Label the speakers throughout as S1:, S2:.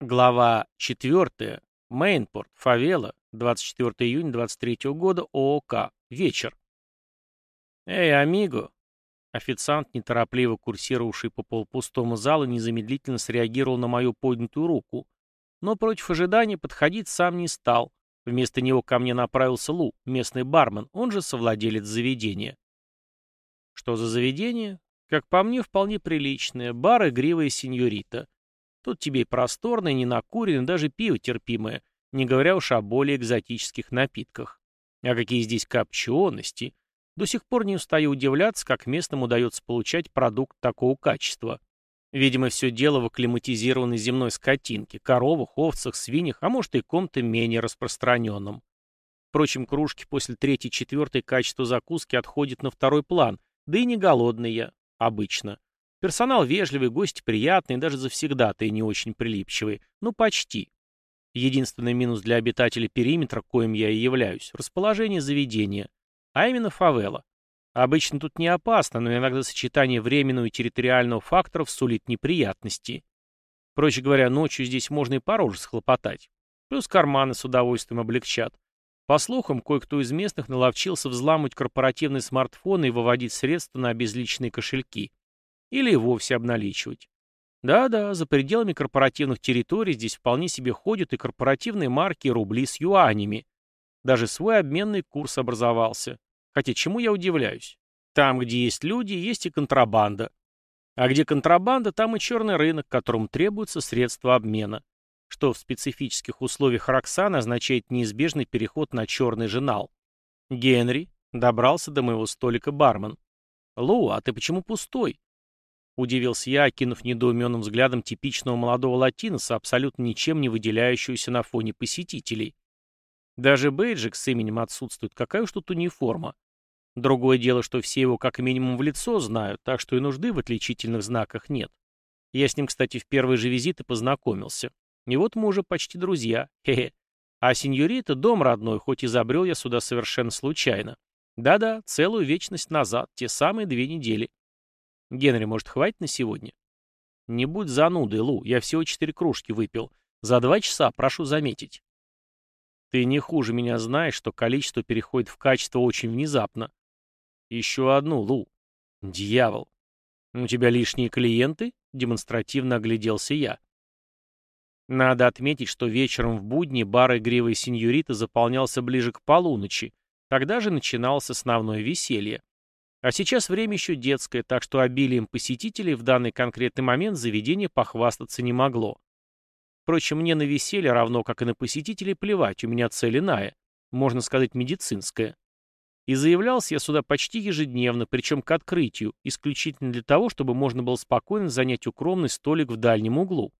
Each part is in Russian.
S1: Глава 4. Мейнпорт, Фавела, 24 июня 23 года, ООК. Вечер. «Эй, амиго!» Официант, неторопливо курсировавший по полупустому залу, незамедлительно среагировал на мою поднятую руку. Но против ожидания подходить сам не стал. Вместо него ко мне направился Лу, местный бармен, он же совладелец заведения. Что за заведение? Как по мне, вполне приличное. Бар «Игривая сеньорита». Тут тебе и просторно, и не накурено, даже пиво терпимое, не говоря уж о более экзотических напитках. А какие здесь копчености! До сих пор не устаю удивляться, как местным удается получать продукт такого качества. Видимо, все дело в акклиматизированной земной скотинке, коровах, овцах, свиньях, а может и ком-то менее распространенном. Впрочем, кружки после третьей-четвертой качества закуски отходят на второй план, да и не голодный я, обычно. Персонал вежливый, гости приятные, даже завсегдатые не очень прилипчивые. Ну, почти. Единственный минус для обитателей периметра, коим я и являюсь, расположение заведения, а именно фавела. Обычно тут не опасно, но иногда сочетание временного и территориального факторов сулит неприятности. Проще говоря, ночью здесь можно и пороже схлопотать. Плюс карманы с удовольствием облегчат. По слухам, кое-кто из местных наловчился взламывать корпоративные смартфоны и выводить средства на обезличенные кошельки. Или и вовсе обналичивать. Да-да, за пределами корпоративных территорий здесь вполне себе ходят и корпоративные марки и рубли с юанями. Даже свой обменный курс образовался. Хотя чему я удивляюсь? Там, где есть люди, есть и контрабанда. А где контрабанда, там и черный рынок, которому требуются средства обмена. Что в специфических условиях Роксана означает неизбежный переход на черный журнал. Генри добрался до моего столика бармен. «Лу, а ты почему пустой?» Удивился я, окинув недоуменным взглядом типичного молодого латиноса, абсолютно ничем не выделяющегося на фоне посетителей. Даже бейджик с именем отсутствует, какая уж тут униформа. Другое дело, что все его как минимум в лицо знают, так что и нужды в отличительных знаках нет. Я с ним, кстати, в первый же визит и познакомился. И вот мы уже почти друзья. Хе-хе. А сеньорита — дом родной, хоть и забрел я сюда совершенно случайно. Да-да, целую вечность назад, те самые две недели. Генри, может, хватит на сегодня? Не будь занудой, Лу, я всего четыре кружки выпил. За два часа, прошу заметить. Ты не хуже меня знаешь, что количество переходит в качество очень внезапно. Еще одну, Лу. Дьявол. У тебя лишние клиенты? Демонстративно огляделся я. Надо отметить, что вечером в будни бар игривой сеньорита заполнялся ближе к полуночи. Тогда же начиналось основное веселье. А сейчас время еще детское, так что обилием посетителей в данный конкретный момент заведение похвастаться не могло. Впрочем, мне на веселье, равно как и на посетителей, плевать, у меня цель иная, можно сказать, медицинская. И заявлялся я сюда почти ежедневно, причем к открытию, исключительно для того, чтобы можно было спокойно занять укромный столик в дальнем углу.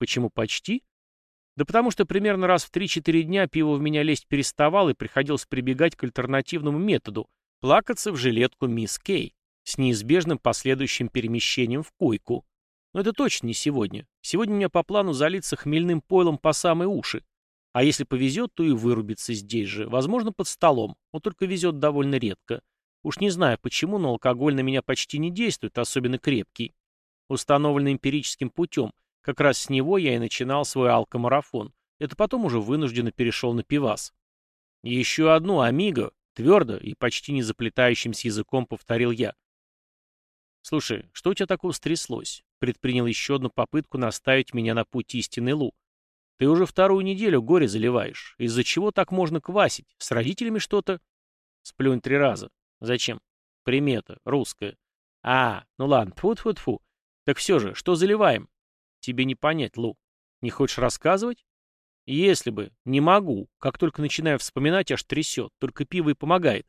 S1: Почему почти? Да потому что примерно раз в 3-4 дня пиво в меня лезть переставало и приходилось прибегать к альтернативному методу, Плакаться в жилетку мисс Кей с неизбежным последующим перемещением в койку. Но это точно не сегодня. Сегодня мне по плану залиться хмельным пойлом по самые уши. А если повезет, то и вырубиться здесь же, возможно, под столом, но только везет довольно редко. Уж не знаю почему, но алкоголь на меня почти не действует, особенно крепкий. Установленный эмпирическим путем, как раз с него я и начинал свой алкомарафон. Это потом уже вынужденно перешел на пивас. Еще одну, амиго, Твердо и почти не заплетающимся языком повторил я. «Слушай, что у тебя такого стряслось?» Предпринял еще одну попытку наставить меня на путь истинный Лу. «Ты уже вторую неделю горе заливаешь. Из-за чего так можно квасить? С родителями что-то?» «Сплюнь три раза. Зачем?» «Примета. Русская». «А, ну ладно, тьфу-тьфу-тьфу. Так все же, что заливаем?» «Тебе не понять, Лу. Не хочешь рассказывать?» Если бы. Не могу. Как только начинаю вспоминать, аж трясет. Только пиво и помогает.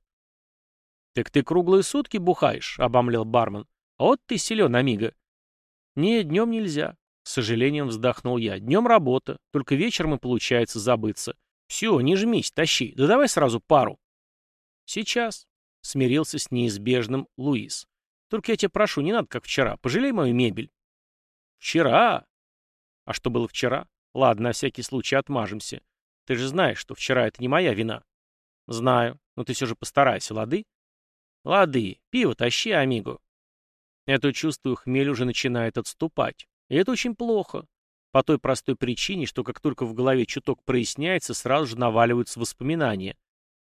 S1: «Так ты круглые сутки бухаешь», — обомлел бармен. «Вот ты силен, амиго». «Не, днем нельзя», — с сожалением вздохнул я. «Днем работа. Только вечером и получается забыться. Все, не жмись, тащи. Да давай сразу пару». «Сейчас», — смирился с неизбежным Луис. «Только я тебя прошу, не надо, как вчера. Пожалей мою мебель». «Вчера?» «А что было вчера? Ладно, на всякий случай отмажемся. Ты же знаешь, что вчера это не моя вина. Знаю, но ты все же постарайся, лады? Лады, пиво тащи, амиго. Это чувствую, хмель уже начинает отступать. И это очень плохо. По той простой причине, что как только в голове чуток проясняется, сразу же наваливаются воспоминания.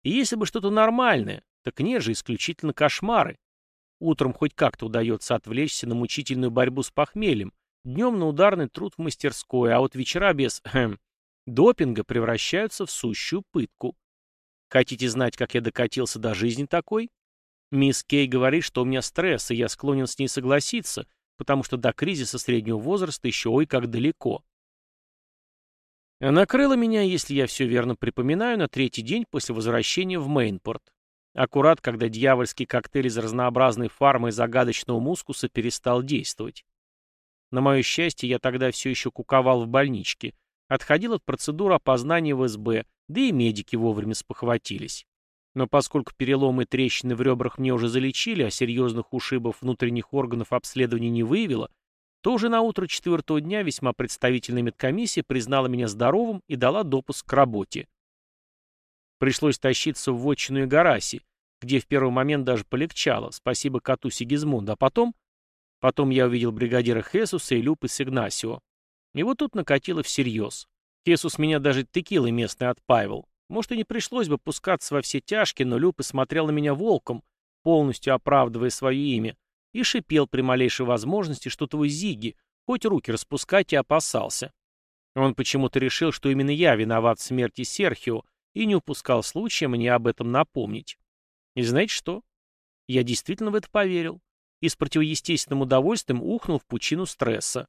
S1: И если бы что-то нормальное, так нет же исключительно кошмары. Утром хоть как-то удается отвлечься на мучительную борьбу с похмельем, днем на ударный труд в мастерской, а вот вечера без эм, допинга превращаются в сущую пытку. Хотите знать, как я докатился до жизни такой? Мисс Кей говорит, что у меня стресс, и я склонен с ней согласиться, потому что до кризиса среднего возраста еще ой как далеко. Накрыло меня, если я все верно припоминаю, на третий день после возвращения в Мейнпорт. Аккурат, когда дьявольский коктейль из разнообразной фармы и загадочного мускуса перестал действовать. На мое счастье, я тогда все еще куковал в больничке, отходил от процедуры опознания в СБ, да и медики вовремя спохватились. Но поскольку переломы и трещины в ребрах мне уже залечили, а серьезных ушибов внутренних органов обследования не выявило, то уже на утро четвертого дня весьма представительная медкомиссия признала меня здоровым и дала допуск к работе. Пришлось тащиться в вотчину Игараси, где в первый момент даже полегчало, спасибо коту Сигизмунду, а потом... Потом я увидел бригадира Хесуса и Люпы с Игнасио. И вот тут накатило всерьез. Хесус меня даже текилой местный отпаивал. Может, и не пришлось бы пускаться во все тяжкие, но Люпы смотрел на меня волком, полностью оправдывая свое имя, и шипел при малейшей возможности, что твой Зиги, хоть руки распускать и опасался. Он почему-то решил, что именно я виноват в смерти Серхио, и не упускал случая мне об этом напомнить. И знаете что? Я действительно в это поверил. И с противоестественным удовольствием ухнул в пучину стресса.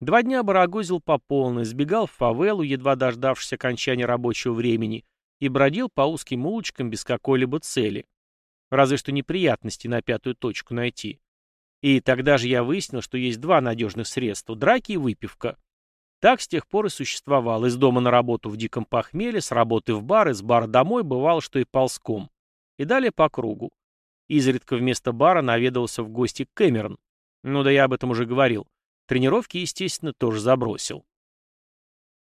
S1: Два дня барагозил по полной, сбегал в фавелу, едва дождавшись окончания рабочего времени, и бродил по узким улочкам без какой-либо цели. Разве что неприятности на пятую точку найти. И тогда же я выяснил, что есть два надежных средства – драки и выпивка. Так с тех пор и существовал. Из дома на работу в диком похмелье, с работы в бар, из бара домой бывало, что и ползком. И далее по кругу. Изредка вместо бара наведался в гости к Кэмерон. Ну да я об этом уже говорил. Тренировки, естественно, тоже забросил.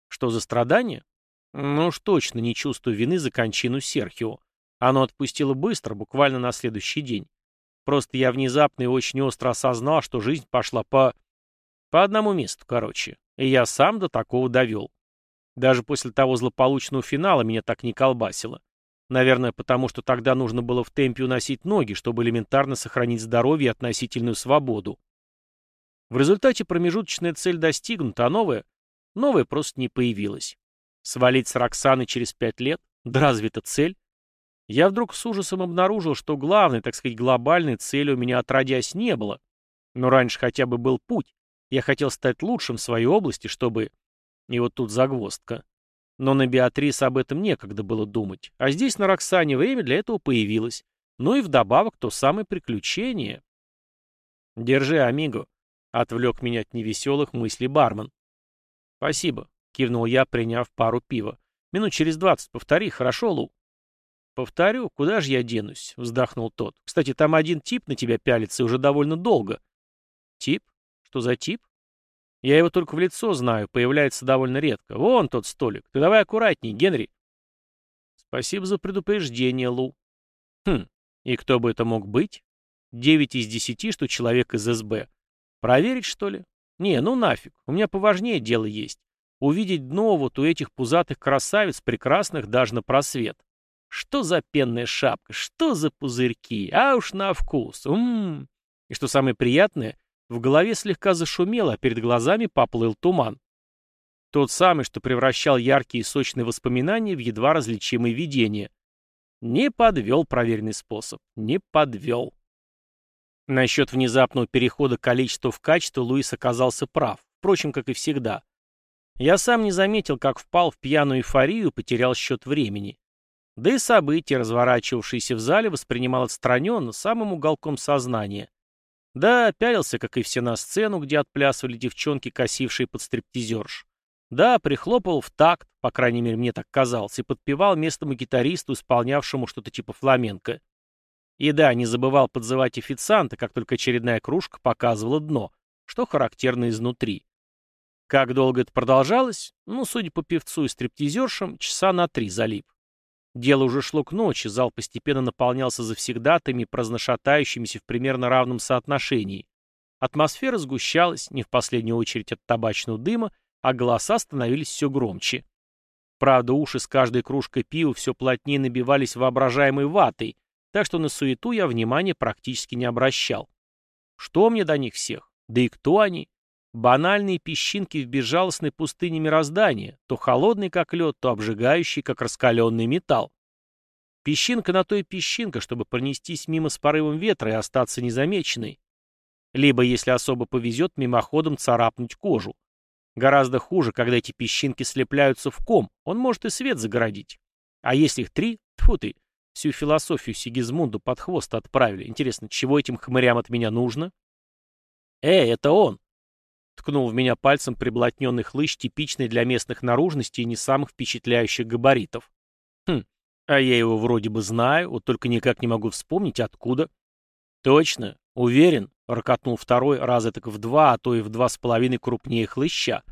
S1: Что за страдание? Ну уж точно не чувствую вины за кончину Серхио. Оно отпустило быстро, буквально на следующий день. Просто я внезапно и очень остро осознал, что жизнь пошла по... По одному месту, короче. И я сам до такого довел. Даже после того злополучного финала меня так не колбасило. Наверное, потому что тогда нужно было в темпе уносить ноги, чтобы элементарно сохранить здоровье и относительную свободу. В результате промежуточная цель достигнута, а новая? Новая просто не появилась. Свалить с Роксаны через пять лет? Да разве это цель? Я вдруг с ужасом обнаружил, что главной, так сказать, глобальной цели у меня отродясь не было. Но раньше хотя бы был путь. Я хотел стать лучшим в своей области, чтобы... И вот тут загвоздка. Но на Беатрис об этом некогда было думать. А здесь на Роксане время для этого появилось. Ну и вдобавок то самое приключение. «Держи, амиго», — отвлек меня от невеселых мыслей бармен. «Спасибо», — кивнул я, приняв пару пива. «Минут через двадцать повтори, хорошо, Лу?» «Повторю, куда же я денусь?» — вздохнул тот. «Кстати, там один тип на тебя пялится уже довольно долго». «Тип? Что за тип? Я его только в лицо знаю, появляется довольно редко. Вон тот столик. Ты давай аккуратней, Генри. Спасибо за предупреждение, Лу. Хм, и кто бы это мог быть? Девять из десяти, что человек из СБ. Проверить, что ли? Не, ну нафиг, у меня поважнее дело есть. Увидеть дно вот у этих пузатых красавиц, прекрасных даже на просвет. Что за пенная шапка, что за пузырьки, а уж на вкус. Ммм. И что самое приятное, в голове слегка зашумело, а перед глазами поплыл туман. Тот самый, что превращал яркие и сочные воспоминания в едва различимые видения. Не подвел проверенный способ. Не подвел. Насчет внезапного перехода количества в качество Луис оказался прав. Впрочем, как и всегда. Я сам не заметил, как впал в пьяную эйфорию и потерял счет времени. Да и события, разворачивавшиеся в зале, воспринимал отстраненно, самым уголком сознания. Да, пялился, как и все на сцену, где отплясывали девчонки, косившие под стриптизерш. Да, прихлопывал в такт, по крайней мере, мне так казалось, и подпевал местному гитаристу, исполнявшему что-то типа фламенко. И да, не забывал подзывать официанта, как только очередная кружка показывала дно, что характерно изнутри. Как долго это продолжалось? Ну, судя по певцу и стриптизершам, часа на три залип. Дело уже шло к ночи, зал постепенно наполнялся завсегдатами, праздношатающимися в примерно равном соотношении. Атмосфера сгущалась, не в последнюю очередь от табачного дыма, а голоса становились все громче. Правда, уши с каждой кружкой пива все плотнее набивались воображаемой ватой, так что на суету я внимания практически не обращал. Что мне до них всех? Да и кто они? Банальные песчинки в безжалостной пустыне мироздания, то холодный, как лед, то обжигающий, как раскаленный металл. Песчинка на то и песчинка, чтобы пронестись мимо с порывом ветра и остаться незамеченной. Либо, если особо повезет, мимоходом царапнуть кожу. Гораздо хуже, когда эти песчинки слепляются в ком, он может и свет загородить. А если их три, тьфу ты, всю философию Сигизмунду под хвост отправили. Интересно, чего этим хмырям от меня нужно? Эй, это он! Ткнул в меня пальцем приблотненный хлыщ, типичный для местных наружностей и не самых впечатляющих габаритов. Хм, а я его вроде бы знаю, вот только никак не могу вспомнить, откуда. Точно, уверен, ракотнул второй, раза так в два, а то и в два с половиной крупнее хлыща.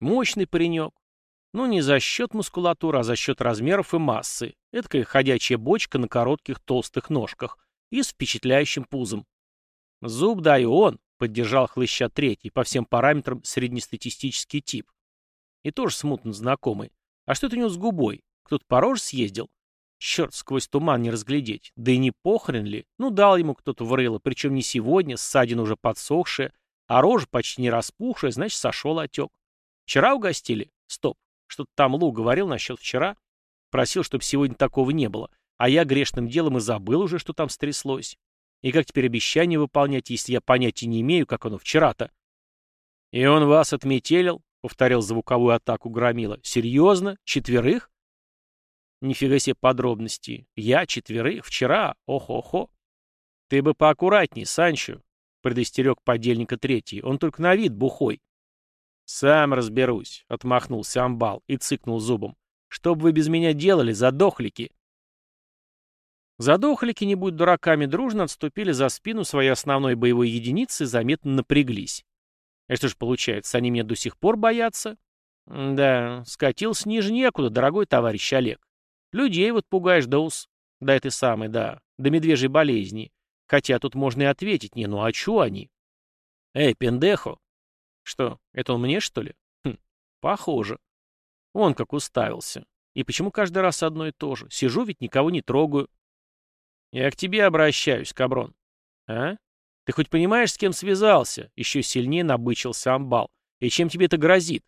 S1: Мощный паренек. Ну, не за счет мускулатуры, а за счет размеров и массы. Эдакая ходячая бочка на коротких толстых ножках и с впечатляющим пузом. Зуб даю он, Поддержал хлыща третий, по всем параметрам среднестатистический тип. И тоже смутно знакомый. А что это у него с губой? Кто-то по роже съездил? Черт, сквозь туман не разглядеть. Да и не похрен ли? Ну, дал ему кто-то в рыло, причем не сегодня, ссадина уже подсохшая, а рожа почти не распухшая, значит, сошел отек. Вчера угостили? Стоп. Что-то там Лу говорил насчет вчера. Просил, чтобы сегодня такого не было. А я грешным делом и забыл уже, что там стряслось. И как теперь обещание выполнять, если я понятия не имею, как оно вчера-то? И он вас отметелил, повторил звуковую атаку Громила. Серьезно? Четверых? Нифига себе подробности. Я четверых? Вчера? Ох-охо. Ты бы поаккуратней, Санчо, предостерег подельника третий. Он только на вид бухой. «Сам разберусь», — отмахнулся амбал и цыкнул зубом. «Что бы вы без меня делали, задохлики?» Задохлики, не будь дураками, дружно отступили за спину своей основной боевой единицы и заметно напряглись. И что ж получается, они меня до сих пор боятся? Да, скатился ниже некуда, дорогой товарищ Олег. Людей вот пугаешь да ус... Да это самый, да, до медвежьей болезни. Хотя тут можно и ответить, не, ну а чё они? Эй, пендехо! Что, это он мне, что ли? Хм, похоже. Он как уставился. И почему каждый раз одно и то же? Сижу ведь никого не трогаю. «Я к тебе обращаюсь, Каброн». «А? Ты хоть понимаешь, с кем связался?» Еще сильнее набычился амбал. «И чем тебе это грозит?»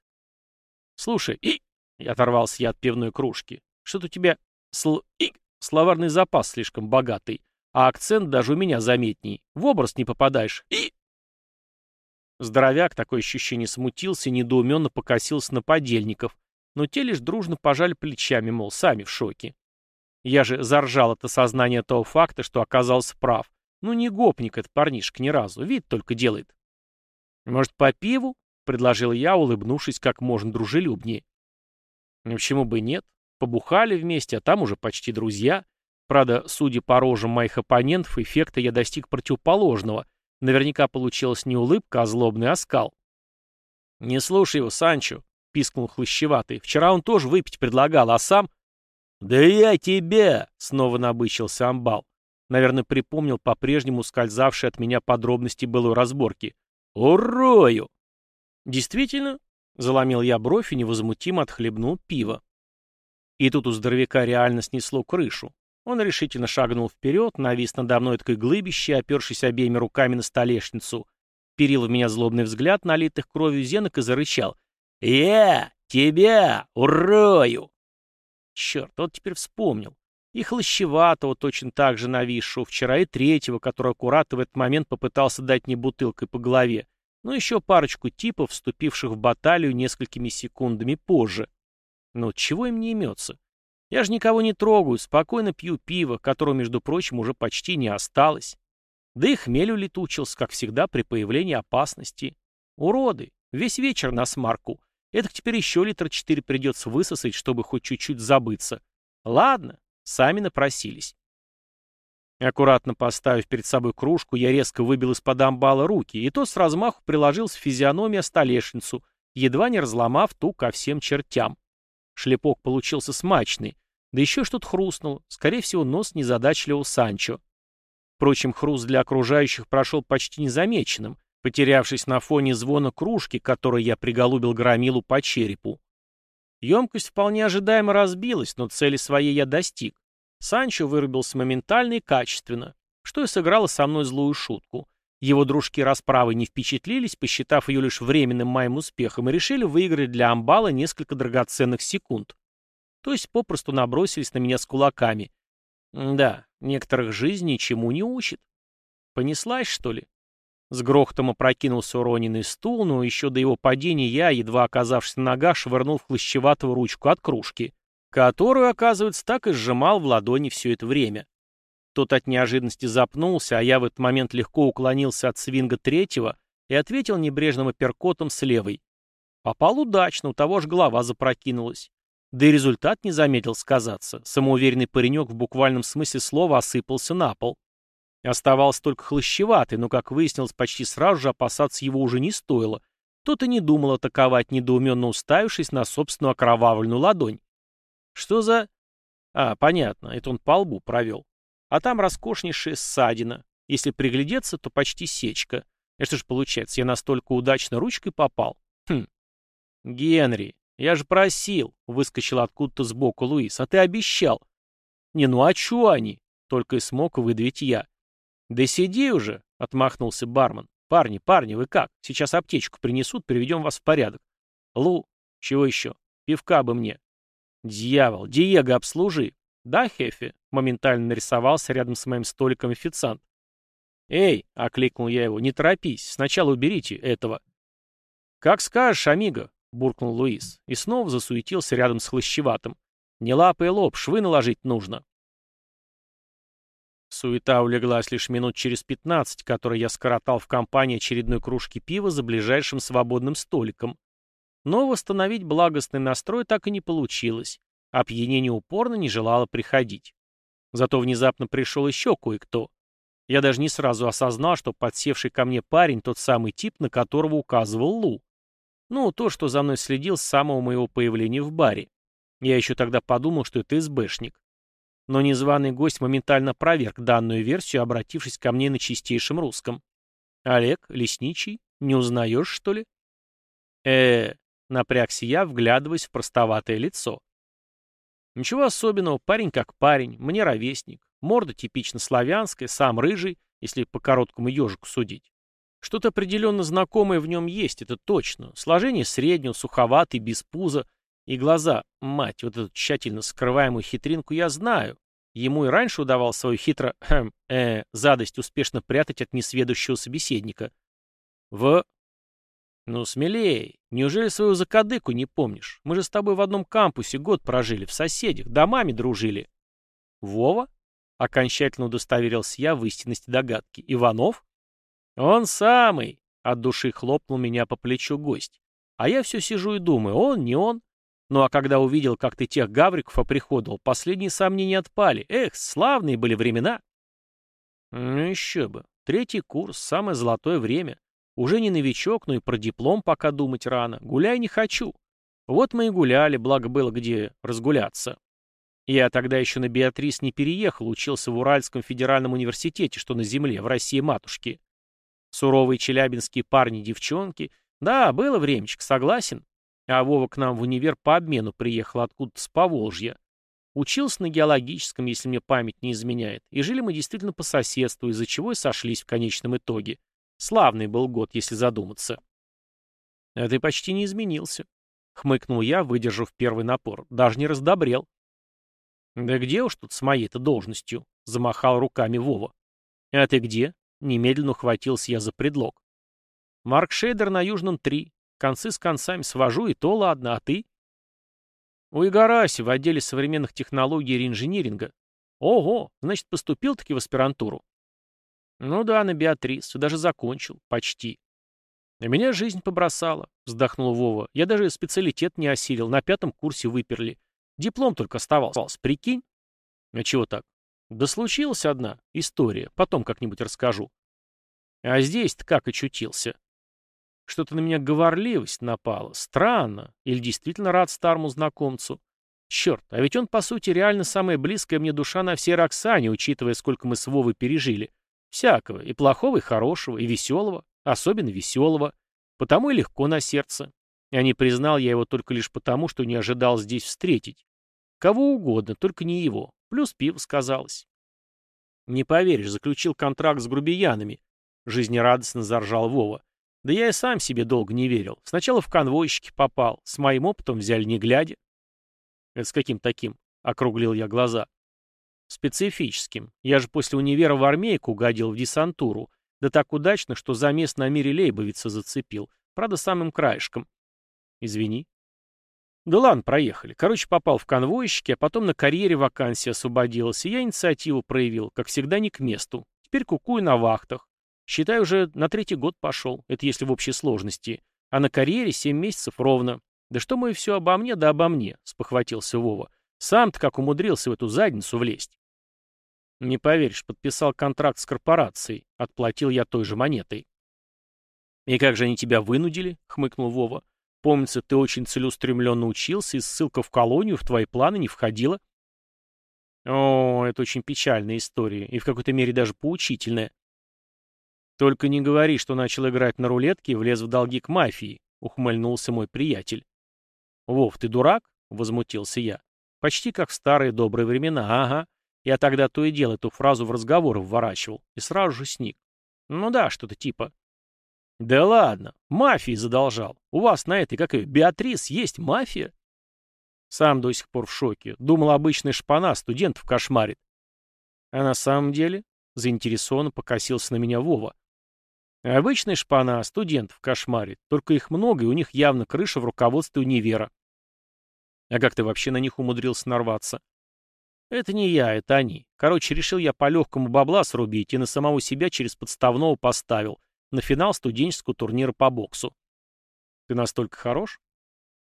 S1: «Слушай, и...» Оторвался я от пивной кружки. «Что-то у тебя... Сл... И... Словарный запас слишком богатый, а акцент даже у меня заметней. В образ не попадаешь. И...» Здоровяк, такое ощущение, смутился и недоуменно покосился на подельников, но те лишь дружно пожали плечами, мол, сами в шоке. Я же заржал от осознания того факта, что оказался прав. Ну не гопник этот парнишка ни разу, вид только делает. «Может, по пиву?» — предложил я, улыбнувшись как можно дружелюбнее. Ну почему бы нет? Побухали вместе, а там уже почти друзья. Правда, судя по рожам моих оппонентов, эффекта я достиг противоположного. Наверняка получилась не улыбка, а злобный оскал. «Не слушай его, Санчо», — пискнул хлыщеватый. «Вчера он тоже выпить предлагал, а сам...» «Да я тебя!» — снова набычился амбал. Наверное, припомнил по-прежнему скользавшие от меня подробности былой разборки. «Урою!» «Действительно?» — заломил я бровь и невозмутимо отхлебнул пиво. И тут у здоровяка реально снесло крышу. Он решительно шагнул вперед, навис надо мной такой глыбище, опершись обеими руками на столешницу, перил в меня злобный взгляд, налитых кровью зенок, и зарычал. «Я тебя урою!» Черт, вот теперь вспомнил. И Хлощеватого, точно так же нависшего вчера, и третьего, который аккуратно в этот момент попытался дать мне бутылкой по голове, но еще парочку типов, вступивших в баталию несколькими секундами позже. Но чего им не имется? Я же никого не трогаю, спокойно пью пиво, которого, между прочим, уже почти не осталось. Да и хмель улетучился, как всегда, при появлении опасности. Уроды, весь вечер на смарку. Это теперь еще литр четыре придется высосать, чтобы хоть чуть-чуть забыться. Ладно, сами напросились. Аккуратно поставив перед собой кружку, я резко выбил из-под амбала руки, и тот с размаху приложился в физиономию столешницу, едва не разломав ту ко всем чертям. Шлепок получился смачный, да еще что-то хрустнуло, скорее всего, нос незадачливого Санчо. Впрочем, хруст для окружающих прошел почти незамеченным, потерявшись на фоне звона кружки, которой я приголубил громилу по черепу. Емкость вполне ожидаемо разбилась, но цели своей я достиг. Санчо вырубился моментально и качественно, что и сыграло со мной злую шутку. Его дружки расправы не впечатлились, посчитав ее лишь временным моим успехом, и решили выиграть для амбала несколько драгоценных секунд. То есть попросту набросились на меня с кулаками. Да, некоторых жизнь ничему не учит. Понеслась, что ли? С грохотом опрокинулся уроненный стул, но еще до его падения я, едва оказавшись на ногах, швырнул в хлыщеватого ручку от кружки, которую, оказывается, так и сжимал в ладони все это время. Тот от неожиданности запнулся, а я в этот момент легко уклонился от свинга третьего и ответил небрежным апперкотом с левой. Попал удачно, у того же голова запрокинулась. Да и результат не заметил сказаться. Самоуверенный паренек в буквальном смысле слова осыпался на пол. Оставался только хлыщеватый, но, как выяснилось, почти сразу же опасаться его уже не стоило. Тот и не думал атаковать, недоуменно уставившись на собственную окровавленную ладонь. Что за... А, понятно, это он по лбу провел. А там роскошнейшая ссадина. Если приглядеться, то почти сечка. Это что ж получается, я настолько удачно ручкой попал? Хм. Генри, я же просил, выскочил откуда-то сбоку Луис, а ты обещал. Не, ну а чё они? Только и смог выдавить я. Да сиди уже, отмахнулся бармен. Парни, парни, вы как? Сейчас аптечку принесут, приведем вас в порядок. Лу, чего еще? Пивка бы мне. Дьявол, Диего, обслужи. «Да, Хефи?» — моментально нарисовался рядом с моим столиком официант. «Эй!» — окликнул я его. «Не торопись. Сначала уберите этого». «Как скажешь, амиго!» — буркнул Луис. И снова засуетился рядом с хлыщеватым. «Не лапай лоб, швы наложить нужно». Суета улеглась лишь минут через пятнадцать, которые я скоротал в компании очередной кружки пива за ближайшим свободным столиком. Но восстановить благостный настрой так и не получилось. Опьянение упорно не желало приходить. Зато внезапно пришел еще кое-кто. Я даже не сразу осознал, что подсевший ко мне парень тот самый тип, на которого указывал Лу. Ну, то, что за мной следил с самого моего появления в баре. Я еще тогда подумал, что это СБшник. Но незваный гость моментально проверк данную версию, обратившись ко мне на чистейшем русском. «Олег, лесничий, не узнаешь, что ли?» э напрягся я, вглядываясь в простоватое лицо. Ничего особенного, парень как парень, мне ровесник. Морда типично славянская, сам рыжий, если по короткому ежику судить. Что-то определенно знакомое в нем есть, это точно. Сложение среднего, суховатый, без пуза. И глаза, мать, вот эту тщательно скрываемую хитринку я знаю. Ему и раньше удавалось свою хитро, хм, э, задость успешно прятать от несведущего собеседника. В «Ну, смелее. Неужели свою закадыку не помнишь? Мы же с тобой в одном кампусе год прожили, в соседях, домами дружили». «Вова?» — окончательно удостоверился я в истинности догадки. «Иванов?» «Он самый!» — от души хлопнул меня по плечу гость. А я все сижу и думаю, он, не он. Ну а когда увидел, как ты тех гавриков оприходовал, последние сомнения отпали. Эх, славные были времена. Ну еще бы. Третий курс, самое золотое время. Уже не новичок, но и про диплом пока думать рано. Гуляй не хочу. Вот мы и гуляли, благо было где разгуляться. Я тогда еще на Беатрис не переехал, учился в Уральском федеральном университете, что на земле, в России матушки. Суровые челябинские парни-девчонки. Да, было времечко, согласен. А Вова к нам в универ по обмену приехал откуда-то с Поволжья. Учился на геологическом, если мне память не изменяет. И жили мы действительно по соседству, из-за чего и сошлись в конечном итоге. Славный был год, если задуматься. А ты почти не изменился. Хмыкнул я, выдержав первый напор. Даже не раздобрел. Да где уж тут с моей-то должностью? Замахал руками Вова. А ты где? Немедленно ухватился я за предлог. Марк Шейдер на Южном 3. Концы с концами свожу, и то ладно, а ты? У Игораси в отделе современных технологий и инжиниринга. Ого, значит, поступил-таки в аспирантуру. Ну да, на Беатрис, даже закончил, почти. А меня жизнь побросала, вздохнул Вова. Я даже специалитет не осилил, на пятом курсе выперли. Диплом только оставался, прикинь? А чего так? Да случилась одна история, потом как-нибудь расскажу. А здесь-то как очутился? Что-то на меня говорливость напала. Странно. Или действительно рад старому знакомцу? Черт, а ведь он, по сути, реально самая близкая мне душа на всей Роксане, учитывая, сколько мы с Вовой пережили. Всякого, и плохого, и хорошего, и веселого. особенно веселого, потому и легко на сердце. А не признал я его только лишь потому, что не ожидал здесь встретить. Кого угодно, только не его. Плюс пиво сказалось. Не поверишь, заключил контракт с грубиянами. Жизнерадостно заржал Вова. Да я и сам себе долго не верил. Сначала в конвойщики попал, с моим опытом взяли не глядя. Это с каким таким? Округлил я глаза. Специфическим. Я же после универа в армейку угодил в десантуру. Да так удачно, что за мест на мире Лейбовица зацепил. Правда, самым краешком. Извини. Да ладно, проехали. Короче, попал в конвойщики, а потом на карьере вакансия освободилась, и я инициативу проявил, как всегда, не к месту. Теперь кукую на вахтах. Считай, уже на третий год пошел, это если в общей сложности. А на карьере семь месяцев ровно. Да что мы все обо мне, да обо мне, спохватился Вова. Сам-то как умудрился в эту задницу влезть. Не поверишь, подписал контракт с корпорацией. Отплатил я той же монетой. И как же они тебя вынудили? Хмыкнул Вова. Помнится, ты очень целеустремленно учился, и ссылка в колонию в твои планы не входила. О, это очень печальная история, и в какой-то мере даже поучительная. Только не говори, что начал играть на рулетке и влез в долги к мафии, ухмыльнулся мой приятель. Вов, ты дурак? Возмутился я. Почти как в старые добрые времена, ага. Я тогда то и дело эту фразу в разговор вворачивал, и сразу же сник. Ну да, что-то типа. Да ладно, мафии задолжал. У вас на этой, как и Беатрис, есть мафия? Сам до сих пор в шоке. Думал, обычная шпана студентов кошмарит. А на самом деле, заинтересованно покосился на меня Вова. Обычная шпана студентов кошмарит, только их много, и у них явно крыша в руководстве универа. А как ты вообще на них умудрился нарваться? Это не я, это они. Короче, решил я по-легкому бабла срубить и на самого себя через подставного поставил на финал студенческого турнира по боксу. Ты настолько хорош?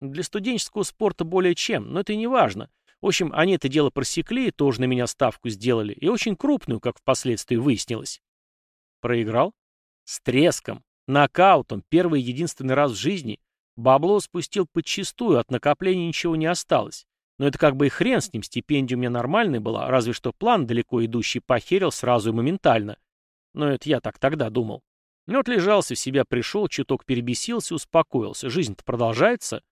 S1: Для студенческого спорта более чем, но это и не важно. В общем, они это дело просекли, тоже на меня ставку сделали, и очень крупную, как впоследствии выяснилось. Проиграл? С треском. Нокаутом. Первый и единственный раз в жизни. Бабло спустил подчистую, от накопления ничего не осталось. Но это как бы и хрен с ним, стипендия у меня нормальная была, разве что план далеко идущий похерил сразу и моментально. Но это я так тогда думал. Ну вот лежался в себя, пришел, чуток перебесился, успокоился. Жизнь-то продолжается.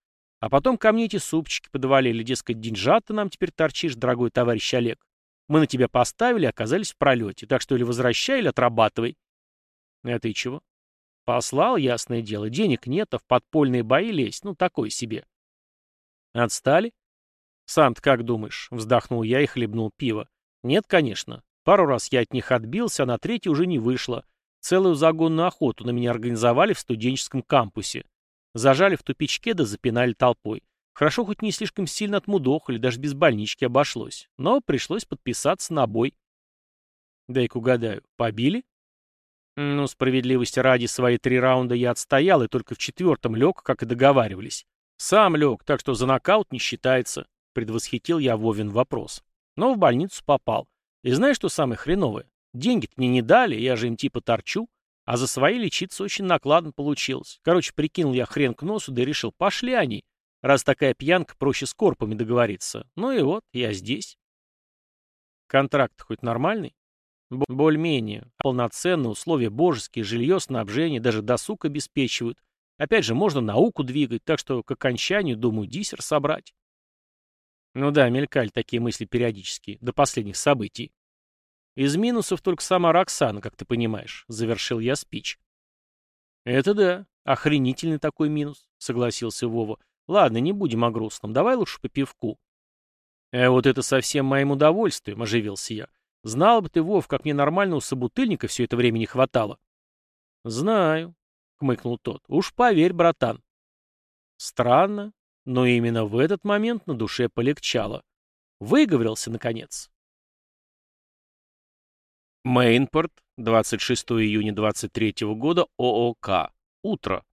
S1: А потом ко мне эти супчики подвалили, дескать, деньжат ты нам теперь торчишь, дорогой товарищ Олег. Мы на тебя поставили, оказались в пролете, так что или возвращай, или отрабатывай. Это и чего? Послал, ясное дело, денег нет, а в подпольные бои лезть, ну, такой себе. Отстали? Сам-то как думаешь? Вздохнул я и хлебнул пиво. Нет, конечно. Пару раз я от них отбился, а на третий уже не вышло. Целую загонную охоту на меня организовали в студенческом кампусе. Зажали в тупичке да запинали толпой. Хорошо, хоть не слишком сильно отмудохали, даже без больнички обошлось. Но пришлось подписаться на бой. Дай-ка угадаю, побили? Ну, справедливости ради, свои три раунда я отстоял и только в четвертом лег, как и договаривались. Сам лег, так что за нокаут не считается, предвосхитил я Вовин вопрос. Но в больницу попал. И знаешь, что самое хреновое? Деньги-то мне не дали, я же им типа торчу. А за свои лечиться очень накладно получилось. Короче, прикинул я хрен к носу, да и решил, пошли они. Раз такая пьянка, проще с корпами договориться. Ну и вот, я здесь. Контракт хоть нормальный? Более-менее. Полноценные условия божеские, жилье, снабжение, даже досуг обеспечивают. Опять же, можно науку двигать, так что к окончанию, думаю, диссер собрать. Ну да, мелькали такие мысли периодически, до последних событий. Из минусов только сама Роксана, как ты понимаешь, завершил я спич. Это да, охренительный такой минус, согласился Вова. Ладно, не будем о грустном, давай лучше по пивку. А вот это совсем моим удовольствием, оживился я. Знал бы ты, Вов, как мне нормального собутыльника все это время не хватало. Знаю, хмыкнул тот. Уж поверь, братан. Странно, но именно в этот момент на душе полегчало. Выговорился, наконец. Мейнпорт, 26 июня 23 года, ООК. Утро.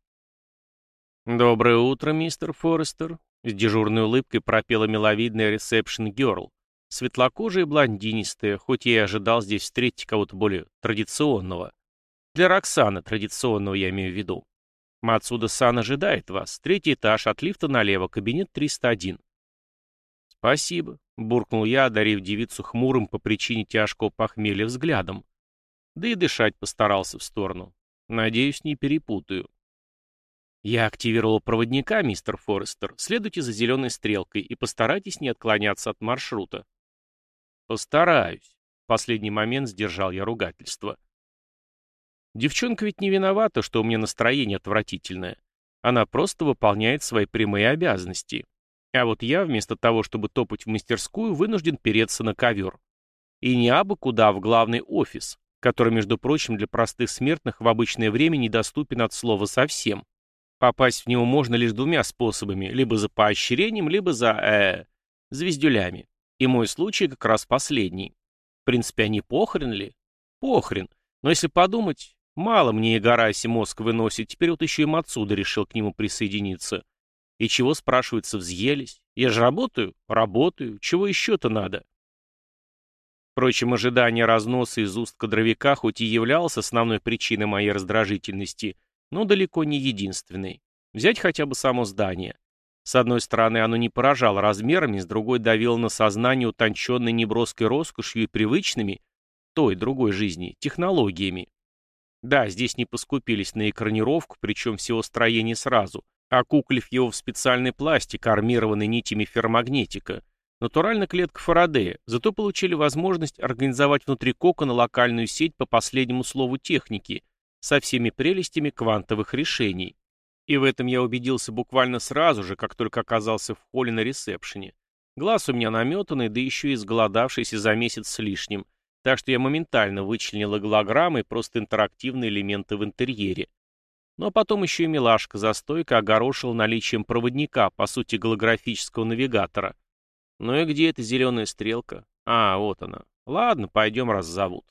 S1: «Доброе утро, мистер Форестер», — с дежурной улыбкой пропела миловидная ресепшн-герл. Светлокожая и блондинистая, хоть я и ожидал здесь встретить кого-то более традиционного. Для Роксаны традиционного я имею в виду. Мацуда-сан ожидает вас. Третий этаж, от лифта налево, кабинет 301. Спасибо. Буркнул я, одарив девицу хмурым по причине тяжкого похмелья взглядом. Да и дышать постарался в сторону. Надеюсь, не перепутаю. Я активировал проводника, мистер Форестер. Следуйте за зеленой стрелкой и постарайтесь не отклоняться от маршрута. Постараюсь. В последний момент сдержал я ругательство. Девчонка ведь не виновата, что у меня настроение отвратительное. Она просто выполняет свои прямые обязанности. А вот я, вместо того, чтобы топать в мастерскую, вынужден переться на ковер. И не абы куда, а в главный офис, который, между прочим, для простых смертных в обычное время недоступен от слова совсем. Попасть в него можно лишь двумя способами, либо за поощрением, либо за, э, звездюлями. И мой случай как раз последний. В принципе, они похрен ли? Похрен. Но если подумать, мало мне и Гараси мозг выносит, теперь вот еще и Мацуда решил к нему присоединиться. И чего, спрашивается, взъелись? Я же работаю? Работаю. Чего еще-то надо? Впрочем, ожидание разноса из уст кадровика хоть и являлось основной причиной моей раздражительности, но далеко не единственной. Взять хотя бы само здание. С одной стороны, оно не поражало размерами, с другой давило на сознание утонченной неброской роскошью и привычными, той, другой жизни, технологиями. Да, здесь не поскупились на экранировку, причем всего строения сразу, окуклив его в специальный пластик, армированный нитями ферромагнетика, Натурально клетка Фарадея, зато получили возможность организовать внутри кокона локальную сеть по последнему слову техники со всеми прелестями квантовых решений. И в этом я убедился буквально сразу же, как только оказался в холле на ресепшене. Глаз у меня наметанный, да еще и сголодавшийся за месяц с лишним, так что я моментально вычленил голограммы и просто интерактивные элементы в интерьере. Ну, а потом еще и милашка за стойкой огорошила наличием проводника, по сути голографического навигатора — ну и где эта зеленая стрелка? А, вот она. Ладно, пойдем, раз зовут.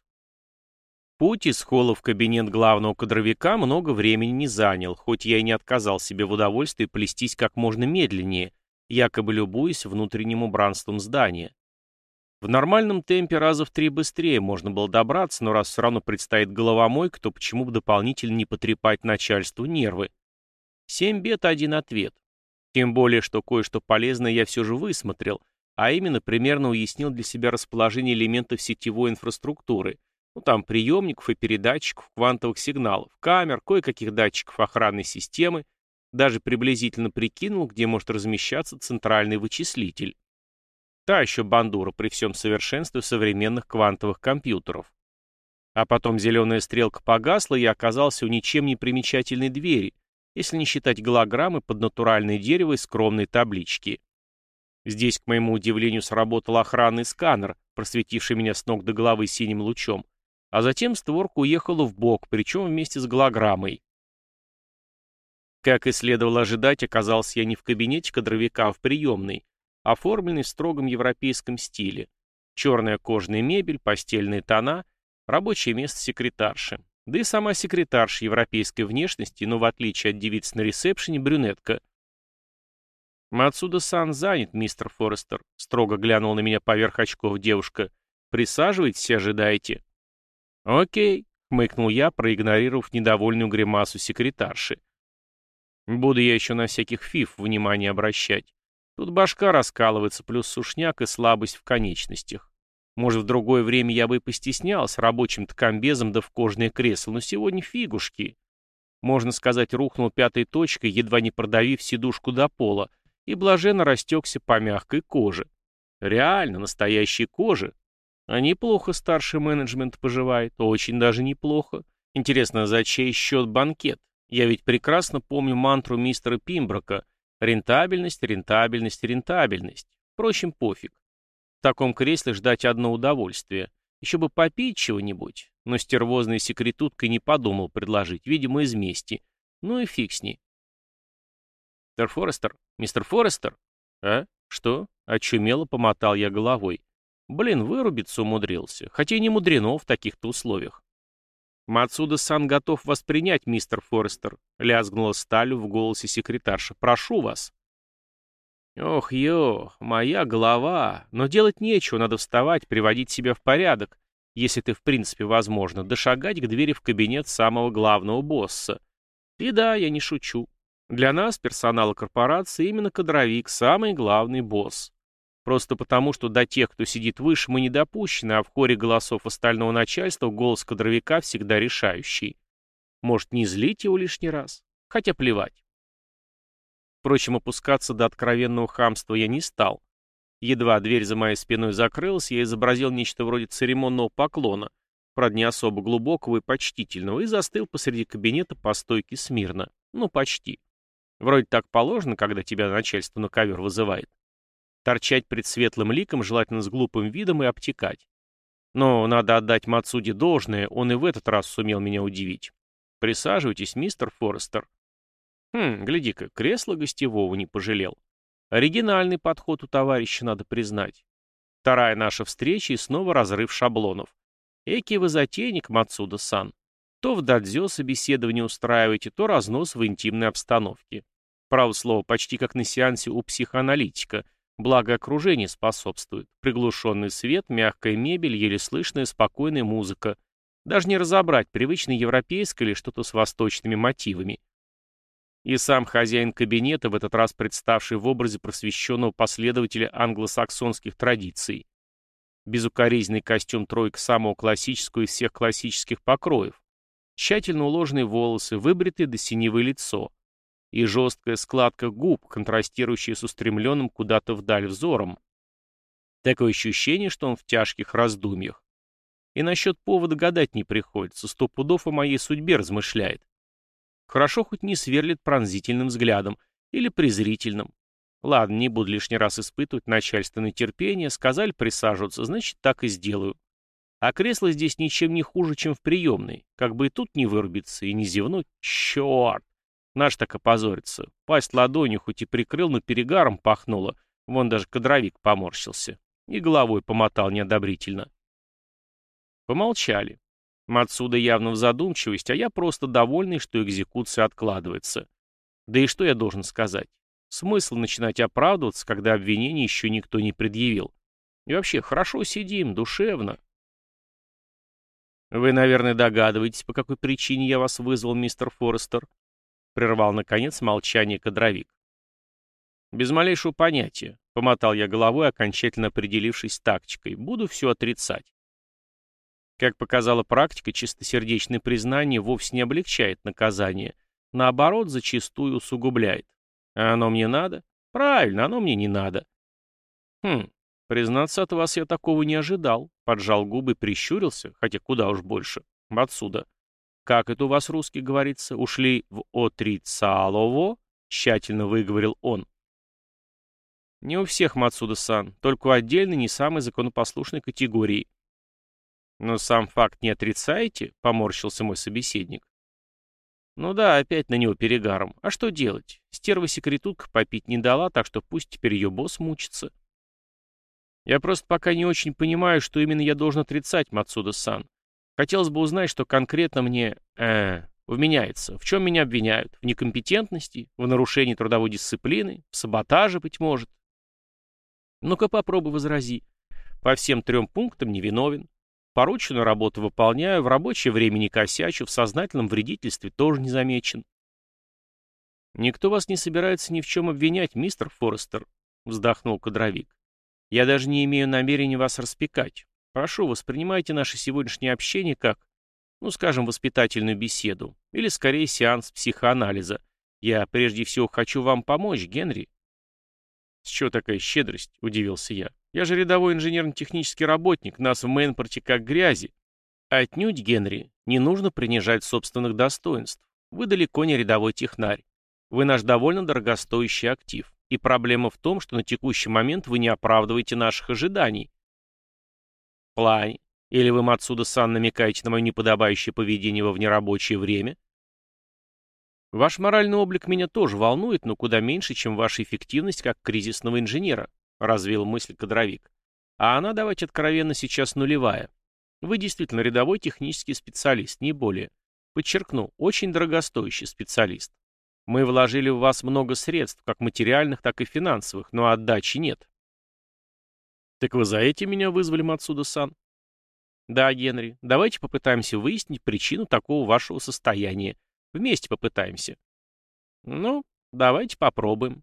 S1: Путь из холла в кабинет главного кадровика много времени не занял, хоть я и не отказал себе в удовольствии плестись как можно медленнее, якобы любуясь внутренним убранством здания. В нормальном темпе раза в три быстрее можно было добраться, но раз все равно предстоит головомойка, то почему бы дополнительно не потрепать начальству нервы? Семь бед, один ответ. Тем более, что кое-что полезное я все же высмотрел, а именно примерно уяснил для себя расположение элементов сетевой инфраструктуры, ну там приемников и передатчиков квантовых сигналов, камер, кое-каких датчиков охранной системы, даже приблизительно прикинул, где может размещаться центральный вычислитель. Та еще бандура при всем совершенстве современных квантовых компьютеров. А потом зеленая стрелка погасла, и оказался у ничем не примечательной двери, если не считать голограммы под натуральное дерево и скромной таблички. Здесь, к моему удивлению, сработал охранный сканер, просветивший меня с ног до головы синим лучом, а затем створка уехала в бок, причем вместе с голограммой. Как и следовало ожидать, оказался я не в кабинете кадровика, а в приемной, оформленной в строгом европейском стиле. Черная кожаная мебель, постельные тона, рабочее место секретарши. Да и сама секретарша европейской внешности, но в отличие от девиц на ресепшене, брюнетка. «Мацуда-сан занят, мистер Форестер», — строго глянул на меня поверх очков девушка. «Присаживайтесь, ожидайте». «Окей», — хмыкнул я, проигнорировав недовольную гримасу секретарши. «Буду я еще на всяких фиф внимание обращать. Тут башка раскалывается, плюс сушняк и слабость в конечностях. Может, в другое время я бы и постеснялся рабочим ткамбезом да в кожное кресло, но сегодня фигушки». Можно сказать, рухнул пятой точкой, едва не продавив сидушку до пола, и блаженно растекся по мягкой коже. Реально, настоящей коже. А неплохо старший менеджмент поживает, очень даже неплохо. Интересно, за чей счет банкет? Я ведь прекрасно помню мантру мистера Пимброка. Рентабельность, рентабельность, рентабельность. Впрочем, пофиг. В таком кресле ждать одно удовольствие. Еще бы попить чего-нибудь. Но стервозный секретуткой не подумал предложить, видимо, из мести. Ну и фиг с ней. «Мистер Форестер? Мистер Форестер?» «А? Что?» — очумело помотал я головой. Блин, вырубиться умудрился, хотя и не мудрено в таких-то условиях. «Мацуда-сан готов вас принять, мистер Форестер», — лязгнула сталью в голосе секретарша. «Прошу вас». «Ох, ё, моя голова. Но делать нечего, надо вставать, приводить себя в порядок, если это в принципе возможно, дошагать к двери в кабинет самого главного босса. И да, я не шучу. Для нас, персонала корпорации, именно кадровик – самый главный босс. Просто потому, что до тех, кто сидит выше, мы не допущены, а в хоре голосов остального начальства голос кадровика всегда решающий. Может, не злить его лишний раз? Хотя плевать. Впрочем, опускаться до откровенного хамства я не стал. Едва дверь за моей спиной закрылась, я изобразил нечто вроде церемонного поклона, правда не особо глубокого и почтительного, и застыл посреди кабинета по стойке смирно. Ну, почти. Вроде так положено, когда тебя начальство на ковер вызывает. Торчать пред светлым ликом, желательно с глупым видом, и обтекать. Но надо отдать Мацуде должное, он и в этот раз сумел меня удивить. Присаживайтесь, мистер Форестер. Хм, гляди-ка, кресло гостевого не пожалел. Оригинальный подход у товарища, надо признать. Вторая наша встреча и снова разрыв шаблонов. Эки вы затейник, Мацуда-сан. То в дадзё собеседование устраиваете, то разнос в интимной обстановке. Право слово, почти как на сеансе у психоаналитика. Благо окружение способствует. Приглушенный свет, мягкая мебель, еле слышная спокойная музыка. Даже не разобрать, привычно европейское или что-то с восточными мотивами. И сам хозяин кабинета, в этот раз представший в образе просвещенного последователя англосаксонских традиций. Безукоризненный костюм тройка самого классического из всех классических покроев. Тщательно уложенные волосы, выбритое до синевы лицо. И жесткая складка губ, контрастирующая с устремленным куда-то вдаль взором. Такое ощущение, что он в тяжких раздумьях. И насчет повода гадать не приходится, сто пудов о моей судьбе размышляет. Хорошо хоть не сверлит пронзительным взглядом или презрительным. Ладно, не буду лишний раз испытывать начальственное терпение, сказали присаживаться, значит, так и сделаю. А кресло здесь ничем не хуже, чем в приемной. Как бы и тут не вырубиться, и не зевнуть. Черт! Наш так опозорится. Пасть ладонью хоть и прикрыл, но перегаром пахнуло. Вон даже кадровик поморщился. И головой помотал неодобрительно. Помолчали. Мацуда явно в задумчивость, а я просто довольный, что экзекуция откладывается. Да и что я должен сказать? Смысл начинать оправдываться, когда обвинений еще никто не предъявил. И вообще, хорошо сидим, душевно. «Вы, наверное, догадываетесь, по какой причине я вас вызвал, мистер Форестер?» Прервал, наконец, молчание кадровик. «Без малейшего понятия», — помотал я головой, окончательно определившись с тактикой. «Буду все отрицать. Как показала практика, чистосердечное признание вовсе не облегчает наказание, наоборот, зачастую усугубляет. А оно мне надо? Правильно, оно мне не надо. Хм, признаться, от вас я такого не ожидал. Поджал губы, прищурился, хотя куда уж больше. Отсюда. Как это у вас, русский, говорится? Ушли в отрицалово? Тщательно выговорил он. Не у всех, Мацуда-сан, только у не самой законопослушной категории. «Но сам факт не отрицаете?» — поморщился мой собеседник. «Ну да, опять на него перегаром. А что делать? Стерва-секретутка попить не дала, так что пусть теперь ее босс мучится». «Я просто пока не очень понимаю, что именно я должен отрицать, Мацуда-сан. Хотелось бы узнать, что конкретно мне... э вменяется. В чем меня обвиняют? В некомпетентности? В нарушении трудовой дисциплины? В саботаже, быть может?» «Ну-ка попробуй возрази. По всем трем пунктам невиновен. Порученную работу выполняю, в рабочее время не косячу, в сознательном вредительстве тоже не замечен. «Никто вас не собирается ни в чем обвинять, мистер Форестер», — вздохнул кадровик. «Я даже не имею намерения вас распекать. Прошу, воспринимайте наше сегодняшнее общение как, ну, скажем, воспитательную беседу, или скорее сеанс психоанализа. Я прежде всего хочу вам помочь, Генри». «С чего такая щедрость?» — удивился я. Я же рядовой инженерно-технический работник, нас в Мейнпорте как грязи. Отнюдь, Генри, не нужно принижать собственных достоинств. Вы далеко не рядовой технарь. Вы наш довольно дорогостоящий актив. И проблема в том, что на текущий момент вы не оправдываете наших ожиданий. В плане? Или вы, Мацуда-сан, намекаете на мое неподобающее поведение во внерабочее время? Ваш моральный облик меня тоже волнует, но куда меньше, чем ваша эффективность как кризисного инженера. — развил мысль кадровик. «А она, давайте откровенно, сейчас нулевая. Вы действительно рядовой технический специалист, не более. Подчеркну, очень дорогостоящий специалист. Мы вложили в вас много средств, как материальных, так и финансовых, но отдачи нет». «Так вы за этим меня вызвали, Мацуда-сан?» «Да, Генри, давайте попытаемся выяснить причину такого вашего состояния. Вместе попытаемся». «Ну, давайте попробуем»,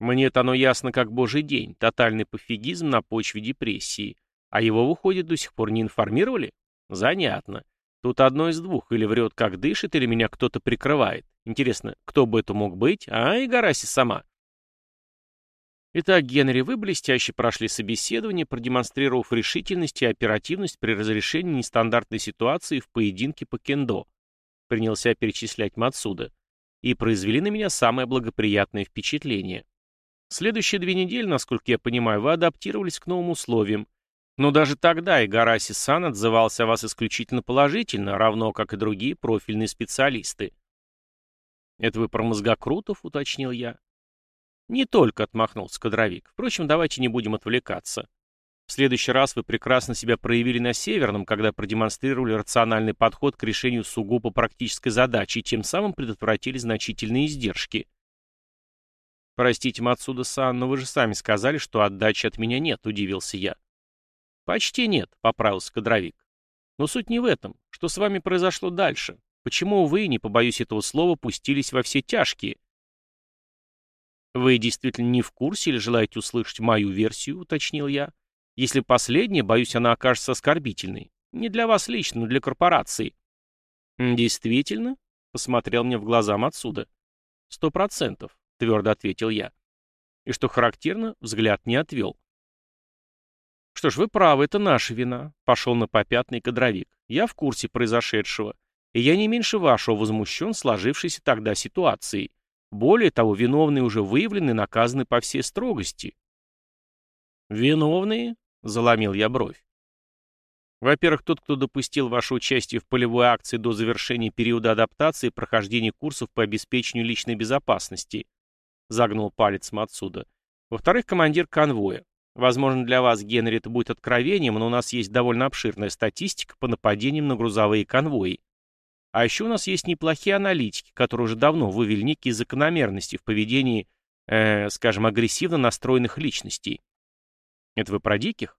S1: мне это оно ясно как божий день, тотальный пофигизм на почве депрессии. А его, выходит, до сих пор не информировали? Занятно. Тут одно из двух, или врет как дышит, или меня кто-то прикрывает. Интересно, кто бы это мог быть, а и Гараси сама? Итак, Генри, вы блестяще прошли собеседование, продемонстрировав решительность и оперативность при разрешении нестандартной ситуации в поединке по кендо. Принялся перечислять Мацуда. И произвели на меня самое благоприятное впечатление. Следующие две недели, насколько я понимаю, вы адаптировались к новым условиям. Но даже тогда Игараси Сан отзывался о вас исключительно положительно, равно как и другие профильные специалисты. «Это вы про мозгокрутов?» — уточнил я. «Не только», — отмахнулся кадровик. «Впрочем, давайте не будем отвлекаться. В следующий раз вы прекрасно себя проявили на Северном, когда продемонстрировали рациональный подход к решению сугубо практической задачи и тем самым предотвратили значительные издержки. «Простите, Мацуда-сан, но вы же сами сказали, что отдачи от меня нет», — удивился я. «Почти нет», — поправился кадровик. «Но суть не в этом. Что с вами произошло дальше? Почему вы, не побоюсь этого слова, пустились во все тяжкие?» «Вы действительно не в курсе или желаете услышать мою версию?» — уточнил я. «Если последняя, боюсь, она окажется оскорбительной. Не для вас лично, но для корпорации». «Действительно?» — посмотрел мне в глаза отсюда. «Сто процентов», — твердо ответил я. И что характерно, взгляд не отвел. «Что ж, вы правы, это наша вина», — пошел на попятный кадровик. «Я в курсе произошедшего, и я не меньше вашего возмущен сложившейся тогда ситуацией. Более того, виновные уже выявлены и наказаны по всей строгости. «Виновные?» — заломил я бровь. Во-первых, тот, кто допустил ваше участие в полевой акции до завершения периода адаптации и прохождения курсов по обеспечению личной безопасности, загнул палец отсюда. Во-вторых, командир конвоя. Возможно, для вас, Генри, это будет откровением, но у нас есть довольно обширная статистика по нападениям на грузовые конвои. А еще у нас есть неплохие аналитики, которые уже давно вывели некие закономерности в поведении, э, скажем, агрессивно настроенных личностей. Это вы про диких?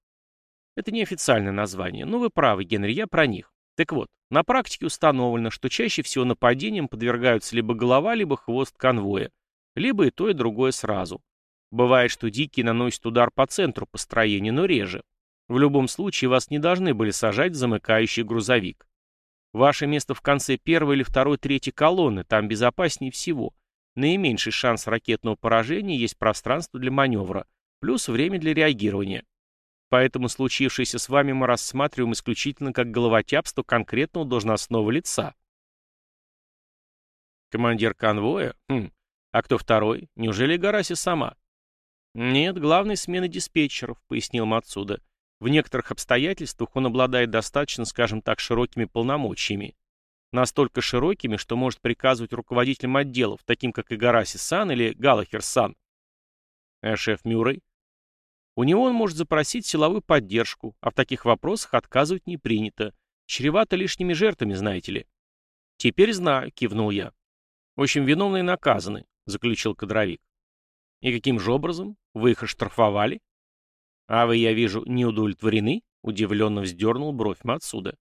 S1: Это неофициальное название, но вы правы, Генри, я про них. Так вот, на практике установлено, что чаще всего нападениям подвергаются либо голова, либо хвост конвоя, либо и то, и другое сразу. Бывает, что дикие наносят удар по центру построения, но реже. В любом случае вас не должны были сажать в замыкающий грузовик. Ваше место в конце первой или второй, третьей колонны, там безопаснее всего. Наименьший шанс ракетного поражения есть пространство для маневра, плюс время для реагирования. Поэтому случившееся с вами мы рассматриваем исключительно как головотяпство конкретного должностного лица. Командир конвоя? Хм. А кто второй? Неужели Гараси сама? Нет, главной смены диспетчеров, пояснил Мацуда. В некоторых обстоятельствах он обладает достаточно, скажем так, широкими полномочиями. Настолько широкими, что может приказывать руководителям отделов, таким как Игараси Сан или Галахер Сан. А шеф Мюррей? У него он может запросить силовую поддержку, а в таких вопросах отказывать не принято. Чревато лишними жертвами, знаете ли. Теперь знаю, кивнул я. В общем, виновные наказаны, заключил кадровик. И каким же образом? Вы их оштрафовали? «А вы, я вижу, не удовлетворены?» — удивленно вздернул бровь отсюда.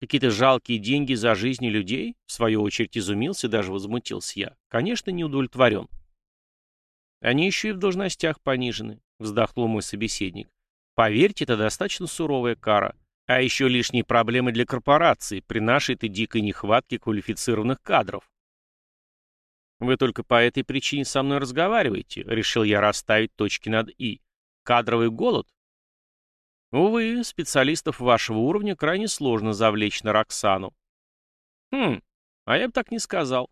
S1: «Какие-то жалкие деньги за жизни людей?» — в свою очередь изумился даже возмутился я. «Конечно, не удовлетворен». «Они еще и в должностях понижены», — вздохнул мой собеседник. «Поверьте, это достаточно суровая кара. А еще лишние проблемы для корпорации при нашей-то дикой нехватке квалифицированных кадров». «Вы только по этой причине со мной разговариваете», — решил я расставить точки над «и». Кадровый голод? Увы, специалистов вашего уровня крайне сложно завлечь на Роксану. Хм, а я бы так не сказал.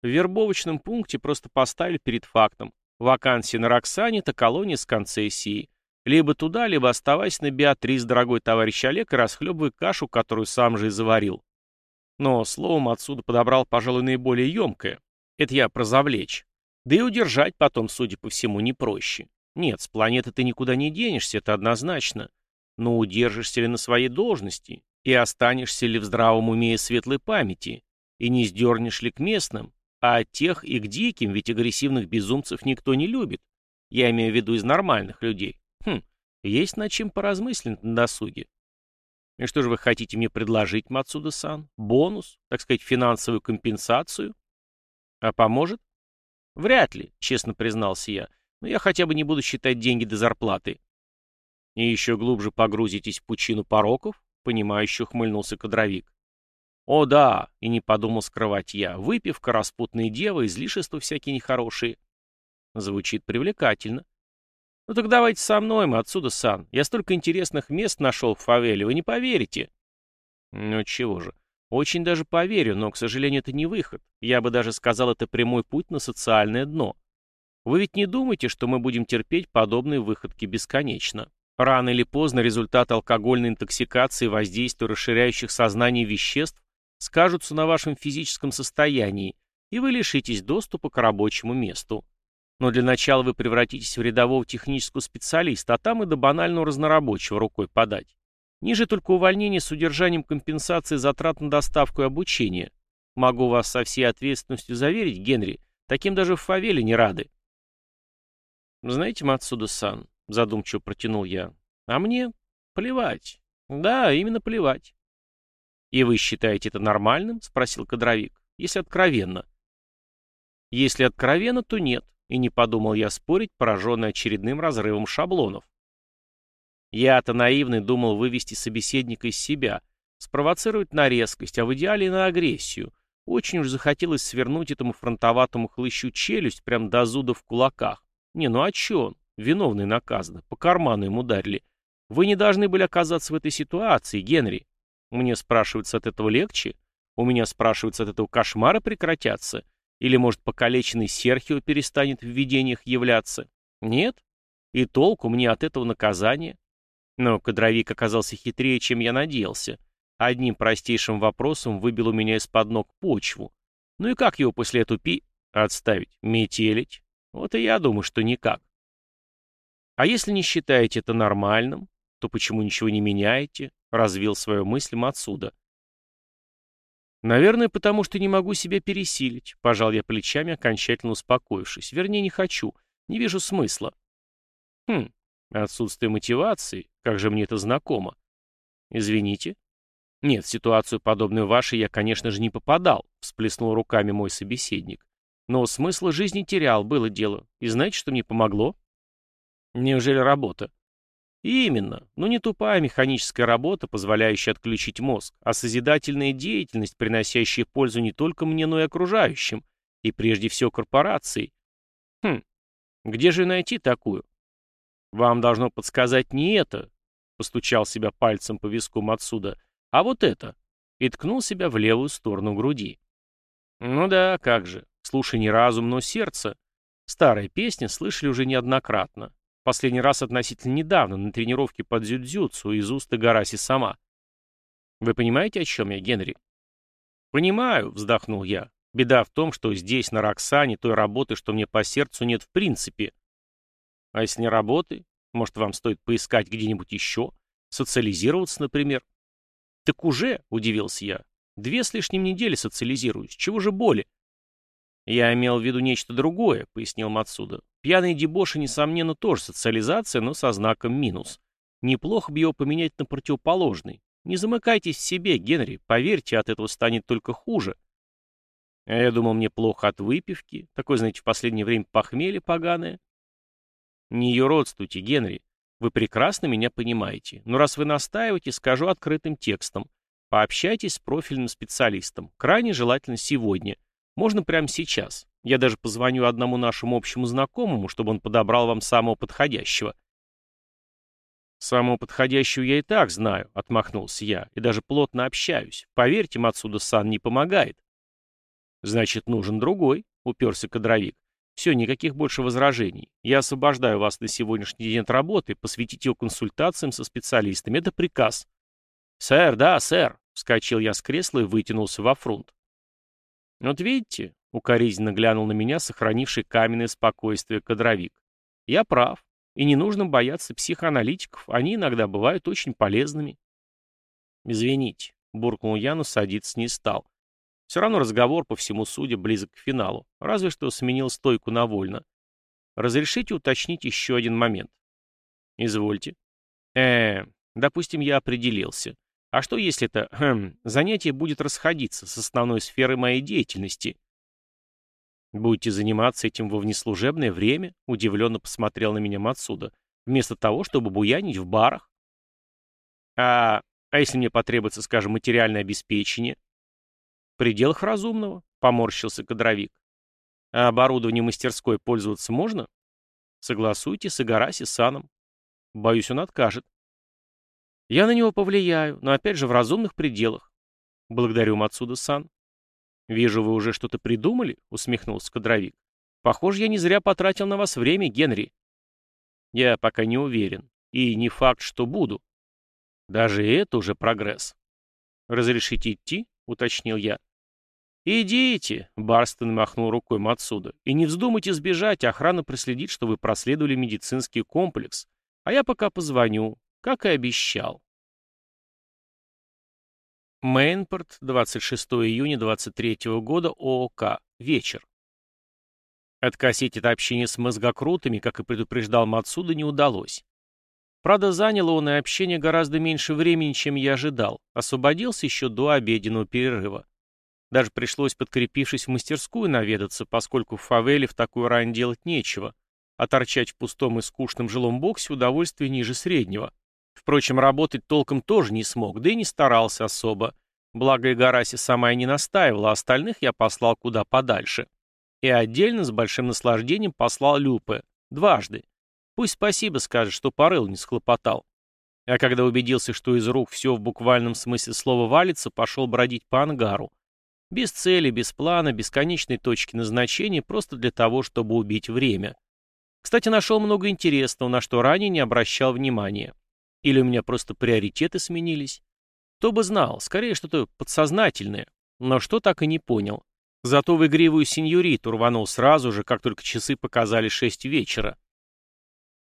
S1: В вербовочном пункте просто поставили перед фактом. Вакансии на Роксане — это колония с концессией. Либо туда, либо оставайся на Беатрис, дорогой товарищ Олег, и расхлебывай кашу, которую сам же и заварил. Но словом отсюда подобрал, пожалуй, наиболее емкое. Это я про завлечь. Да и удержать потом, судя по всему, не проще. Нет, с планеты ты никуда не денешься, это однозначно. Но удержишься ли на своей должности? И останешься ли в здравом уме и светлой памяти? И не сдернешь ли к местным? А от тех и к диким, ведь агрессивных безумцев никто не любит. Я имею в виду из нормальных людей. Хм, есть над чем поразмыслить на досуге. И что же вы хотите мне предложить, Мацуда-сан? Бонус? Так сказать, финансовую компенсацию? А поможет? Вряд ли, честно признался я. Но я хотя бы не буду считать деньги до зарплаты. И еще глубже погрузитесь в пучину пороков, понимающе ухмыльнулся кадровик. О да, и не подумал скрывать я. Выпивка, распутные девы, излишества всякие нехорошие. Звучит привлекательно. Ну так давайте со мной, мы отсюда, Сан. Я столько интересных мест нашел в фавеле, вы не поверите. Ну чего же. Очень даже поверю, но, к сожалению, это не выход. Я бы даже сказал, это прямой путь на социальное дно. Вы ведь не думаете, что мы будем терпеть подобные выходки бесконечно? Рано или поздно результаты алкогольной интоксикации и воздействия расширяющих сознание веществ скажутся на вашем физическом состоянии, и вы лишитесь доступа к рабочему месту. Но для начала вы превратитесь в рядового технического специалиста, а там и до банального разнорабочего рукой подать. Ниже только увольнение с удержанием компенсации затрат на доставку и обучение. Могу вас со всей ответственностью заверить, Генри, таким даже в фавеле не рады. Знаете, Мацуда-сан, задумчиво протянул я, а мне плевать. Да, именно плевать. «И вы считаете это нормальным?» — спросил кадровик. «Если откровенно». «Если откровенно, то нет», и не подумал я спорить, пораженный очередным разрывом шаблонов. Я-то наивный думал вывести собеседника из себя, спровоцировать на резкость, а в идеале на агрессию. Очень уж захотелось свернуть этому фронтоватому хлыщу челюсть прям до зуда в кулаках. Не, ну а чё он? Виновный наказан. По карману ему ударили. Вы не должны были оказаться в этой ситуации, Генри. Мне спрашивается, от этого легче? У меня спрашивается, от этого кошмара прекратятся? Или, может, покалеченный Серхио перестанет в видениях являться? Нет? И толку мне от этого наказания? Но кадровик оказался хитрее, чем я надеялся. Одним простейшим вопросом выбил у меня из-под ног почву. Ну и как его после этого пи... отставить? Метелить? Вот и я думаю, что никак. А если не считаете это нормальным, то почему ничего не меняете? Развил свою мысль отсюда. Наверное, потому что не могу себя пересилить. Пожал я плечами, окончательно успокоившись. Вернее, не хочу. Не вижу смысла. Хм, отсутствие мотивации. Как же мне это знакомо. Извините. Нет, в ситуацию, подобную вашей, я, конечно же, не попадал, всплеснул руками мой собеседник. Но смысла жизни терял, было дело. И знаете, что мне помогло? Неужели работа? Именно, но не тупая механическая работа, позволяющая отключить мозг, а созидательная деятельность, приносящая пользу не только мне, но и окружающим, и прежде всего корпорации. Хм, где же найти такую? Вам должно подсказать не это, постучал себя пальцем по виску отсюда, а вот это, и ткнул себя в левую сторону груди. Ну да, как же, слушай не разум, но сердце. Старая песня слышали уже неоднократно. Последний раз относительно недавно, на тренировке под дзюдзюцу из уст Гараси сама. Вы понимаете, о чем я, Генри? Понимаю, вздохнул я. Беда в том, что здесь, на Роксане, той работы, что мне по сердцу, нет в принципе. А если не работы, может, вам стоит поискать где-нибудь еще? Социализироваться, например? Так уже, удивился я. Две с лишним недели социализируюсь. Чего же боли? «Я имел в виду нечто другое», — пояснил Мацуда. «Пьяные дебоши, несомненно, тоже социализация, но со знаком минус. Неплохо бы его поменять на противоположный. Не замыкайтесь в себе, Генри, поверьте, от этого станет только хуже». А я думал, мне плохо от выпивки. Такое, знаете, в последнее время похмелье поганое. Не юродствуйте, Генри. Вы прекрасно меня понимаете. Но раз вы настаиваете, скажу открытым текстом. Пообщайтесь с профильным специалистом. Крайне желательно сегодня. Можно прямо сейчас. Я даже позвоню одному нашему общему знакомому, чтобы он подобрал вам самого подходящего. «Самого подходящего я и так знаю», — отмахнулся я, — «и даже плотно общаюсь. Поверьте, Мацуда-сан не помогает». «Значит, нужен другой», — уперся кадровик. «Все, никаких больше возражений. Я освобождаю вас на сегодняшний день от работы, посвятите его консультациям со специалистами. Это приказ». «Сэр, да, сэр», — вскочил я с кресла и вытянулся во фронт. «Вот видите», — укоризненно глянул на меня сохранивший каменное спокойствие кадровик. «Я прав. И не нужно бояться психоаналитиков. Они иногда бывают очень полезными». «Извините», — буркнул я, садиться не стал. Все равно разговор, по всему судя, близок к финалу. Разве что сменил стойку на вольно. Разрешите уточнить еще один момент. Извольте. Э, допустим, я определился. А что если это хм, занятие будет расходиться с основной сферой моей деятельности? Будете заниматься этим во внеслужебное время? Удивленно посмотрел на меня Мацуда. Вместо того, чтобы буянить в барах? А, а если мне потребуется, скажем, материальное обеспечение? пределах разумного, поморщился кадровик. А оборудование мастерской пользоваться можно? Согласуйте с Игараси Саном. Боюсь, он откажет. Я на него повлияю, но опять же в разумных пределах. Благодарю Мацуда Сан. Вижу, вы уже что-то придумали, усмехнулся кадровик. Похоже, я не зря потратил на вас время, Генри. Я пока не уверен. И не факт, что буду. Даже это уже прогресс. «Разрешите идти?» — уточнил я. «Идите», — Барстон махнул рукой Мацуда. «И не вздумайте сбежать, охрана проследит, что вы проследовали медицинский комплекс. А я пока позвоню, как и обещал». Мейнпорт, 26 июня 23 года, ООК. Вечер. Откосить это общение с мозгокрутами, как и предупреждал Мацуда, не удалось. Правда, заняло он и общение гораздо меньше времени, чем я ожидал. Освободился еще до обеденного перерыва. Даже пришлось, подкрепившись в мастерскую, наведаться, поскольку в фавеле в такую рань делать нечего, а торчать в пустом и скучном жилом боксе удовольствие ниже среднего. Впрочем, работать толком тоже не смог, да и не старался особо. Благо и Гараси сама и не настаивала, а остальных я послал куда подальше. И отдельно с большим наслаждением послал Люпе. Дважды. Пусть спасибо скажет, что порыл не схлопотал. А когда убедился, что из рук все в буквальном смысле слова валится, пошел бродить по ангару. Без цели, без плана, без конечной точки назначения, просто для того, чтобы убить время. Кстати, нашел много интересного, на что ранее не обращал внимания. Или у меня просто приоритеты сменились. Кто бы знал, скорее что-то подсознательное. Но что так и не понял. Зато в игривую сеньориту рванул сразу же, как только часы показали шесть вечера.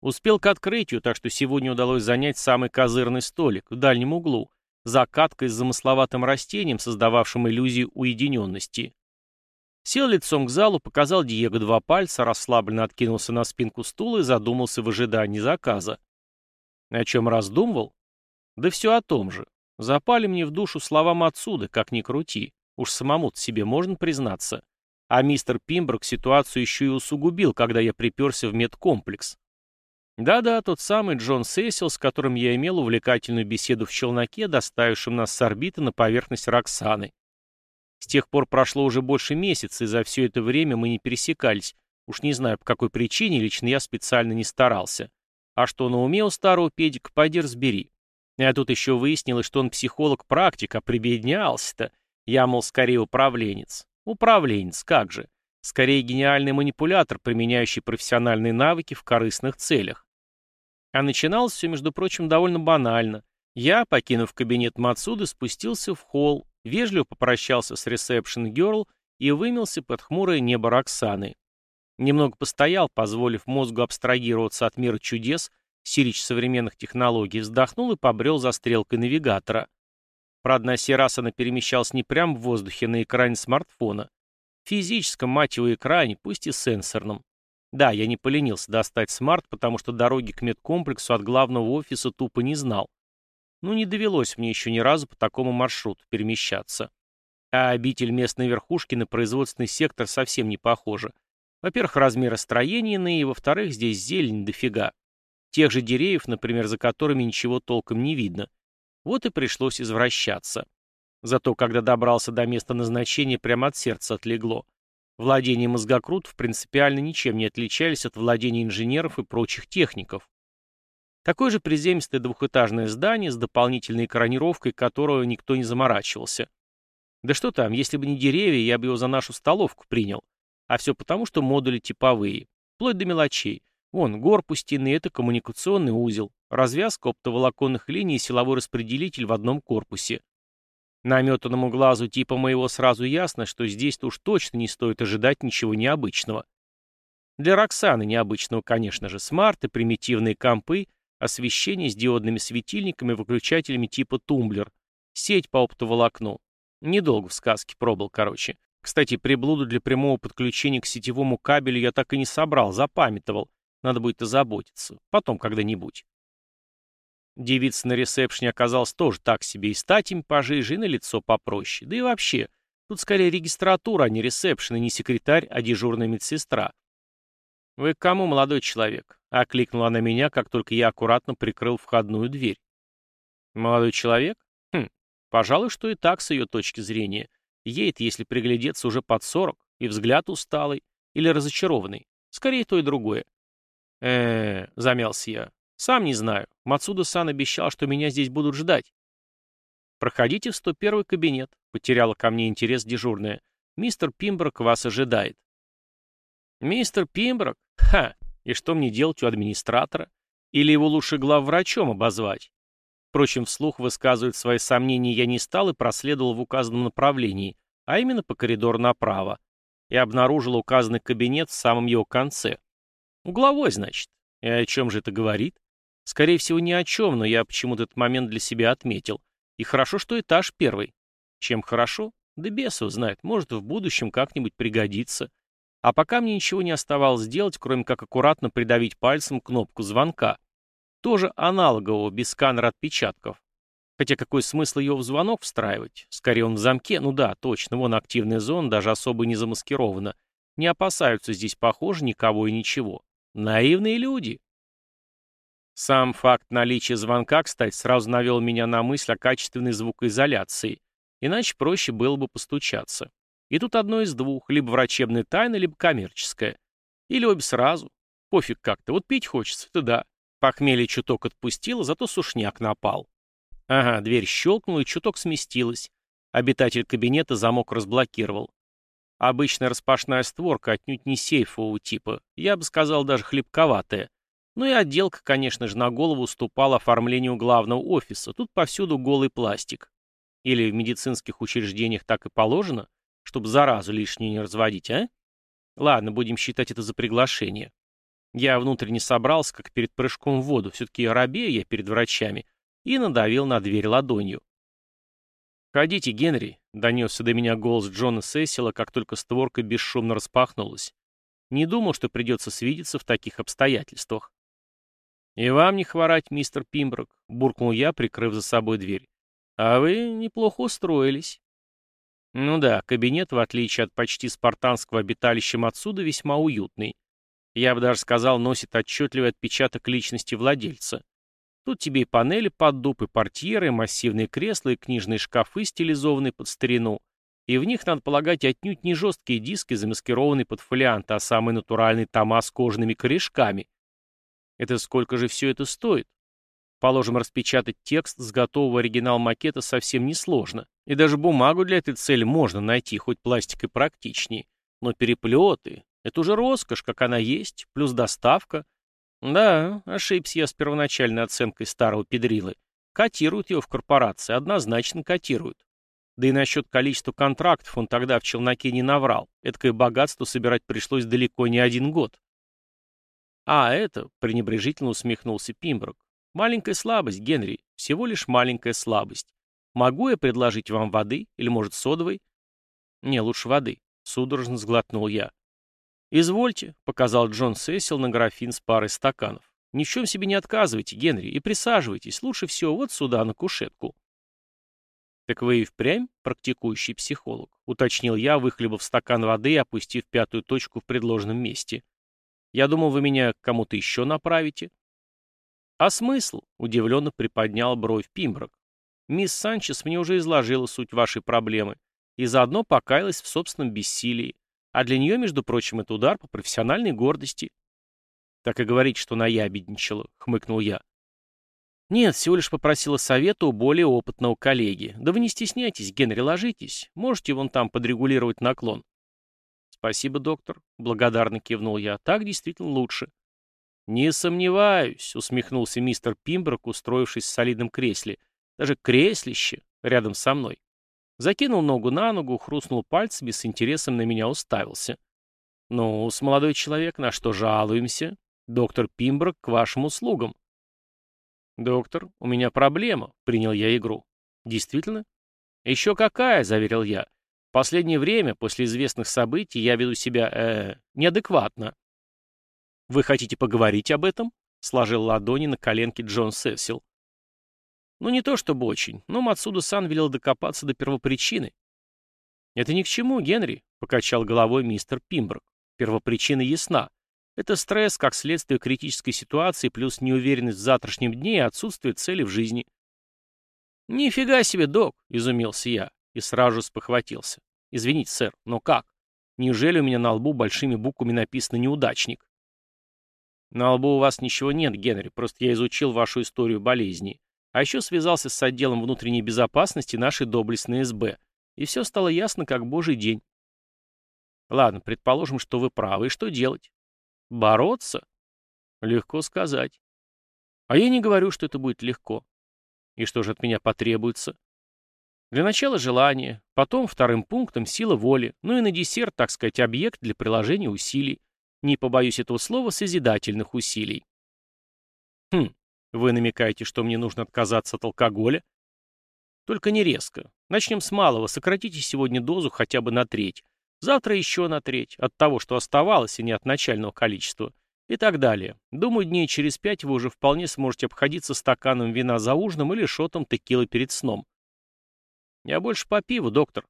S1: Успел к открытию, так что сегодня удалось занять самый козырный столик в дальнем углу, закаткой с замысловатым растением, создававшим иллюзию уединенности. Сел лицом к залу, показал Диего два пальца, расслабленно откинулся на спинку стула и задумался в ожидании заказа. О чем раздумывал? Да все о том же. Запали мне в душу словам отсюда, как ни крути. Уж самому себе можно признаться. А мистер Пимброк ситуацию еще и усугубил, когда я приперся в медкомплекс. Да-да, тот самый Джон Сесил, с которым я имел увлекательную беседу в челноке, доставившем нас с орбиты на поверхность Роксаны. С тех пор прошло уже больше месяца, и за все это время мы не пересекались. Уж не знаю, по какой причине, лично я специально не старался. А что на уме у старого педика, пойди разбери. А тут еще выяснилось, что он психолог-практик, а прибеднялся-то. Я, мол, скорее управленец. Управленец, как же. Скорее гениальный манипулятор, применяющий профессиональные навыки в корыстных целях. А начиналось все, между прочим, довольно банально. Я, покинув кабинет Мацуды, спустился в холл, вежливо попрощался с ресепшн-герл и вымелся под хмурое небо Роксаны. Немного постоял, позволив мозгу абстрагироваться от мира чудес, сирич современных технологий, вздохнул и побрел за стрелкой навигатора. Правда, на сей раз она перемещалась не прямо в воздухе на экране смартфона. Физическом, мать его, экране, пусть и сенсорном. Да, я не поленился достать смарт, потому что дороги к медкомплексу от главного офиса тупо не знал. Ну, не довелось мне еще ни разу по такому маршруту перемещаться. А обитель местной верхушки на производственный сектор совсем не похожа. Во-первых, размеры строения иные, во-вторых, здесь зелень дофига. Тех же деревьев, например, за которыми ничего толком не видно. Вот и пришлось извращаться. Зато когда добрался до места назначения, прямо от сердца отлегло. Владения мозгокрутов принципиально ничем не отличались от владения инженеров и прочих техников. Такое же приземистое двухэтажное здание с дополнительной экранировкой, которого никто не заморачивался. Да что там, если бы не деревья, я бы его за нашу столовку принял. А все потому, что модули типовые. Вплоть до мелочей. Вон, горб у стены — это коммуникационный узел. Развязка оптоволоконных линий и силовой распределитель в одном корпусе. Наметанному глазу типа моего сразу ясно, что здесь-то уж точно не стоит ожидать ничего необычного. Для Роксаны необычного, конечно же, смарты, примитивные компы, освещение с диодными светильниками, выключателями типа тумблер, сеть по оптоволокну. Недолго в сказке пробыл, короче. Кстати, приблуду для прямого подключения к сетевому кабелю я так и не собрал, запамятовал. Надо будет озаботиться. Потом когда-нибудь. Девица на ресепшне оказалась тоже так себе и статями пожиже, и на лицо попроще. Да и вообще, тут скорее регистратура, а не ресепшн, и не секретарь, а дежурная медсестра. «Вы к кому, молодой человек?» — окликнула она меня, как только я аккуратно прикрыл входную дверь. «Молодой человек? Хм, пожалуй, что и так с ее точки зрения. Ей-то, если приглядеться, уже под сорок, и взгляд усталый, или разочарованный. Скорее то и другое. э замялся я. «Сам не знаю. Мацуда-сан обещал, что меня здесь будут ждать». «Проходите в 101 кабинет», — потеряла ко мне интерес дежурная. «Мистер Пимброк вас ожидает». «Мистер Пимброк? Ха! И что мне делать у администратора? Или его лучше главврачом обозвать?» Впрочем, вслух высказывать свои сомнения я не стал и проследовал в указанном направлении, а именно по коридору направо, и обнаружил указанный кабинет в самом его конце. Угловой, значит. И о чем же это говорит? Скорее всего, ни о чем, но я почему-то этот момент для себя отметил. И хорошо, что этаж первый. Чем хорошо? Да бесу знает, может в будущем как-нибудь пригодится. А пока мне ничего не оставалось сделать, кроме как аккуратно придавить пальцем кнопку звонка. Тоже аналогового, без сканера отпечатков. Хотя какой смысл ее в звонок встраивать? Скорее он в замке, ну да, точно, вон активная зона, даже особо не замаскирована. Не опасаются здесь, похоже, никого и ничего. Наивные люди. Сам факт наличия звонка, кстати, сразу навел меня на мысль о качественной звукоизоляции, иначе проще было бы постучаться. И тут одно из двух, либо врачебная тайна, либо коммерческая. Или обе сразу. Пофиг как-то, вот пить хочется, это да. Похмелье чуток отпустило, зато сушняк напал. Ага, дверь щелкнула и чуток сместилась. Обитатель кабинета замок разблокировал. Обычная распашная створка, отнюдь не сейфового типа, я бы сказал, даже хлебковатая. Ну и отделка, конечно же, на голову уступала оформлению главного офиса. Тут повсюду голый пластик. Или в медицинских учреждениях так и положено, чтобы заразу лишнюю не разводить, а? Ладно, будем считать это за приглашение. Я внутренне собрался, как перед прыжком в воду, все-таки рабею я перед врачами, и надавил на дверь ладонью. «Ходите, Генри», — донесся до меня голос Джона Сесила, как только створка бесшумно распахнулась. Не думал, что придется свидеться в таких обстоятельствах. «И вам не хворать, мистер Пимброк», — буркнул я, прикрыв за собой дверь. «А вы неплохо устроились». Ну да, кабинет, в отличие от почти спартанского обиталища отсюда, весьма уютный. Я бы даже сказал, носит отчетливый отпечаток личности владельца. Тут тебе и панели под дуб, портьеры, массивные кресла, и книжные шкафы, стилизованные под старину. И в них, надо полагать, отнюдь не жесткие диски, замаскированные под фолианты, а самые натуральные тома с кожаными корешками. Это сколько же все это стоит? Положим, распечатать текст с готового оригинал-макета совсем несложно. И даже бумагу для этой цели можно найти, хоть пластик и практичнее. Но переплеты — это уже роскошь, как она есть, плюс доставка. Да, ошибся я с первоначальной оценкой старого педрилы. Котируют его в корпорации, однозначно котируют. Да и насчет количества контрактов он тогда в челноке не наврал. Эдакое богатство собирать пришлось далеко не один год. «А это», — пренебрежительно усмехнулся Пимброк, — «маленькая слабость, Генри, всего лишь маленькая слабость. Могу я предложить вам воды или, может, содовой?» «Не, лучше воды», — судорожно сглотнул я. «Извольте», — показал Джон Сесил на графин с парой стаканов. «Ни в чем себе не отказывайте, Генри, и присаживайтесь, лучше всего вот сюда, на кушетку». «Так вы и впрямь практикующий психолог», — уточнил я, выхлебав стакан воды и опустив пятую точку в предложенном месте. Я думал, вы меня к кому-то еще направите. А смысл? Удивленно приподнял бровь Пимброк. Мисс Санчес мне уже изложила суть вашей проблемы и заодно покаялась в собственном бессилии. А для нее, между прочим, это удар по профессиональной гордости. Так и говорить, что наябедничала, хмыкнул я. Нет, всего лишь попросила совета у более опытного коллеги. Да вы не стесняйтесь, Генри, ложитесь. Можете вон там подрегулировать наклон. «Спасибо, доктор», — благодарно кивнул я. «Так действительно лучше». «Не сомневаюсь», — усмехнулся мистер Пимброк, устроившись в солидном кресле. «Даже креслище рядом со мной». Закинул ногу на ногу, хрустнул пальцами, с интересом на меня уставился. «Ну, с молодой человек, на что жалуемся? Доктор Пимброк к вашим услугам». «Доктор, у меня проблема», — принял я игру. «Действительно?» «Еще какая», — заверил я последнее время, после известных событий, я веду себя, э, неадекватно. «Вы хотите поговорить об этом?» — сложил ладони на коленке Джон Сесил. «Ну, не то чтобы очень, но Мацуда-сан велел докопаться до первопричины». «Это ни к чему, Генри», — покачал головой мистер Пимброк. «Первопричина ясна. Это стресс как следствие критической ситуации плюс неуверенность в завтрашнем дне и отсутствие цели в жизни». «Нифига себе, док!» — изумился я и сразу спохватился. Извините, сэр, но как? Неужели у меня на лбу большими буквами написано «неудачник»? На лбу у вас ничего нет, Генри, просто я изучил вашу историю болезни. А еще связался с отделом внутренней безопасности нашей доблестной СБ. И все стало ясно, как божий день. Ладно, предположим, что вы правы. И что делать? Бороться? Легко сказать. А я не говорю, что это будет легко. И что же от меня потребуется? Для начала желание, потом вторым пунктом сила воли, ну и на десерт, так сказать, объект для приложения усилий. Не побоюсь этого слова, созидательных усилий. Хм, вы намекаете, что мне нужно отказаться от алкоголя? Только не резко. Начнем с малого, сократите сегодня дозу хотя бы на треть. Завтра еще на треть, от того, что оставалось, и не от начального количества. И так далее. Думаю, дней через пять вы уже вполне сможете обходиться стаканом вина за ужином или шотом текилы перед сном. Я больше по пиву, доктор.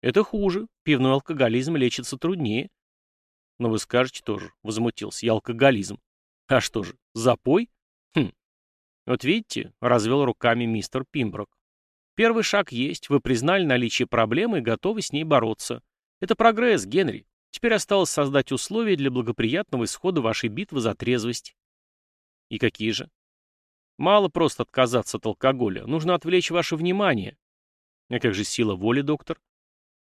S1: Это хуже. Пивной алкоголизм лечится труднее. Но вы скажете тоже, возмутился, я алкоголизм. А что же, запой? Вот видите, развел руками мистер Пимброк. Первый шаг есть, вы признали наличие проблемы и готовы с ней бороться. Это прогресс, Генри. Теперь осталось создать условия для благоприятного исхода вашей битвы за трезвость. И какие же? Мало просто отказаться от алкоголя, нужно отвлечь ваше внимание. А как же сила воли, доктор?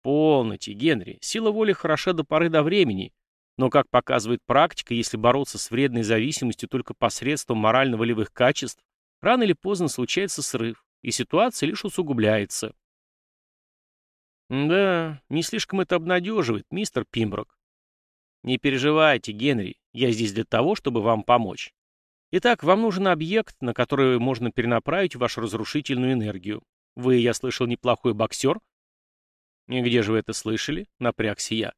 S1: Полноте, Генри. Сила воли хороша до поры до времени. Но, как показывает практика, если бороться с вредной зависимостью только посредством морально-волевых качеств, рано или поздно случается срыв, и ситуация лишь усугубляется. «Да, не слишком это обнадеживает, мистер Пимброк». «Не переживайте, Генри, я здесь для того, чтобы вам помочь. Итак, вам нужен объект, на который можно перенаправить вашу разрушительную энергию. Вы, я слышал, неплохой боксер?» «И где же вы это слышали?» — напрягся я.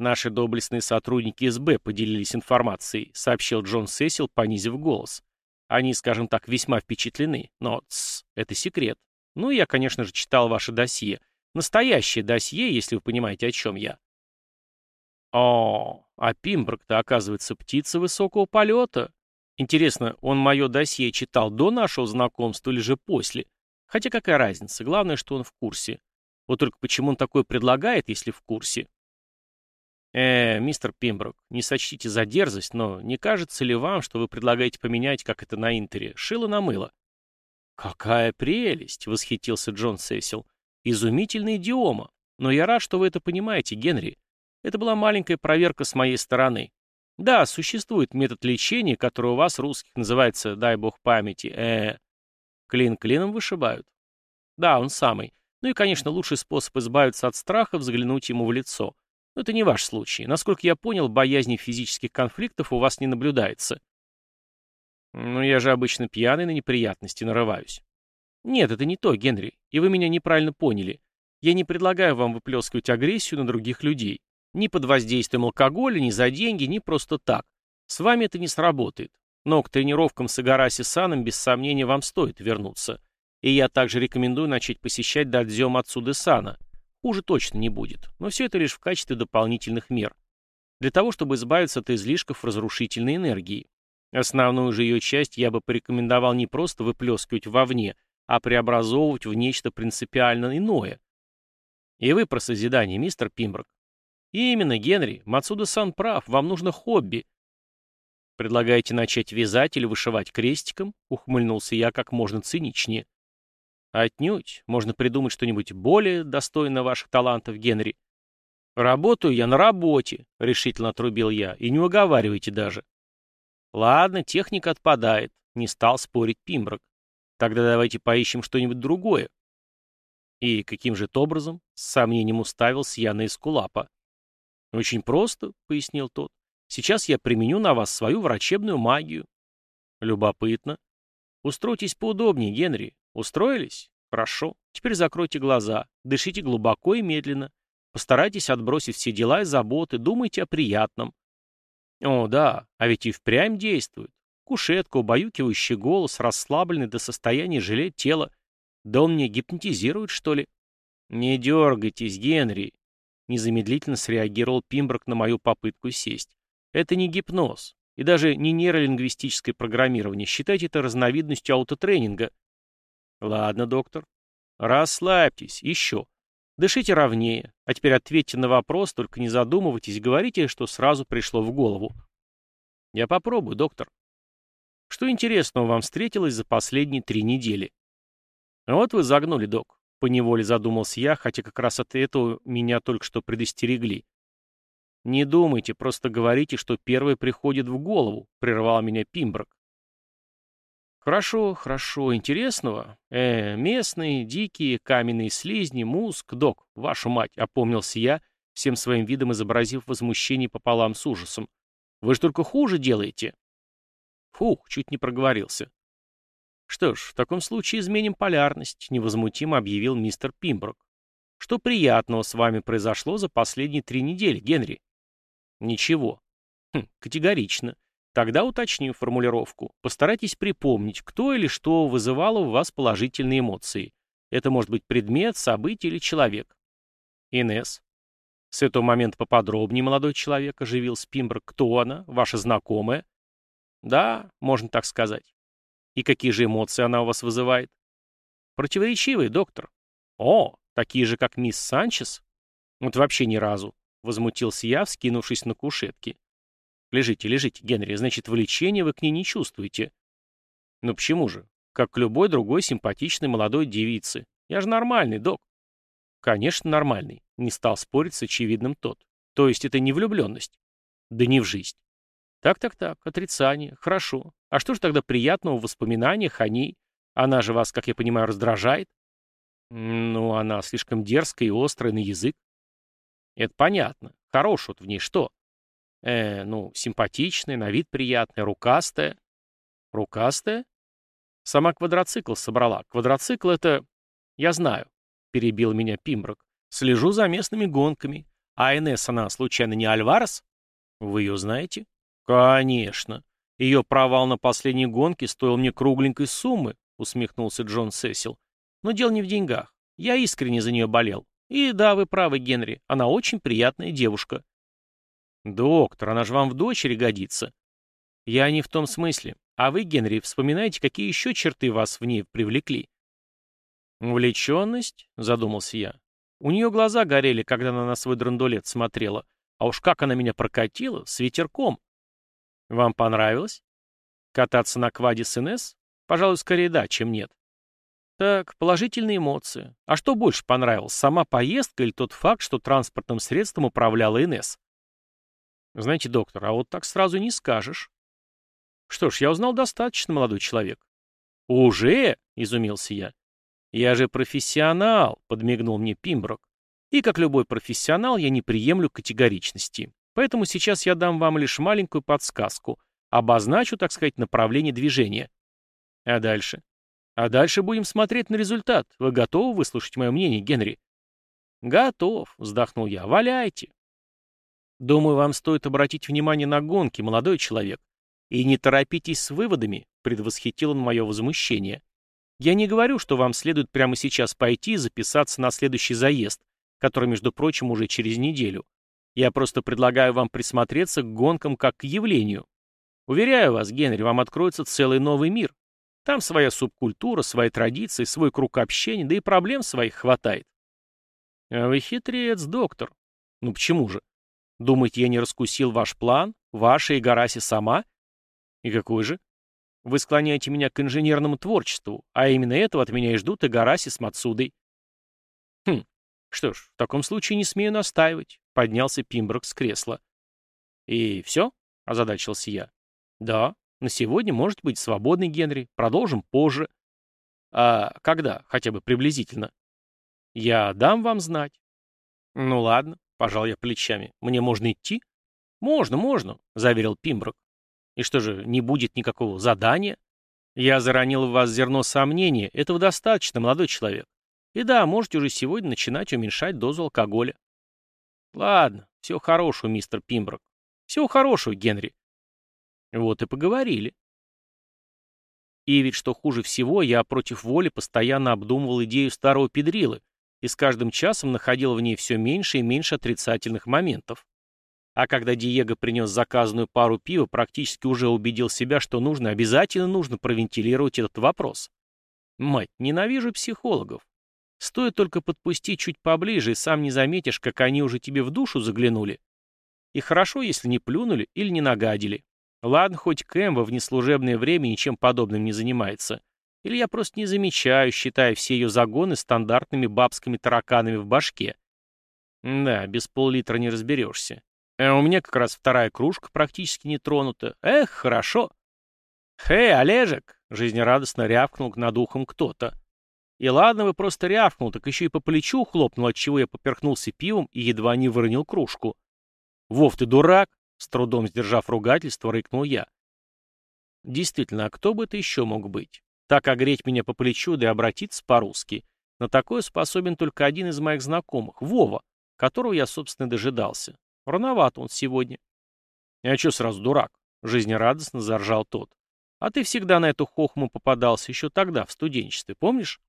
S1: «Наши доблестные сотрудники СБ поделились информацией», — сообщил Джон Сесил, понизив голос. «Они, скажем так, весьма впечатлены, но, тсс, это секрет. Ну, я, конечно же, читал ваше досье, Настоящее досье, если вы понимаете, о чем я. О, а Пимброк-то, оказывается, птица высокого полета. Интересно, он мое досье читал до нашего знакомства или же после? Хотя какая разница, главное, что он в курсе. Вот только почему он такое предлагает, если в курсе? Э, мистер Пимброк, не сочтите за дерзость, но не кажется ли вам, что вы предлагаете поменять, как это на Интере, шило на мыло? Какая прелесть, восхитился Джон Сесил. Изумительная идиома. Но я рад, что вы это понимаете, Генри. Это была маленькая проверка с моей стороны. Да, существует метод лечения, который у вас, русских, называется, дай бог памяти, э, клин клином вышибают. Да, он самый. Ну и, конечно, лучший способ избавиться от страха — взглянуть ему в лицо. Но это не ваш случай. Насколько я понял, боязни физических конфликтов у вас не наблюдается. Ну, я же обычно пьяный на неприятности нарываюсь. Нет, это не то, Генри, и вы меня неправильно поняли. Я не предлагаю вам выплескивать агрессию на других людей. Ни под воздействием алкоголя, ни за деньги, ни просто так. С вами это не сработает. Но к тренировкам с Игараси Саном без сомнения вам стоит вернуться. И я также рекомендую начать посещать дадзё Мацуды Сана. Хуже точно не будет, но все это лишь в качестве дополнительных мер. Для того, чтобы избавиться от излишков разрушительной энергии. Основную же ее часть я бы порекомендовал не просто выплескивать вовне, а преобразовывать в нечто принципиально иное. И вы про созидание, мистер Пимброк. Именно, Генри, Мацуда-сан прав, вам нужно хобби. Предлагаете начать вязать или вышивать крестиком? Ухмыльнулся я как можно циничнее. Отнюдь, можно придумать что-нибудь более достойное ваших талантов, Генри. Работаю я на работе, решительно отрубил я, и не уговаривайте даже. Ладно, техника отпадает, не стал спорить Пимброк. Тогда давайте поищем что-нибудь другое. И каким же это образом? С сомнением уставился я на Эскулапа. Очень просто, пояснил тот. Сейчас я применю на вас свою врачебную магию. Любопытно. Устройтесь поудобнее, Генри. Устроились? Хорошо. Теперь закройте глаза. Дышите глубоко и медленно. Постарайтесь отбросить все дела и заботы. Думайте о приятном. О, да, а ведь и впрямь действует. Кушетка, убаюкивающий голос, расслабленный до состояния жалеть тела. Да он меня гипнотизирует, что ли? Не дергайтесь, Генри. Незамедлительно среагировал Пимброк на мою попытку сесть. Это не гипноз. И даже не нейролингвистическое программирование. Считайте это разновидностью аутотренинга. Ладно, доктор. Расслабьтесь. Еще. Дышите ровнее. А теперь ответьте на вопрос, только не задумывайтесь, говорите, что сразу пришло в голову. Я попробую, доктор. Что интересного вам встретилось за последние три недели? Вот вы загнули, док. Поневоле задумался я, хотя как раз от этого меня только что предостерегли. «Не думайте, просто говорите, что первое приходит в голову», — прервал меня Пимброк. «Хорошо, хорошо, интересного. Э, местные, дикие, каменные слизни, муск, док, вашу мать», — опомнился я, всем своим видом изобразив возмущение пополам с ужасом. «Вы же только хуже делаете». Фух, чуть не проговорился. «Что ж, в таком случае изменим полярность», — невозмутимо объявил мистер Пимброк. «Что приятного с вами произошло за последние три недели, Генри?» Ничего. Хм, категорично. Тогда уточним формулировку. Постарайтесь припомнить, кто или что вызывало у вас положительные эмоции. Это может быть предмет, событие или человек. Инес. С этого момента поподробнее, молодой человек, оживил Спимберг. Кто она? Ваша знакомая? Да, можно так сказать. И какие же эмоции она у вас вызывает? Противоречивые, доктор. О, такие же, как мисс Санчес? Вот вообще ни разу. — возмутился я, вскинувшись на кушетке. «Лежите, лежите, Генри, значит, влечения вы к ней не чувствуете». «Ну почему же? Как к любой другой симпатичной молодой девице. Я же нормальный, док». «Конечно, нормальный», — не стал спорить с очевидным тот. «То есть это не влюбленность?» «Да не в жизнь». «Так-так-так, отрицание, хорошо. А что же тогда приятного в воспоминаниях о ней? Она же вас, как я понимаю, раздражает?» «Ну, она слишком дерзкая и острая на язык. Это понятно. Хорош вот в ней что? Э, ну, симпатичная, на вид приятная, рукастая. Рукастая? Сама квадроцикл собрала. Квадроцикл — это... Я знаю, — перебил меня Пимброк. Слежу за местными гонками. А НС она, случайно, не Альварес? Вы ее знаете? Конечно. Ее провал на последней гонке стоил мне кругленькой суммы, усмехнулся Джон Сесил. Но дело не в деньгах. Я искренне за нее болел. И да, вы правы, Генри, она очень приятная девушка. Доктор, она же вам в дочери годится. Я не в том смысле. А вы, Генри, вспоминаете, какие еще черты вас в ней привлекли? Увлеченность, задумался я. У нее глаза горели, когда она на свой драндулет смотрела. А уж как она меня прокатила, с ветерком. Вам понравилось? Кататься на кваде с НС? Пожалуй, скорее да, чем нет. Так, положительные эмоции. А что больше понравилось, сама поездка или тот факт, что транспортным средством управляла ИНС? Знаете, доктор, а вот так сразу не скажешь. Что ж, я узнал достаточно, молодой человек. Уже? — изумился я. Я же профессионал, — подмигнул мне Пимброк. И как любой профессионал, я не приемлю категоричности. Поэтому сейчас я дам вам лишь маленькую подсказку. Обозначу, так сказать, направление движения. А дальше? А дальше будем смотреть на результат. Вы готовы выслушать мое мнение, Генри? Готов, вздохнул я. Валяйте. Думаю, вам стоит обратить внимание на гонки, молодой человек. И не торопитесь с выводами, предвосхитил он мое возмущение. Я не говорю, что вам следует прямо сейчас пойти и записаться на следующий заезд, который, между прочим, уже через неделю. Я просто предлагаю вам присмотреться к гонкам как к явлению. Уверяю вас, Генри, вам откроется целый новый мир. Там своя субкультура, свои традиции, свой круг общения, да и проблем своих хватает. А вы хитрец, доктор. Ну почему же? Думаете, я не раскусил ваш план? Ваша и Гараси сама? И какой же? Вы склоняете меня к инженерному творчеству, а именно этого от меня и ждут и Гараси с Мацудой. Хм, что ж, в таком случае не смею настаивать, поднялся Пимброк с кресла. И все? Озадачился я. Да, на сегодня может быть свободный Генри. Продолжим позже. А когда? Хотя бы приблизительно. Я дам вам знать. Ну ладно, пожал я плечами. Мне можно идти? Можно, можно, заверил Пимброк. И что же, не будет никакого задания? Я заронил в вас зерно сомнения. Этого достаточно, молодой человек. И да, можете уже сегодня начинать уменьшать дозу алкоголя. Ладно, всего хорошего, мистер Пимброк. Всего хорошего, Генри. Вот и поговорили. И ведь, что хуже всего, я против воли постоянно обдумывал идею старого педрилы и с каждым часом находил в ней все меньше и меньше отрицательных моментов. А когда Диего принес заказанную пару пива, практически уже убедил себя, что нужно, обязательно нужно провентилировать этот вопрос. Мать, ненавижу психологов. Стоит только подпустить чуть поближе, и сам не заметишь, как они уже тебе в душу заглянули. И хорошо, если не плюнули или не нагадили. Ладно, хоть Кэмва в неслужебное время ничем подобным не занимается. Или я просто не замечаю, считая все ее загоны стандартными бабскими тараканами в башке. Да, без пол-литра не разберешься. А у меня как раз вторая кружка практически не тронута. Эх, хорошо. «Хей, Олежек!» — жизнерадостно рявкнул над ухом кто-то. И ладно вы просто рявкнул, так еще и по плечу хлопнул, отчего я поперхнулся пивом и едва не выронил кружку. «Вов, ты дурак!» — с трудом сдержав ругательство, рыкнул я. Действительно, а кто бы это еще мог быть? Так огреть меня по плечу, да и обратиться по-русски. На такое способен только один из моих знакомых, Вова, которого я, собственно, дожидался. Рановато он сегодня. «А что сразу дурак?» — жизнерадостно заржал тот. «А ты всегда на эту хохму попадался еще тогда, в студенчестве, помнишь?»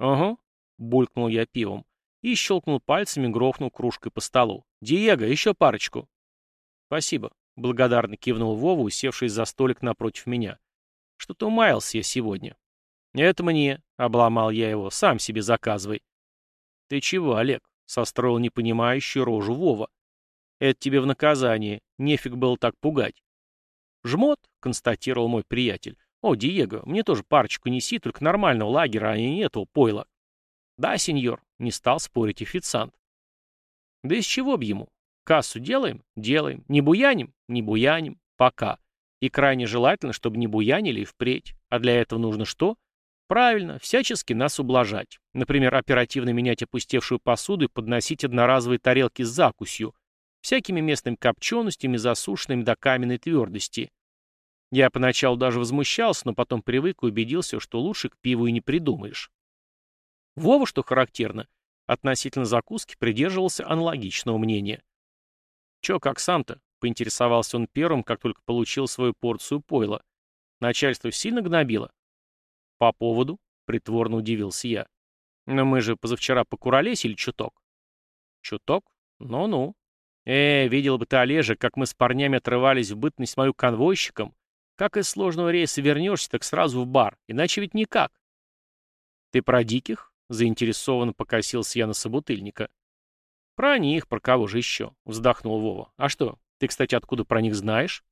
S1: «Ага», — булькнул я пивом и щелкнул пальцами, грохнул кружкой по столу. «Диего, еще парочку». «Спасибо», — благодарно кивнул Вова, усевшись за столик напротив меня. «Что-то умаялся я сегодня». «Это мне», — обломал я его, — «сам себе заказывай». «Ты чего, Олег?» — состроил непонимающую рожу Вова. «Это тебе в наказание. Нефиг было так пугать». «Жмот», — констатировал мой приятель. «О, Диего, мне тоже парочку неси, только нормального лагера, а не этого пойла». «Да, сеньор», — не стал спорить официант. «Да из чего б ему? Кассу делаем? Делаем. Не буяним? Не буяним. Пока. И крайне желательно, чтобы не буянили и впредь. А для этого нужно что? Правильно, всячески нас ублажать. Например, оперативно менять опустевшую посуду и подносить одноразовые тарелки с закусью, всякими местными копченостями, засушенными до каменной твердости. Я поначалу даже возмущался, но потом привык и убедился, что лучше к пиву и не придумаешь. Вова, что характерно, относительно закуски придерживался аналогичного мнения. «Чё, как сам-то?» — поинтересовался он первым, как только получил свою порцию пойла. «Начальство сильно гнобило?» «По поводу?» — притворно удивился я. «Но мы же позавчера покуролесили чуток». «Чуток? Ну-ну. Э, видел бы ты, Олежа, как мы с парнями отрывались в бытность мою конвойщиком, как из сложного рейса вернешься, так сразу в бар. Иначе ведь никак. Ты про диких? Заинтересованно покосился я на собутыльника. Про них, про кого же еще? Вздохнул Вова. А что, ты, кстати, откуда про них знаешь?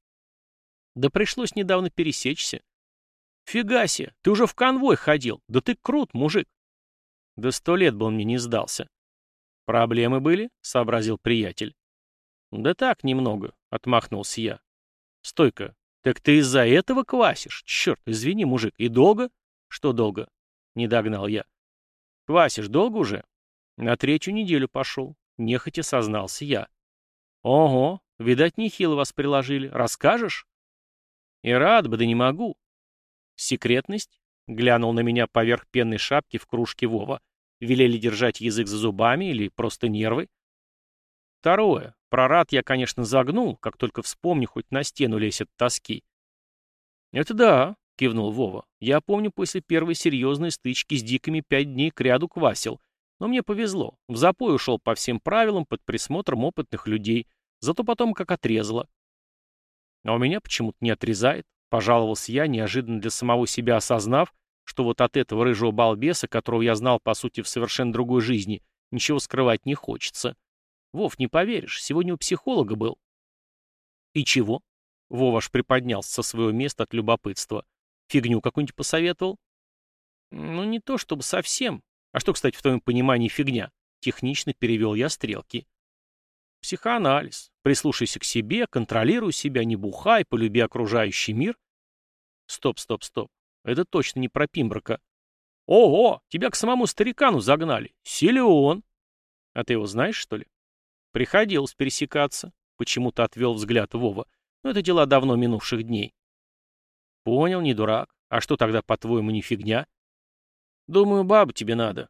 S1: Да пришлось недавно пересечься. Фига себе, ты уже в конвой ходил. Да ты крут, мужик. Да сто лет бы он мне не сдался. Проблемы были? Сообразил приятель. Да так, немного, отмахнулся я. Стойка, «Так ты из-за этого квасишь? Черт, извини, мужик, и долго?» «Что долго?» — не догнал я. «Квасишь долго уже?» «На третью неделю пошел», — нехотя сознался я. «Ого, видать, нехило вас приложили. Расскажешь?» «И рад бы, да не могу». «Секретность?» — глянул на меня поверх пенной шапки в кружке Вова. «Велели держать язык за зубами или просто нервы?» Второе. Прорад я, конечно, загнул, как только вспомню, хоть на стену лезь от тоски. «Это да», — кивнул Вова. «Я помню, после первой серьезной стычки с дикими пять дней к ряду квасил. Но мне повезло. В запой ушел по всем правилам под присмотром опытных людей. Зато потом как отрезало. А у меня почему-то не отрезает. Пожаловался я, неожиданно для самого себя осознав, что вот от этого рыжего балбеса, которого я знал, по сути, в совершенно другой жизни, ничего скрывать не хочется. Вов, не поверишь, сегодня у психолога был. И чего? Вова аж приподнялся со своего места от любопытства. Фигню какую-нибудь посоветовал? Ну, не то чтобы совсем. А что, кстати, в твоем понимании фигня? Технично перевел я стрелки. Психоанализ. Прислушайся к себе, контролируй себя, не бухай, полюби окружающий мир. Стоп, стоп, стоп. Это точно не про Пимброка. Ого, тебя к самому старикану загнали. Силион. А ты его знаешь, что ли? Приходилось пересекаться. Почему-то отвел взгляд Вова. Но это дела давно минувших дней. Понял, не дурак. А что тогда, по-твоему, не фигня? Думаю, баба тебе надо.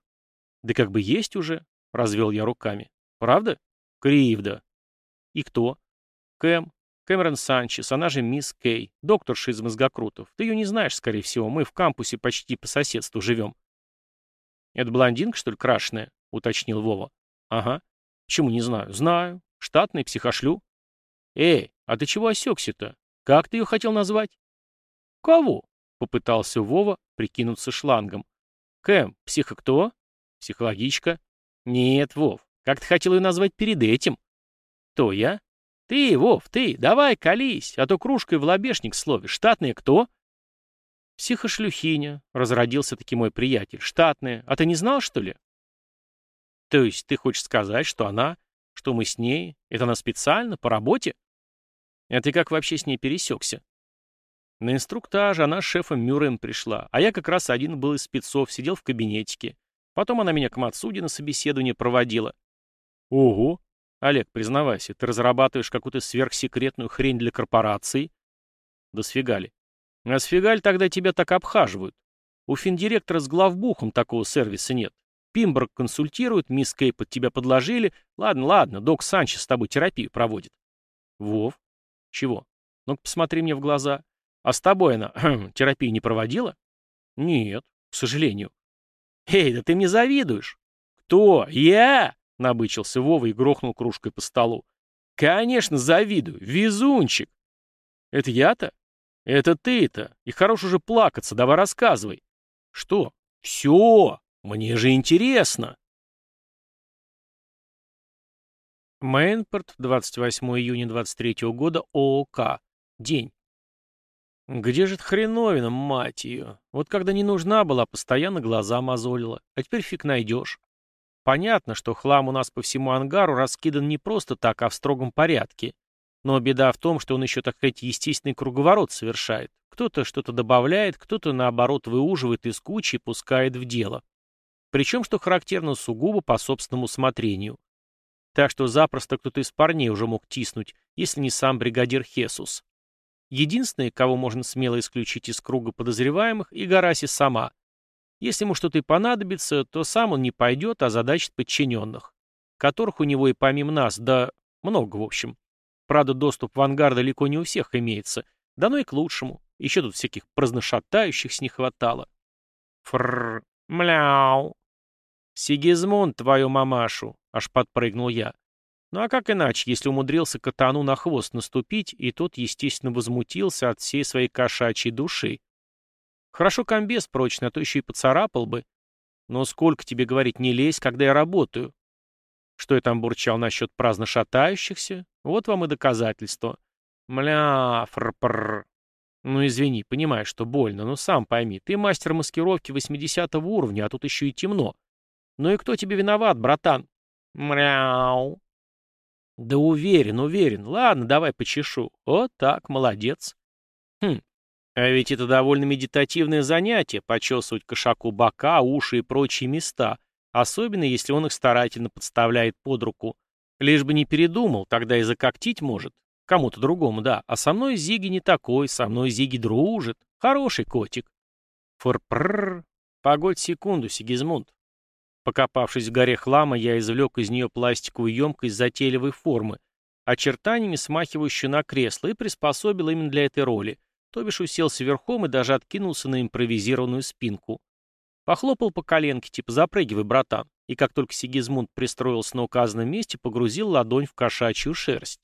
S1: Да как бы есть уже, развел я руками. Правда? Кривда. И кто? Кэм. Кэмерон Санчес, она же мисс Кей, докторша из мозгокрутов. Ты ее не знаешь, скорее всего, мы в кампусе почти по соседству живем. Это блондинка, что ли, крашеная? Уточнил Вова. Ага. Почему не знаю? Знаю. Штатный, психошлю. Эй, а ты чего осекся-то? Как ты ее хотел назвать? Кого? Попытался Вова прикинуться шлангом. Кэм, психо кто? Психологичка? Нет, Вов, как ты хотел ее назвать перед этим? Кто я? Ты, Вов, ты, давай колись, а то кружкой в лобешник словишь. Штатная кто? Психошлюхиня, разродился таки мой приятель. Штатная. А ты не знал, что ли? То есть ты хочешь сказать, что она, что мы с ней, это она специально, по работе? А ты как вообще с ней пересекся? На инструктаж она с шефом Мюрреем пришла, а я как раз один был из спецов, сидел в кабинетике. Потом она меня к Мацуде на собеседование проводила. Ого! Олег, признавайся, ты разрабатываешь какую-то сверхсекретную хрень для корпорации? Да сфигали. А сфигаль тогда тебя так обхаживают. У финдиректора с главбухом такого сервиса нет. Пимберг консультирует, мисс Кей под тебя подложили. Ладно, ладно, док Санчес с тобой терапию проводит. Вов? Чего? Ну-ка посмотри мне в глаза. А с тобой она терапию не проводила? Нет, к сожалению. Эй, да ты мне завидуешь. Кто? Я? Набычился Вова и грохнул кружкой по столу. Конечно, завидую. Везунчик. Это я-то? Это ты-то. И хорош уже плакаться, давай рассказывай. Что? Все. Мне же интересно. Мейнпорт, 28 июня 23 года, ООК. День. Где же эта хреновина, мать ее? Вот когда не нужна была, постоянно глаза мозолила. А теперь фиг найдешь. Понятно, что хлам у нас по всему ангару раскидан не просто так, а в строгом порядке. Но беда в том, что он еще, так сказать, естественный круговорот совершает. Кто-то что-то добавляет, кто-то, наоборот, выуживает из кучи и пускает в дело. Причем, что характерно, сугубо по собственному усмотрению. Так что запросто кто-то из парней уже мог тиснуть, если не сам бригадир Хесус. Единственное, кого можно смело исключить из круга подозреваемых, и Гараси сама. Если ему что-то и понадобится, то сам он не пойдет, а задачит подчиненных, которых у него и помимо нас, да много в общем. Правда, доступ в ангар далеко не у всех имеется, да ну и к лучшему. Еще тут всяких праздношатающихся не хватало. Фрррр, мяу. Сигизмунд, твою мамашу, аж подпрыгнул я. Ну а как иначе, если умудрился катану на хвост наступить, и тот, естественно, возмутился от всей своей кошачьей души. Хорошо комбез прочный, а то еще и поцарапал бы. Но сколько тебе говорить, не лезь, когда я работаю. Что я там бурчал насчет праздно шатающихся? Вот вам и доказательство. Мля, фрпр. Ну извини, понимаю, что больно, но сам пойми, ты мастер маскировки 80 уровня, а тут еще и темно. Ну и кто тебе виноват, братан? Мряу. Да уверен, уверен. Ладно, давай почешу. Вот так, молодец. Хм, а ведь это довольно медитативное занятие — почесывать кошаку бока, уши и прочие места, особенно если он их старательно подставляет под руку. Лишь бы не передумал, тогда и закоктить может. Кому-то другому, да. А со мной Зиги не такой, со мной Зиги дружит. Хороший котик. Фрпррр. Погодь секунду, Сигизмунд. Покопавшись в горе хлама, я извлек из нее пластиковую емкость затейливой формы, очертаниями смахивающую на кресло, и приспособил именно для этой роли, то бишь уселся верхом и даже откинулся на импровизированную спинку. Похлопал по коленке, типа «запрыгивай, братан», и как только Сигизмунд пристроился на указанном месте, погрузил ладонь в кошачью шерсть.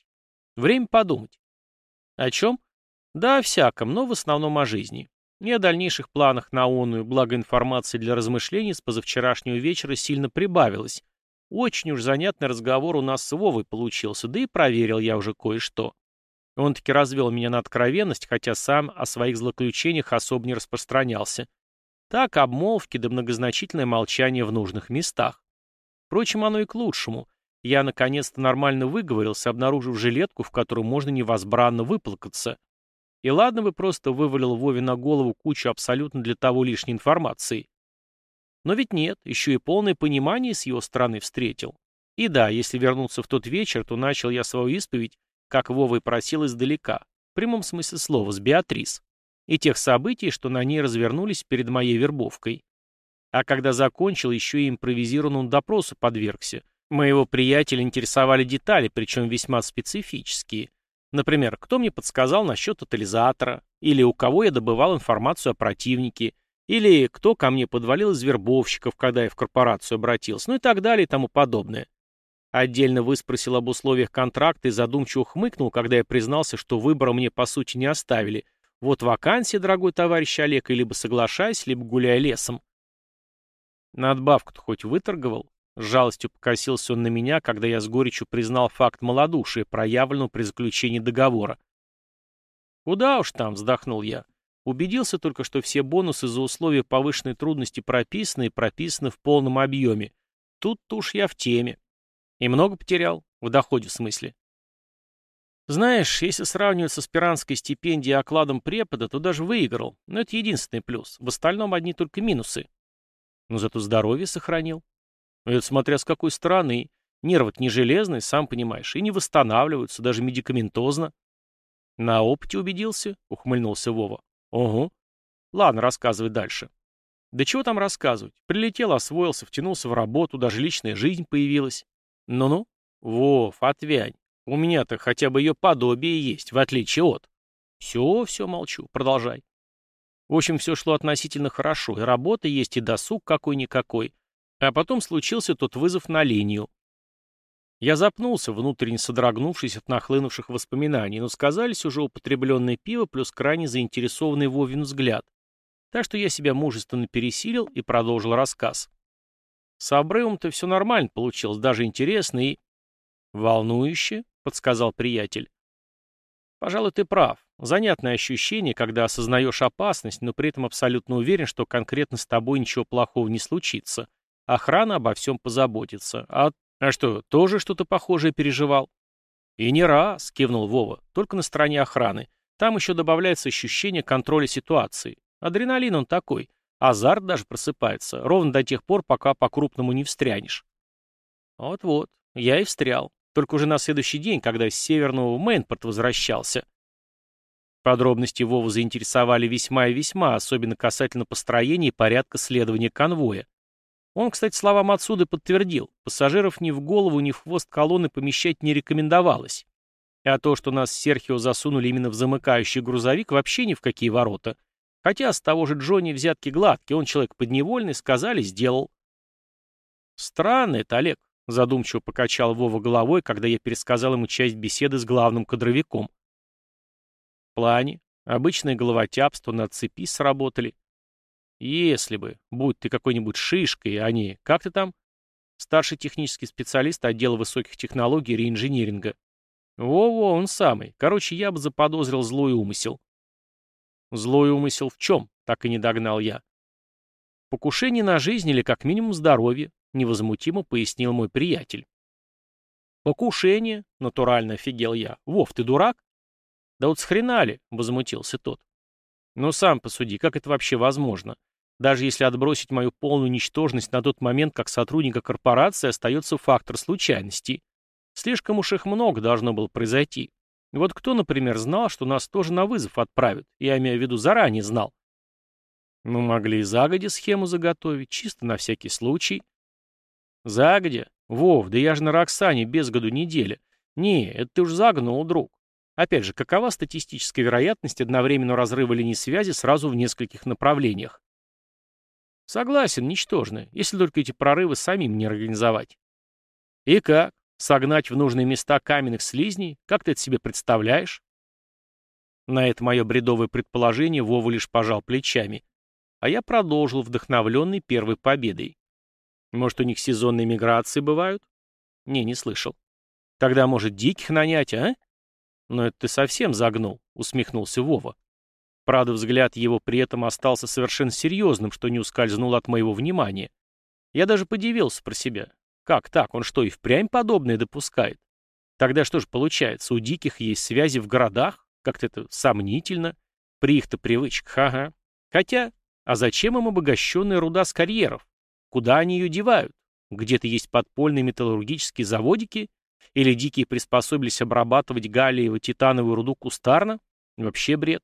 S1: Время подумать. О чем? Да, о всяком, но в основном о жизни. И о дальнейших планах на оную, благо информации для размышлений с позавчерашнего вечера сильно прибавилось. Очень уж занятный разговор у нас с Вовой получился, да и проверил я уже кое-что. Он таки развел меня на откровенность, хотя сам о своих злоключениях особо не распространялся. Так, обмолвки да многозначительное молчание в нужных местах. Впрочем, оно и к лучшему. Я наконец-то нормально выговорился, обнаружив жилетку, в которую можно невозбранно выплакаться. И ладно бы просто вывалил Вове на голову кучу абсолютно для того лишней информации. Но ведь нет, еще и полное понимание с его стороны встретил. И да, если вернуться в тот вечер, то начал я свою исповедь, как Вова и просил издалека, в прямом смысле слова, с Беатрис, и тех событий, что на ней развернулись перед моей вербовкой. А когда закончил, еще и импровизированному допросу подвергся. Моего приятеля интересовали детали, причем весьма специфические. Например, кто мне подсказал насчет тотализатора, или у кого я добывал информацию о противнике, или кто ко мне подвалил из вербовщиков, когда я в корпорацию обратился, ну и так далее и тому подобное. Отдельно выспросил об условиях контракта и задумчиво хмыкнул, когда я признался, что выбора мне по сути не оставили. Вот вакансия, дорогой товарищ Олег, и либо соглашайся, либо гуляй лесом. Надбавку-то хоть выторговал? С жалостью покосился он на меня, когда я с горечью признал факт малодушия, проявленного при заключении договора. «Куда уж там», — вздохнул я. Убедился только, что все бонусы за условия повышенной трудности прописаны и прописаны в полном объеме. Тут-то уж я в теме. И много потерял? В доходе, в смысле. Знаешь, если сравнивать с аспирантской стипендией и окладом препода, то даже выиграл. Но это единственный плюс. В остальном одни только минусы. Но зато здоровье сохранил. Это смотря с какой стороны. нервы не железные, сам понимаешь, и не восстанавливаются, даже медикаментозно. На опыте убедился, ухмыльнулся Вова. Ого. Ладно, рассказывай дальше. Да чего там рассказывать? Прилетел, освоился, втянулся в работу, даже личная жизнь появилась. Ну-ну. Вов, отвянь. У меня-то хотя бы ее подобие есть, в отличие от... Все, все, молчу, продолжай. В общем, все шло относительно хорошо, и работа есть, и досуг какой-никакой. А потом случился тот вызов на линию. Я запнулся, внутренне содрогнувшись от нахлынувших воспоминаний, но сказались уже употребленное пиво плюс крайне заинтересованный Вовин взгляд. Так что я себя мужественно пересилил и продолжил рассказ. С обрывом-то все нормально получилось, даже интересно и... «Волнующе?» — подсказал приятель. «Пожалуй, ты прав. Занятное ощущение, когда осознаешь опасность, но при этом абсолютно уверен, что конкретно с тобой ничего плохого не случится. Охрана обо всем позаботится. А, а что, тоже что-то похожее переживал?» «И не раз», — кивнул Вова, — «только на стороне охраны. Там еще добавляется ощущение контроля ситуации. Адреналин он такой. Азарт даже просыпается, ровно до тех пор, пока по-крупному не встрянешь». «Вот-вот, я и встрял. Только уже на следующий день, когда с Северного в Мейнпорт возвращался. Подробности Вову заинтересовали весьма и весьма, особенно касательно построения и порядка следования конвоя. Он, кстати, словам отсюда подтвердил, пассажиров ни в голову, ни в хвост колонны помещать не рекомендовалось. А то, что нас с Серхио засунули именно в замыкающий грузовик, вообще ни в какие ворота. Хотя с того же Джонни взятки гладкие, он человек подневольный, сказали, сделал. Странно это, Олег. Задумчиво покачал Вова головой, когда я пересказал ему часть беседы с главным кадровиком. В плане. Обычное головотяпство на цепи сработали. Если бы, будь ты какой-нибудь шишкой, а не, как ты там? Старший технический специалист отдела высоких технологий реинжиниринга. Во-во, он самый. Короче, я бы заподозрил злой умысел. Злой умысел в чем? Так и не догнал я. Покушение на жизнь или как минимум здоровье, невозмутимо пояснил мой приятель. «Покушение?» — натурально офигел я. «Вов, ты дурак?» «Да вот схрена возмутился тот. «Ну сам посуди, как это вообще возможно? Даже если отбросить мою полную ничтожность на тот момент как сотрудника корпорации, остается фактор случайности. Слишком уж их много должно было произойти. Вот кто, например, знал, что нас тоже на вызов отправят? Я имею в виду, заранее знал. Мы могли и загоди схему заготовить, чисто на всякий случай. Загодя? Вов, да я же на Роксане без году неделя. Не, это ты уж загнул, друг. Опять же, какова статистическая вероятность одновременного разрыва линий связи сразу в нескольких направлениях? Согласен, ничтожная, если только эти прорывы самим не организовать. И как? Согнать в нужные места каменных слизней? Как ты это себе представляешь? На это мое бредовое предположение Вова лишь пожал плечами. А я продолжил, вдохновленный первой победой. Может, у них сезонные миграции бывают? Не, не слышал. Тогда, может, диких нанять, а? Но это ты совсем загнул, усмехнулся Вова. Правда, взгляд его при этом остался совершенно серьезным, что не ускользнуло от моего внимания. Я даже подивился про себя. Как так? Он что, и впрямь подобное допускает? Тогда что же получается, у диких есть связи в городах? Как-то это сомнительно. При их-то привычках, ага. Хотя, а зачем им обогащенная руда с карьеров? Куда они ее девают? Где-то есть подпольные металлургические заводики? Или дикие приспособились обрабатывать галлиево-титановую руду кустарно? Вообще бред.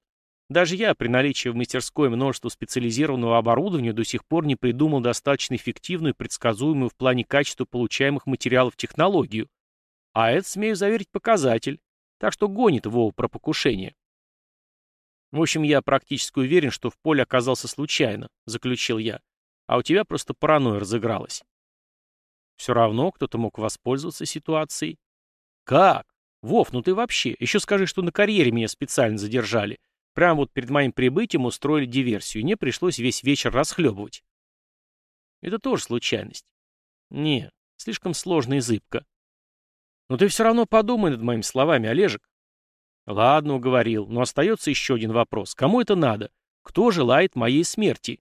S1: Даже я, при наличии в мастерской множества специализированного оборудования, до сих пор не придумал достаточно эффективную и предсказуемую в плане качества получаемых материалов технологию. А это, смею заверить, показатель. Так что гонит Вова про покушение. В общем, я практически уверен, что в поле оказался случайно, заключил я а у тебя просто паранойя разыгралась. Все равно кто-то мог воспользоваться ситуацией. Как? Вов, ну ты вообще, еще скажи, что на карьере меня специально задержали. Прямо вот перед моим прибытием устроили диверсию, и мне пришлось весь вечер расхлебывать. Это тоже случайность. Не, слишком сложно и зыбко. Но ты все равно подумай над моими словами, Олежек. Ладно, уговорил, но остается еще один вопрос. Кому это надо? Кто желает моей смерти?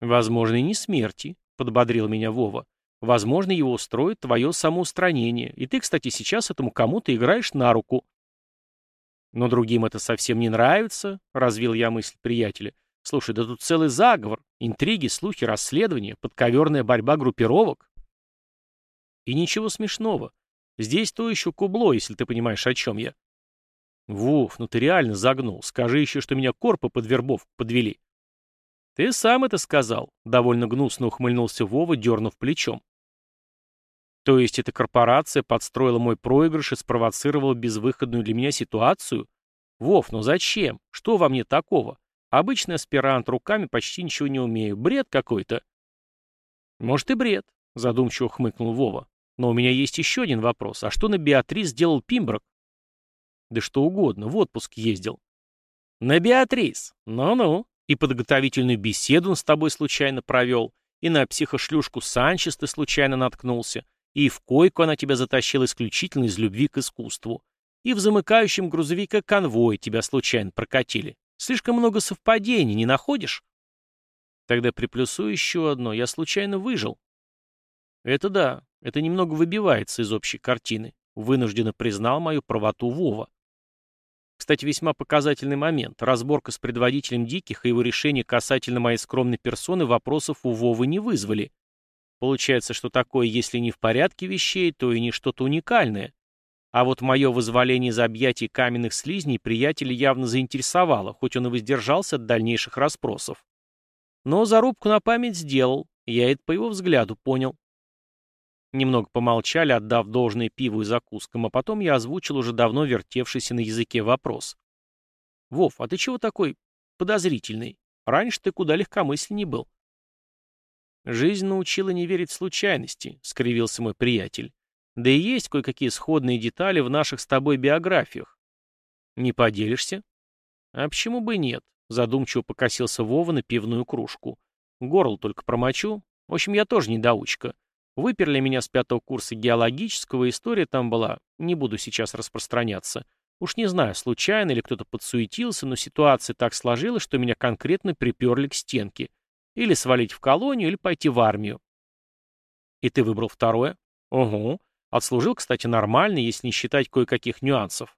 S1: Возможно, и не смерти, подбодрил меня Вова. Возможно, его устроит твое самоустранение. И ты, кстати, сейчас этому кому-то играешь на руку. Но другим это совсем не нравится, развил я мысль приятеля. Слушай, да тут целый заговор, интриги, слухи, расследования, подковерная борьба группировок. И ничего смешного. Здесь то еще кубло, если ты понимаешь, о чем я. Вов, ну ты реально загнул. Скажи еще, что меня корпы под вербовку подвели. Ты сам это сказал, довольно гнусно ухмыльнулся Вова, дернув плечом. То есть эта корпорация подстроила мой проигрыш и спровоцировала безвыходную для меня ситуацию? Вов, ну зачем? Что во мне такого? Обычный аспирант, руками почти ничего не умею. Бред какой-то. Может и бред, задумчиво хмыкнул Вова. Но у меня есть еще один вопрос. А что на Беатрис сделал Пимброк? Да что угодно, в отпуск ездил. На Беатрис? Ну-ну. И подготовительную беседу он с тобой случайно провел, и на психошлюшку Санчес ты случайно наткнулся, и в койку она тебя затащила исключительно из любви к искусству, и в замыкающем грузовике конвой тебя случайно прокатили. Слишком много совпадений, не находишь? Тогда приплюсую еще одно. Я случайно выжил. Это да, это немного выбивается из общей картины. Вынужденно признал мою правоту Вова. Кстати, весьма показательный момент. Разборка с предводителем диких и его решение касательно моей скромной персоны вопросов у Вовы не вызвали. Получается, что такое, если не в порядке вещей, то и не что-то уникальное. А вот мое вызволение из объятий каменных слизней приятеля явно заинтересовало, хоть он и воздержался от дальнейших расспросов. Но зарубку на память сделал, я это по его взгляду понял. Немного помолчали, отдав должное пиву и закускам, а потом я озвучил уже давно вертевшийся на языке вопрос. «Вов, а ты чего такой подозрительный? Раньше ты куда легкомысленней был». «Жизнь научила не верить случайности», — скривился мой приятель. «Да и есть кое-какие сходные детали в наших с тобой биографиях». «Не поделишься?» «А почему бы нет?» — задумчиво покосился Вова на пивную кружку. «Горло только промочу. В общем, я тоже недоучка. Выперли меня с пятого курса геологического, история там была, не буду сейчас распространяться. Уж не знаю, случайно или кто-то подсуетился, но ситуация так сложилась, что меня конкретно приперли к стенке. Или свалить в колонию, или пойти в армию. И ты выбрал второе? Угу. Отслужил, кстати, нормально, если не считать кое-каких нюансов.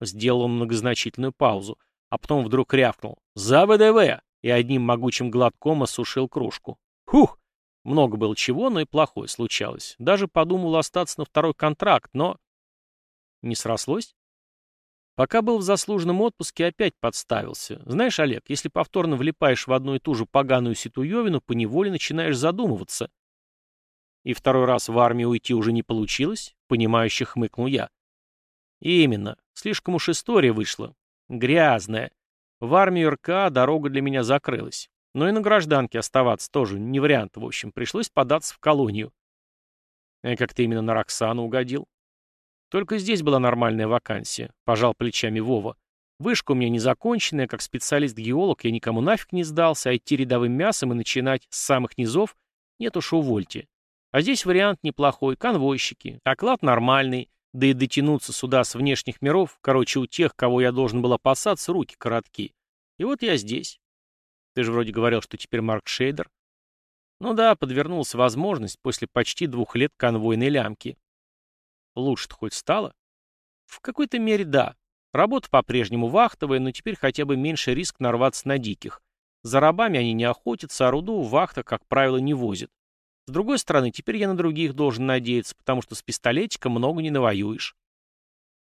S1: Сделал он многозначительную паузу, а потом вдруг рявкнул «За ВДВ!» и одним могучим глотком осушил кружку. Хух! Много было чего, но и плохое случалось. Даже подумал остаться на второй контракт, но... Не срослось? Пока был в заслуженном отпуске, опять подставился. Знаешь, Олег, если повторно влипаешь в одну и ту же поганую ситуевину, поневоле начинаешь задумываться. И второй раз в армию уйти уже не получилось, понимающе хмыкнул я. Именно. Слишком уж история вышла. Грязная. В армию РК дорога для меня закрылась. Но и на гражданке оставаться тоже не вариант, в общем. Пришлось податься в колонию. А как ты именно на Роксану угодил? Только здесь была нормальная вакансия, пожал плечами Вова. Вышка у меня незаконченная, как специалист-геолог я никому нафиг не сдался, а идти рядовым мясом и начинать с самых низов нет уж увольте. А здесь вариант неплохой, конвойщики, оклад нормальный, да и дотянуться сюда с внешних миров, короче, у тех, кого я должен был опасаться, руки коротки. И вот я здесь. Ты же вроде говорил, что теперь Марк Шейдер. Ну да, подвернулась возможность после почти двух лет конвойной лямки. Лучше-то хоть стало? В какой-то мере да. Работа по-прежнему вахтовая, но теперь хотя бы меньше риск нарваться на диких. За рабами они не охотятся, а руду в вахтах, как правило, не возят. С другой стороны, теперь я на других должен надеяться, потому что с пистолетика много не навоюешь.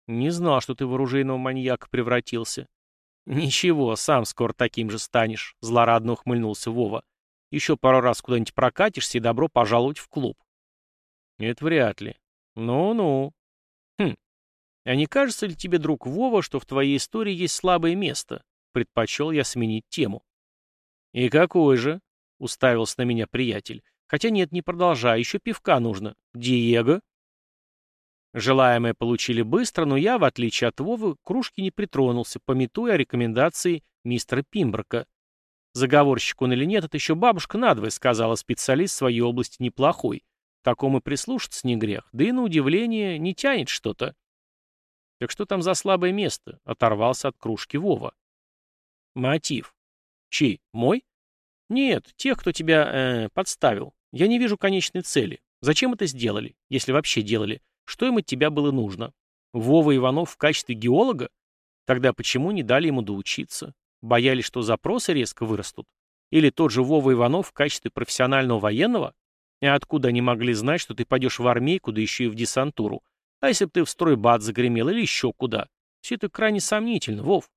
S1: Не знал, что ты в оружейного маньяка превратился. «Ничего, сам скоро таким же станешь», — злорадно ухмыльнулся Вова. «Еще пару раз куда-нибудь прокатишься и добро пожаловать в клуб». «Это вряд ли». «Ну-ну». «Хм. А не кажется ли тебе, друг Вова, что в твоей истории есть слабое место?» Предпочел я сменить тему. «И какой же?» — уставился на меня приятель. «Хотя нет, не продолжай, еще пивка нужно. Диего?» Желаемое получили быстро, но я, в отличие от Вовы, кружки не притронулся, пометуя о рекомендации мистера Пимброка. Заговорщик он или нет, это еще бабушка надвое сказала, специалист своей области неплохой. Такому прислушаться не грех, да и на удивление не тянет что-то. Так что там за слабое место? Оторвался от кружки Вова. Мотив. Чей? Мой? Нет, тех, кто тебя э, подставил. Я не вижу конечной цели. Зачем это сделали, если вообще делали? Что им от тебя было нужно? Вова Иванов в качестве геолога? Тогда почему не дали ему доучиться? Боялись, что запросы резко вырастут? Или тот же Вова Иванов в качестве профессионального военного? И откуда они могли знать, что ты пойдешь в армейку, да еще и в десантуру? А если бы ты в стройбат загремел или еще куда? Все это крайне сомнительно, Вов.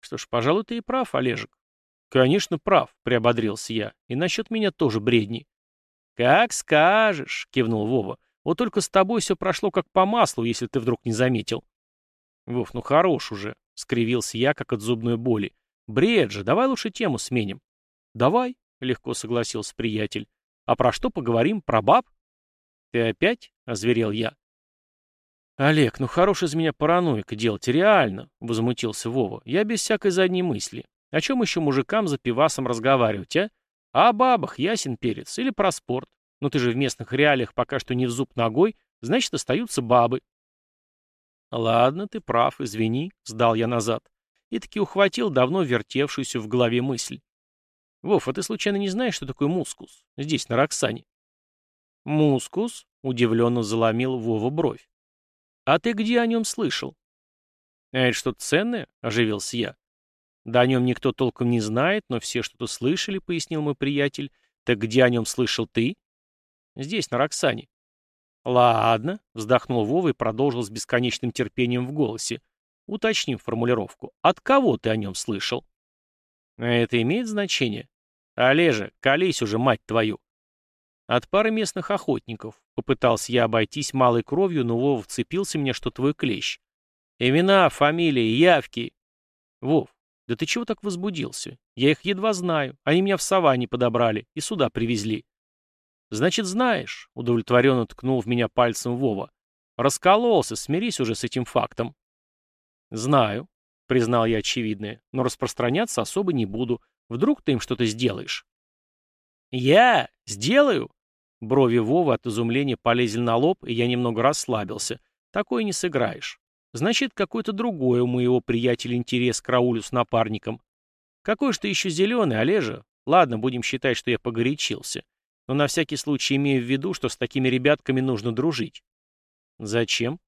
S1: Что ж, пожалуй, ты и прав, Олежек. Конечно, прав, приободрился я. И насчет меня тоже бредни. Как скажешь, кивнул Вова. Вот только с тобой все прошло как по маслу, если ты вдруг не заметил. Вов, ну хорош уже, скривился я, как от зубной боли. Бред же, давай лучше тему сменим. Давай, легко согласился приятель. А про что поговорим? Про баб? Ты опять? Озверел я. «Олег, ну хорош из меня параноика делать, реально», — возмутился Вова. «Я без всякой задней мысли. О чем еще мужикам за пивасом разговаривать, а? А о бабах, ясен перец, или про спорт. Но ты же в местных реалиях пока что не в зуб ногой, значит, остаются бабы». «Ладно, ты прав, извини», — сдал я назад. И таки ухватил давно вертевшуюся в голове мысль. «Вов, а ты случайно не знаешь, что такое мускус? Здесь, на Роксане?» «Мускус?» — удивленно заломил Вова бровь. «А ты где о нем слышал?» «А это что-то ценное?» — оживился я. «Да о нем никто толком не знает, но все что-то слышали», — пояснил мой приятель. «Так где о нем слышал ты?» «Здесь, на Роксане». «Ладно», — вздохнул Вова и продолжил с бесконечным терпением в голосе. «Уточним формулировку. От кого ты о нем слышал?» «А это имеет значение?» «Олежа, колись уже, мать твою!» От пары местных охотников. Попытался я обойтись малой кровью, но Вов вцепился мне, что твой клещ. Имена, фамилии, явки. Вов, да ты чего так возбудился? Я их едва знаю. Они меня в саванне подобрали и сюда привезли. Значит, знаешь, удовлетворенно ткнул в меня пальцем Вова. Раскололся, смирись уже с этим фактом. Знаю, признал я очевидное, но распространяться особо не буду. Вдруг ты им что-то сделаешь. Я? Сделаю? Брови Вовы от изумления полезли на лоб, и я немного расслабился. Такое не сыграешь. Значит, какой-то другой у моего приятеля интерес к Раулю с напарником. Какой ж ты еще зеленый, Олежа? Ладно, будем считать, что я погорячился. Но на всякий случай имею в виду, что с такими ребятками нужно дружить. Зачем?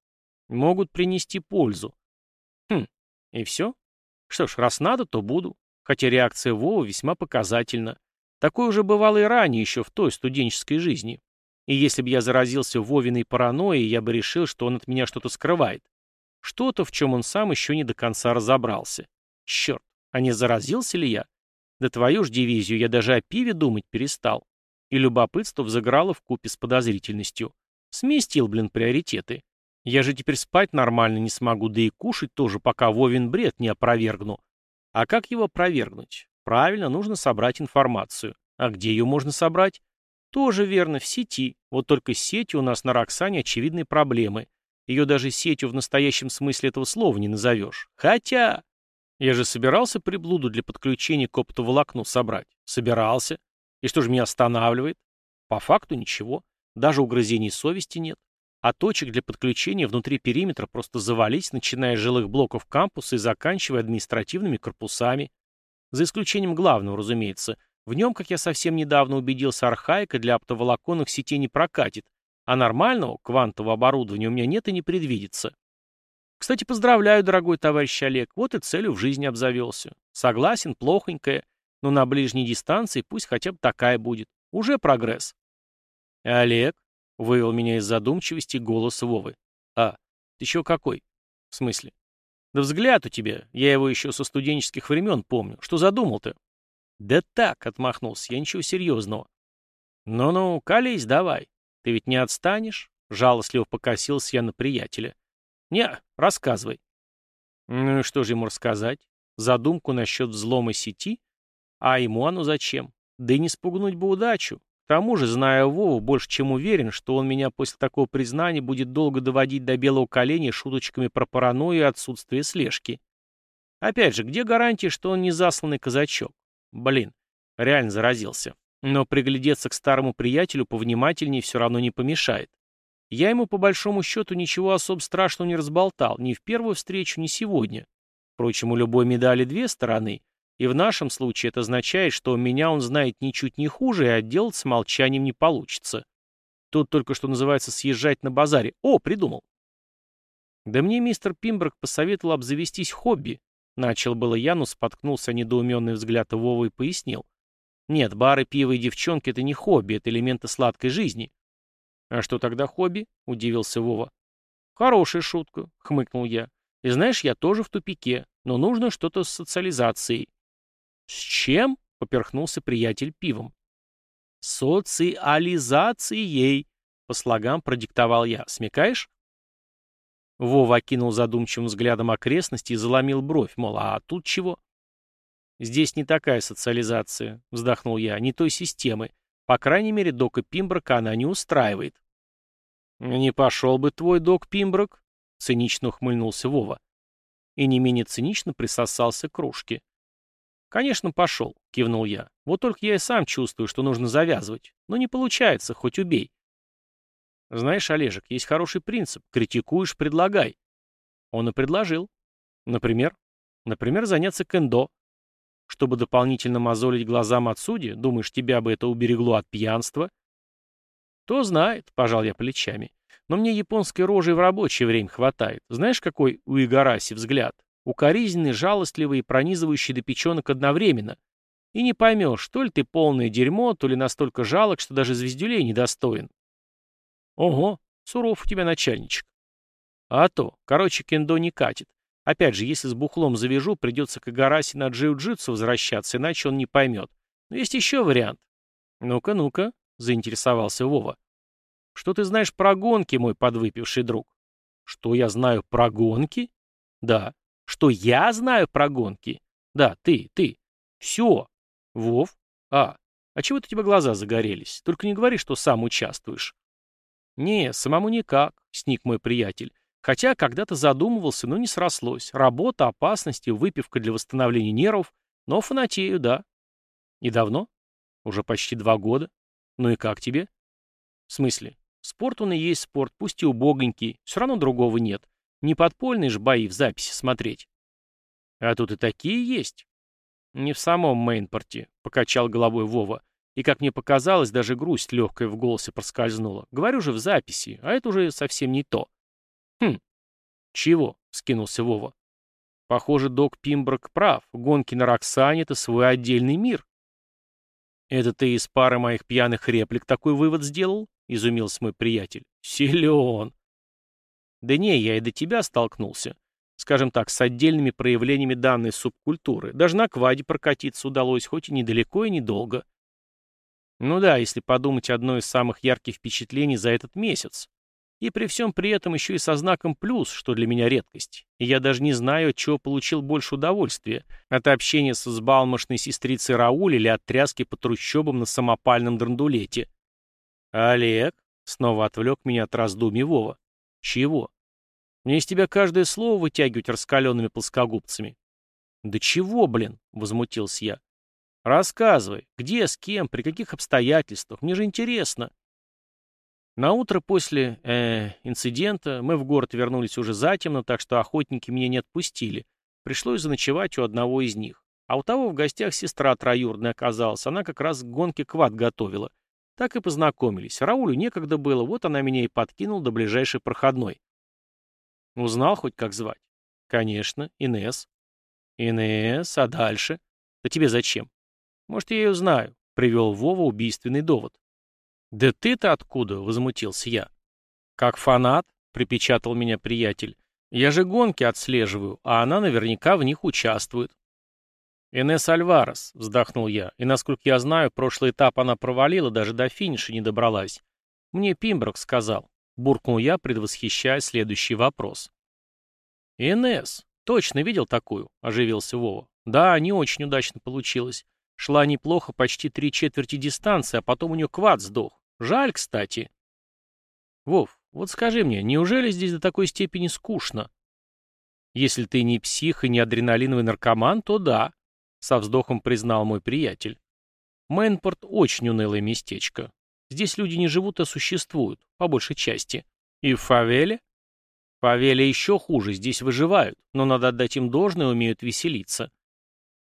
S1: Могут принести пользу. И все? Что ж, раз надо, то буду. Хотя реакция Вова весьма показательна. Такое уже бывало и ранее, еще в той студенческой жизни. И если бы я заразился Вовиной паранойей, я бы решил, что он от меня что-то скрывает. Что-то, в чем он сам еще не до конца разобрался. Черт, а не заразился ли я? Да твою ж дивизию, я даже о пиве думать перестал. И любопытство взыграло в купе с подозрительностью. Сместил, блин, приоритеты. Я же теперь спать нормально не смогу, да и кушать тоже, пока Вовин бред не опровергну. А как его опровергнуть? Правильно, нужно собрать информацию. А где ее можно собрать? Тоже верно, в сети. Вот только с сетью у нас на Роксане очевидные проблемы. Ее даже сетью в настоящем смысле этого слова не назовешь. Хотя... Я же собирался приблуду для подключения к оптоволокну собрать. Собирался. И что же меня останавливает? По факту ничего. Даже угрызений совести нет. А точек для подключения внутри периметра просто завались, начиная с жилых блоков кампуса и заканчивая административными корпусами. За исключением главного, разумеется. В нем, как я совсем недавно убедился, архаика для оптоволоконных сетей не прокатит, а нормального квантового оборудования у меня нет и не предвидится. Кстати, поздравляю, дорогой товарищ Олег, вот и целью в жизни обзавелся. Согласен, плохонькая, но на ближней дистанции пусть хотя бы такая будет. Уже прогресс. Олег, вывел меня из задумчивости голос Вовы. А, ты чего какой? В смысле? Да взгляд у тебя, я его еще со студенческих времен помню. Что задумал-то? Да так, отмахнулся я, ничего серьезного. Ну-ну, колись давай. Ты ведь не отстанешь? Жалостливо покосился я на приятеля. Не, рассказывай. Ну и что же ему рассказать? Задумку насчет взлома сети? А ему оно зачем? Да и не спугнуть бы удачу тому же, зная Вову, больше чем уверен, что он меня после такого признания будет долго доводить до белого коленя шуточками про паранойю и отсутствие слежки. Опять же, где гарантия, что он не засланный казачок? Блин, реально заразился. Но приглядеться к старому приятелю повнимательнее все равно не помешает. Я ему по большому счету ничего особо страшного не разболтал, ни в первую встречу, ни сегодня. Впрочем, у любой медали две стороны, и в нашем случае это означает, что меня он знает ничуть не хуже, и отделаться молчанием не получится. Тут только что называется съезжать на базаре. О, придумал. Да мне мистер Пимброк посоветовал обзавестись хобби. Начал было я, но споткнулся недоуменный взгляд Вовы и пояснил. Нет, бары, пиво и девчонки — это не хобби, это элементы сладкой жизни. А что тогда хобби? — удивился Вова. Хорошая шутка, — хмыкнул я. И знаешь, я тоже в тупике, но нужно что-то с социализацией. С чем? — поперхнулся приятель пивом. Социализацией, по слогам продиктовал я. Смекаешь? Вова окинул задумчивым взглядом окрестности и заломил бровь, мол, а тут чего? «Здесь не такая социализация», — вздохнул я, — «не той системы. По крайней мере, дока Пимброка она не устраивает». «Не пошел бы твой док Пимброк», — цинично ухмыльнулся Вова. И не менее цинично присосался к кружке. «Конечно, пошел», — кивнул я. «Вот только я и сам чувствую, что нужно завязывать. Но не получается, хоть убей». «Знаешь, Олежек, есть хороший принцип. Критикуешь — предлагай». Он и предложил. Например? Например, заняться кендо. Чтобы дополнительно мозолить глазам от судьи, думаешь, тебя бы это уберегло от пьянства? Кто знает, пожал я плечами. Но мне японской рожи в рабочее время хватает. Знаешь, какой у Игараси взгляд? Укоризненный, жалостливый и пронизывающий до печенок одновременно. И не поймешь, то ли ты полное дерьмо, то ли настолько жалок, что даже звездюлей недостоин. Ого, суров у тебя начальничек. А то, короче, кендо не катит. Опять же, если с бухлом завяжу, придется к Агарасе на джиу-джитсу возвращаться, иначе он не поймет. Но есть еще вариант. Ну-ка, ну-ка, заинтересовался Вова. Что ты знаешь про гонки, мой подвыпивший друг? Что я знаю про гонки? Да. Что я знаю про гонки? Да, ты, ты. Все. Вов? А, а чего-то у тебя глаза загорелись? Только не говори, что сам участвуешь. Не, самому никак, сник мой приятель. Хотя когда-то задумывался, но не срослось. Работа, опасности, выпивка для восстановления нервов. Но фанатею, да. И давно? Уже почти два года. Ну и как тебе? В смысле? Спорт он и есть спорт, пусть и убогонький. Все равно другого нет. Не подпольные ж бои в записи смотреть. А тут и такие есть. Не в самом мейнпорте, покачал головой Вова. И, как мне показалось, даже грусть легкая в голосе проскользнула. Говорю же в записи, а это уже совсем не то. «Хм. Чего?» — скинулся Вова. «Похоже, док Пимброк прав. Гонки на Роксане — это свой отдельный мир». «Это ты из пары моих пьяных реплик такой вывод сделал?» — изумился мой приятель. «Силен!» «Да не, я и до тебя столкнулся. Скажем так, с отдельными проявлениями данной субкультуры. Даже на кваде прокатиться удалось, хоть и недалеко и недолго». «Ну да, если подумать, одно из самых ярких впечатлений за этот месяц. И при всем при этом еще и со знаком «плюс», что для меня редкость. И я даже не знаю, от чего получил больше удовольствия. От общения с взбалмошной сестрицей Рауль или от тряски по трущобам на самопальном драндулете. «Олег?» — снова отвлек меня от раздумий Вова. «Чего? Мне из тебя каждое слово вытягивать раскаленными плоскогубцами». «Да чего, блин?» — возмутился я. «Рассказывай, где, с кем, при каких обстоятельствах, мне же интересно». На утро после э, инцидента мы в город вернулись уже затемно, так что охотники меня не отпустили. Пришлось заночевать у одного из них. А у того в гостях сестра троюродная оказалась, она как раз к гонке квад готовила. Так и познакомились. Раулю некогда было, вот она меня и подкинула до ближайшей проходной. Узнал хоть как звать? Конечно, Инес. Инес, а дальше? Да тебе зачем? Может, я ее знаю, привел Вова убийственный довод. «Да ты-то откуда?» — возмутился я. «Как фанат?» — припечатал меня приятель. «Я же гонки отслеживаю, а она наверняка в них участвует». «Энесс Альварес», — вздохнул я, и, насколько я знаю, прошлый этап она провалила, даже до финиша не добралась. «Мне Пимброк сказал», — буркнул я, предвосхищая следующий вопрос. «Энесс, точно видел такую?» — оживился Вова. «Да, не очень удачно получилось. Шла неплохо почти три четверти дистанции, а потом у нее квад сдох. Жаль, кстати. Вов, вот скажи мне, неужели здесь до такой степени скучно? Если ты не псих и не адреналиновый наркоман, то да. Со вздохом признал мой приятель. Мэнпорт очень унылое местечко. Здесь люди не живут, а существуют, по большей части. И в фавеле? Фавеле еще хуже, здесь выживают, но надо отдать им должное, умеют веселиться.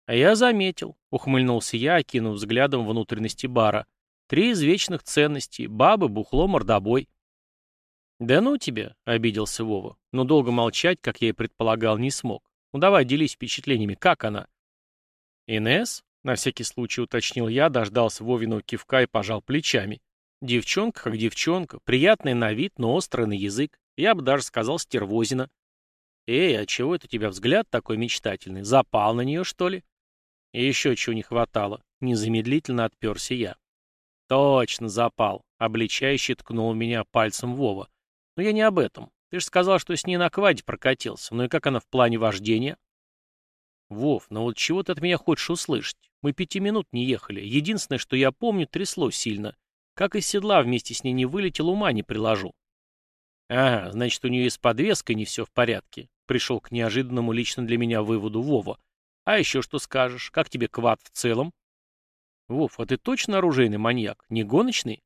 S1: А я заметил, ухмыльнулся я, окинув взглядом внутренности бара. Три из вечных ценностей — бабы, бухло, мордобой. «Да ну тебе», — обиделся Вова, но долго молчать, как я и предполагал, не смог. «Ну давай, делись впечатлениями, как она?» «Инесс?» — на всякий случай уточнил я, дождался Вовиного кивка и пожал плечами. «Девчонка как девчонка, приятная на вид, но острая на язык. Я бы даже сказал стервозина». «Эй, а чего это у тебя взгляд такой мечтательный? Запал на нее, что ли?» И еще чего не хватало. Незамедлительно отперся я. «Точно запал», — обличающе ткнул меня пальцем Вова. «Но я не об этом. Ты же сказал, что с ней на кваде прокатился. Ну и как она в плане вождения?» «Вов, ну вот чего ты от меня хочешь услышать? Мы пяти минут не ехали. Единственное, что я помню, трясло сильно. Как из седла вместе с ней не вылетел, ума не приложу». «Ага, значит, у нее и с подвеской не все в порядке», — пришел к неожиданному лично для меня выводу Вова. «А еще что скажешь? Как тебе квад в целом?» «Вов, а ты точно оружейный маньяк? Не гоночный?»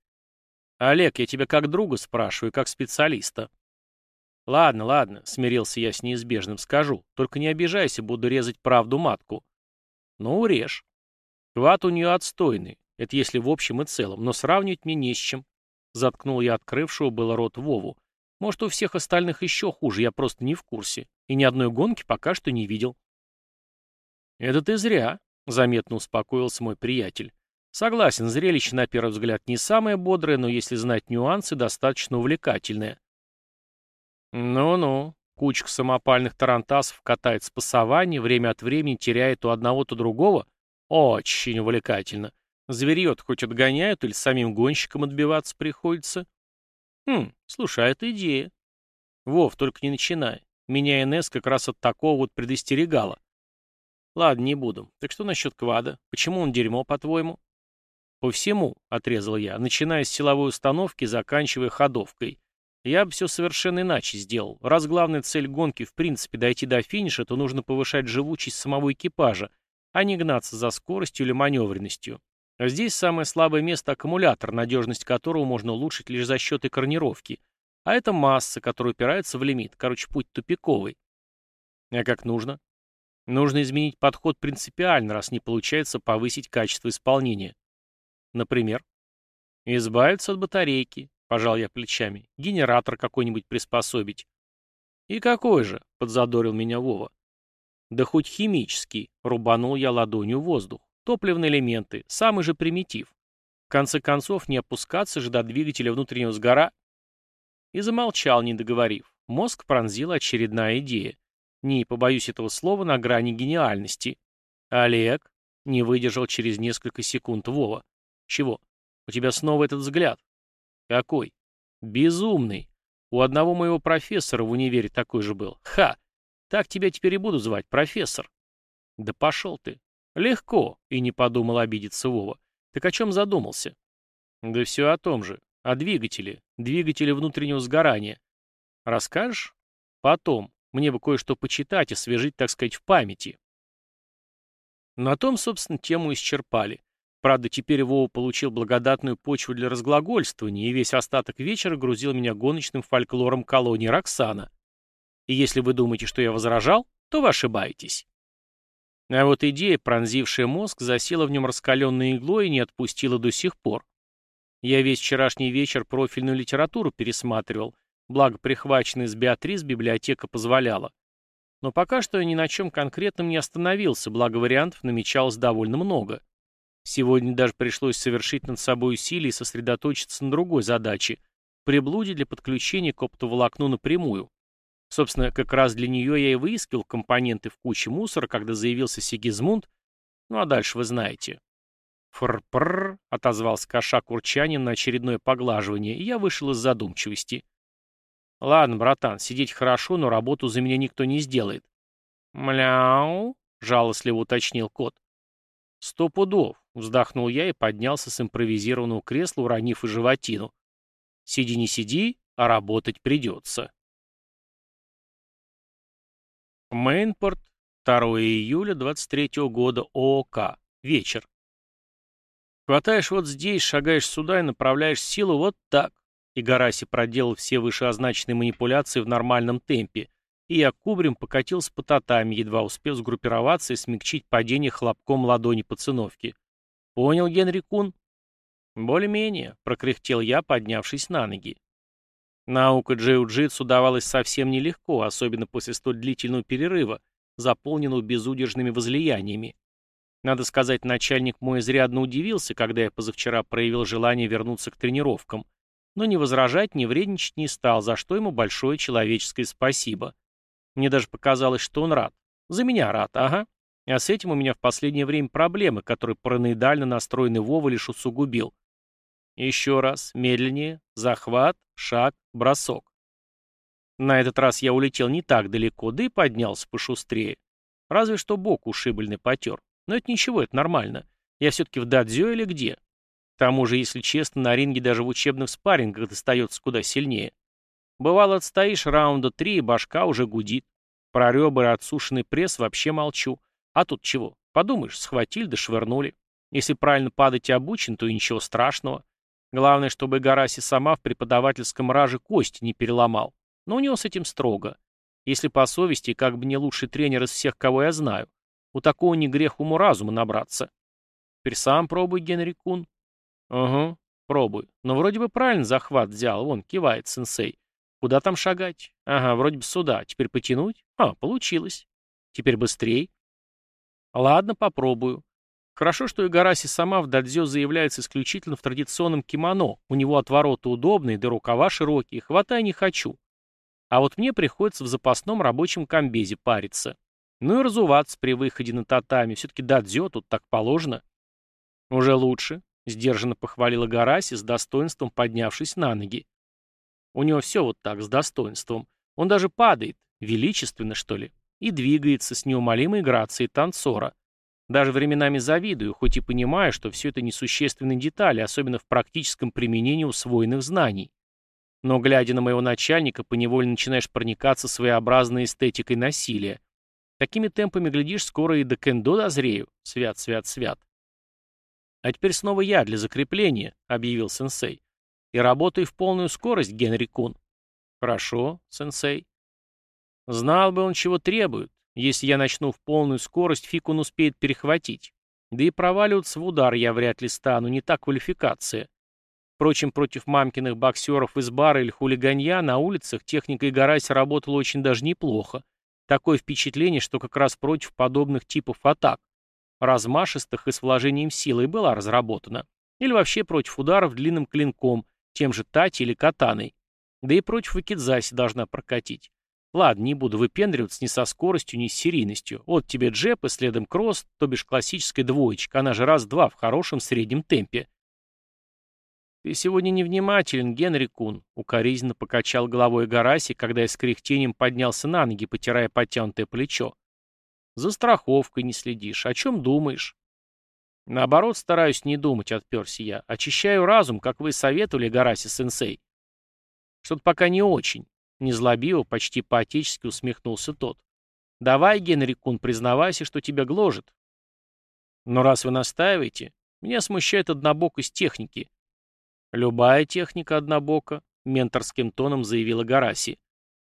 S1: «Олег, я тебя как друга спрашиваю, как специалиста». «Ладно, ладно», — смирился я с неизбежным, скажу. «Только не обижайся, буду резать правду матку». «Ну, урежь». «Квад у нее отстойный, это если в общем и целом, но сравнивать мне не с чем». Заткнул я открывшего было рот Вову. «Может, у всех остальных еще хуже, я просто не в курсе. И ни одной гонки пока что не видел». «Это ты зря», — заметно успокоился мой приятель. «Согласен, зрелище на первый взгляд не самое бодрое, но если знать нюансы, достаточно увлекательное». «Ну-ну», — кучка самопальных тарантасов катается по саванне, время от времени теряет у одного, то другого. Очень увлекательно. Зверьет хоть отгоняют или самим гонщикам отбиваться приходится? Хм, слушай, а это идея. Вов, только не начинай. Меня НС как раз от такого вот предостерегала. Ладно, не буду. Так что насчет квада? Почему он дерьмо, по-твоему? По всему, отрезал я, начиная с силовой установки, заканчивая ходовкой. Я бы все совершенно иначе сделал. Раз главная цель гонки в принципе дойти до финиша, то нужно повышать живучесть самого экипажа, а не гнаться за скоростью или маневренностью. А здесь самое слабое место аккумулятор, надежность которого можно улучшить лишь за счет экранировки. А это масса, которая упирается в лимит. Короче, путь тупиковый. А как нужно? Нужно изменить подход принципиально, раз не получается повысить качество исполнения. Например, избавиться от батарейки, — пожал я плечами. «Генератор какой-нибудь приспособить». «И какой же?» — подзадорил меня Вова. «Да хоть химический», — рубанул я ладонью воздух. «Топливные элементы, самый же примитив. В конце концов, не опускаться же до двигателя внутреннего сгора». И замолчал, не договорив. Мозг пронзила очередная идея. Не побоюсь этого слова на грани гениальности. «Олег?» — не выдержал через несколько секунд Вова. «Чего? У тебя снова этот взгляд. Какой? Безумный. У одного моего профессора в универе такой же был. Ха! Так тебя теперь и буду звать, профессор. Да пошел ты. Легко, и не подумал обидеться Вова. Так о чем задумался? Да все о том же. О двигателе. Двигателе внутреннего сгорания. Расскажешь? Потом. Мне бы кое-что почитать, и освежить, так сказать, в памяти. На том, собственно, тему исчерпали. Правда, теперь Вова получил благодатную почву для разглагольствования, и весь остаток вечера грузил меня гоночным фольклором колонии Роксана. И если вы думаете, что я возражал, то вы ошибаетесь. А вот идея, пронзившая мозг, засела в нем раскаленной иглой и не отпустила до сих пор. Я весь вчерашний вечер профильную литературу пересматривал, благо прихваченная с Беатрис библиотека позволяла. Но пока что я ни на чем конкретном не остановился, благо вариантов намечалось довольно много. Сегодня даже пришлось совершить над собой усилие и сосредоточиться на другой задаче – приблуде для подключения к оптоволокну напрямую. Собственно, как раз для нее я и выискивал компоненты в куче мусора, когда заявился Сигизмунд. Ну а дальше вы знаете. «Фр-пр», — отозвался кошак урчанин на очередное поглаживание, и я вышел из задумчивости. «Ладно, братан, сидеть хорошо, но работу за меня никто не сделает». «Мляу», — жалостливо уточнил кот. «Сто пудов», — вздохнул я и поднялся с импровизированного кресла, уронив и животину. «Сиди не сиди, а работать придется». Мейнпорт, 2 июля 23 года ООК. Вечер. Хватаешь вот здесь, шагаешь сюда и направляешь силу вот так. И Гараси проделал все вышеозначенные манипуляции в нормальном темпе, и я кубрем покатился по татами, едва успев сгруппироваться и смягчить падение хлопком ладони по циновке. «Понял, Генри Кун?» «Более-менее», — прокряхтел я, поднявшись на ноги. Наука джиу-джитсу давалась совсем нелегко, особенно после столь длительного перерыва, заполненного безудержными возлияниями. Надо сказать, начальник мой изрядно удивился, когда я позавчера проявил желание вернуться к тренировкам, но не возражать, не вредничать не стал, за что ему большое человеческое спасибо. Мне даже показалось, что он рад. За меня рад, ага. А с этим у меня в последнее время проблемы, которые параноидально настроенный Вова лишь усугубил. Еще раз, медленнее, захват, шаг, бросок. На этот раз я улетел не так далеко, да и поднялся пошустрее. Разве что бок ушибленный потер. Но это ничего, это нормально. Я все-таки в дадзё или где? К тому же, если честно, на ринге даже в учебных спаррингах достается куда сильнее. Бывало, отстоишь раунда три, и башка уже гудит. Про ребра и отсушенный пресс вообще молчу. А тут чего? Подумаешь, схватили да швырнули. Если правильно падать и обучен, то и ничего страшного. Главное, чтобы Гараси сама в преподавательском раже кости не переломал. Но у него с этим строго. Если по совести, как бы не лучший тренер из всех, кого я знаю. У такого не грех уму-разума набраться. Теперь сам пробуй, Генри Кун. Угу, пробуй. Но вроде бы правильно захват взял. Вон, кивает сенсей. Куда там шагать? Ага, вроде бы сюда. Теперь потянуть? А, получилось. Теперь быстрей. Ладно, попробую. Хорошо, что Игараси сама в дадзё заявляется исключительно в традиционном кимоно. У него отвороты удобные, да рукава широкие. Хватай не хочу. А вот мне приходится в запасном рабочем комбезе париться. Ну и разуваться при выходе на татами. Все-таки дадзё тут так положено. Уже лучше. Сдержанно похвалила Гараси, с достоинством поднявшись на ноги. У него все вот так, с достоинством. Он даже падает, величественно, что ли, и двигается с неумолимой грацией танцора. Даже временами завидую, хоть и понимаю, что все это несущественные детали, особенно в практическом применении усвоенных знаний. Но, глядя на моего начальника, поневоле начинаешь проникаться своеобразной эстетикой насилия. Такими темпами, глядишь, скоро и до кендо дозрею. Свят, свят, свят. «А теперь снова я для закрепления», — объявил сенсей. «И работай в полную скорость, Генри Кун». «Хорошо, сенсей». Знал бы он, чего требует. Если я начну в полную скорость, фиг он успеет перехватить. Да и проваливаться в удар я вряд ли стану, не та квалификация. Впрочем, против мамкиных боксеров из бара или хулиганья на улицах техника Игараси работала очень даже неплохо. Такое впечатление, что как раз против подобных типов атак размашистых и с вложением силы была разработана. Или вообще против ударов длинным клинком, тем же тати или катаной. Да и против Икидзаси должна прокатить. Ладно, не буду выпендриваться ни со скоростью, ни с серийностью. Вот тебе джеб и следом кросс, то бишь классическая двоечка, она же раз-два в хорошем среднем темпе. «Ты сегодня невнимателен, Генри Кун», — укоризненно покачал головой Гараси, когда я с кряхтением поднялся на ноги, потирая подтянутое плечо. За страховкой не следишь. О чем думаешь? Наоборот, стараюсь не думать, отперся я. Очищаю разум, как вы советовали, Гараси-сенсей. Что-то пока не очень. Незлобиво, почти по-отечески усмехнулся тот. Давай, Генри Кун, признавайся, что тебя гложет. Но раз вы настаиваете, меня смущает однобокость техники. Любая техника однобока, менторским тоном заявила Гараси.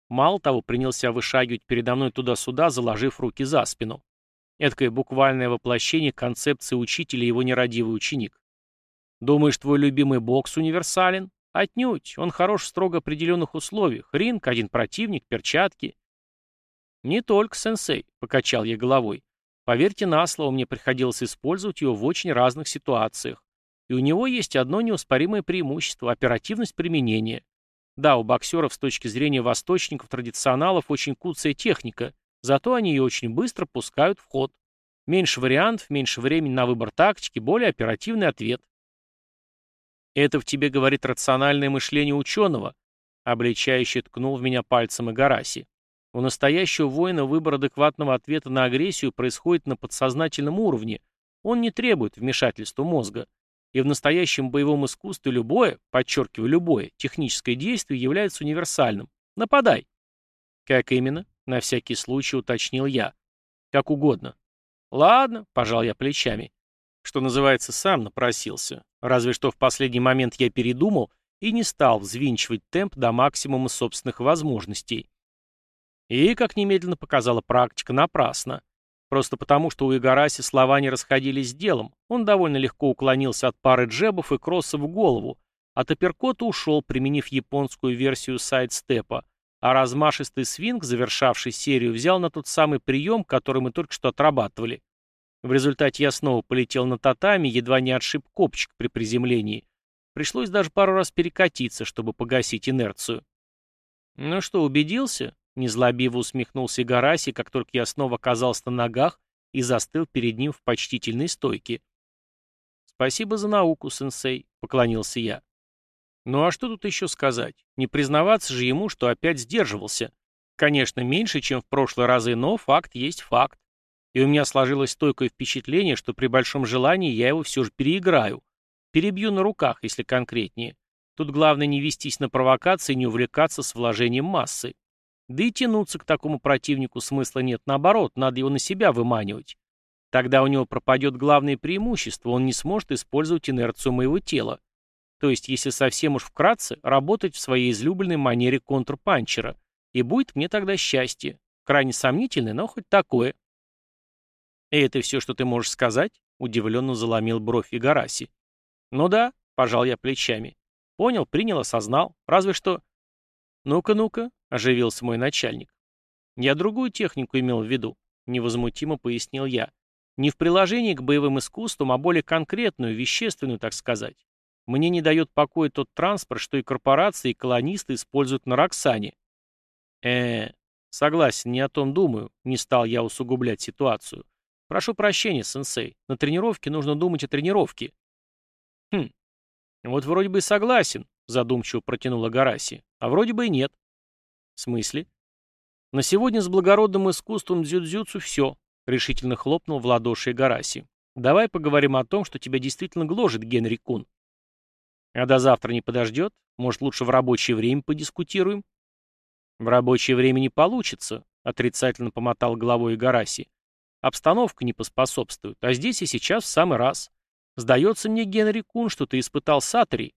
S1: Мало того, принялся вышагивать передо мной туда-сюда, заложив руки за спину. Эдакое буквальное воплощение концепции учителя и его нерадивый ученик. Думаешь, твой любимый бокс универсален? Отнюдь. Он хорош в строго определенных условиях. Ринг, один противник, перчатки. Не только, сенсей, покачал я головой. Поверьте на слово, мне приходилось использовать его в очень разных ситуациях. И у него есть одно неоспоримое преимущество – оперативность применения. Да, у боксеров с точки зрения восточников-традиционалов очень куцая техника, зато они ее очень быстро пускают в ход. Меньше вариантов, меньше времени на выбор тактики, более оперативный ответ. Это в тебе говорит рациональное мышление ученого, обличающе ткнул в меня пальцем Игараси. У настоящего воина выбор адекватного ответа на агрессию происходит на подсознательном уровне. Он не требует вмешательства мозга. И в настоящем боевом искусстве любое, подчеркиваю, любое, техническое действие является универсальным. Нападай. Как именно? На всякий случай уточнил я. Как угодно. Ладно, пожал я плечами. Что называется, сам напросился. Разве что в последний момент я передумал и не стал взвинчивать темп до максимума собственных возможностей. И, как немедленно показала практика, напрасно. Просто потому, что у Игараси слова не расходились с делом, он довольно легко уклонился от пары джебов и кроссов в голову, от апперкота ушел, применив японскую версию сайдстепа, а размашистый свинг, завершавший серию, взял на тот самый прием, который мы только что отрабатывали. В результате я снова полетел на татами, едва не отшиб копчик при приземлении. Пришлось даже пару раз перекатиться, чтобы погасить инерцию. «Ну что, убедился?» — незлобиво усмехнулся Гараси, как только я снова оказался на ногах и застыл перед ним в почтительной стойке. «Спасибо за науку, сенсей», — поклонился я. Ну а что тут еще сказать? Не признаваться же ему, что опять сдерживался. Конечно, меньше, чем в прошлые разы, но факт есть факт. И у меня сложилось стойкое впечатление, что при большом желании я его все же переиграю. Перебью на руках, если конкретнее. Тут главное не вестись на провокации и не увлекаться с вложением массы. Да и тянуться к такому противнику смысла нет, наоборот, надо его на себя выманивать. Тогда у него пропадет главное преимущество, он не сможет использовать инерцию моего тела. То есть, если совсем уж вкратце, работать в своей излюбленной манере контрпанчера. И будет мне тогда счастье. Крайне сомнительное, но хоть такое. «И это все, что ты можешь сказать?» — удивленно заломил бровь Игараси. «Ну да», — пожал я плечами. «Понял, принял, осознал. Разве что...» «Ну-ка, ну-ка», — оживился мой начальник. «Я другую технику имел в виду», — невозмутимо пояснил я. «Не в приложении к боевым искусствам, а более конкретную, вещественную, так сказать. Мне не дает покоя тот транспорт, что и корпорации, и колонисты используют на Роксане. э согласен, не о том думаю, не стал я усугублять ситуацию. Прошу прощения, сенсей, на тренировке нужно думать о тренировке. Хм, вот вроде бы и согласен, задумчиво протянула Гараси, а вроде бы и нет. В смысле? На сегодня с благородным искусством дзюдзюцу все, решительно хлопнул в ладоши Гараси. Давай поговорим о том, что тебя действительно гложет, Генри Кун. А до завтра не подождет? Может, лучше в рабочее время подискутируем? В рабочее время не получится, отрицательно помотал головой Гараси. Обстановка не поспособствует, а здесь и сейчас в самый раз. Сдается мне, Генри Кун, что ты испытал сатори.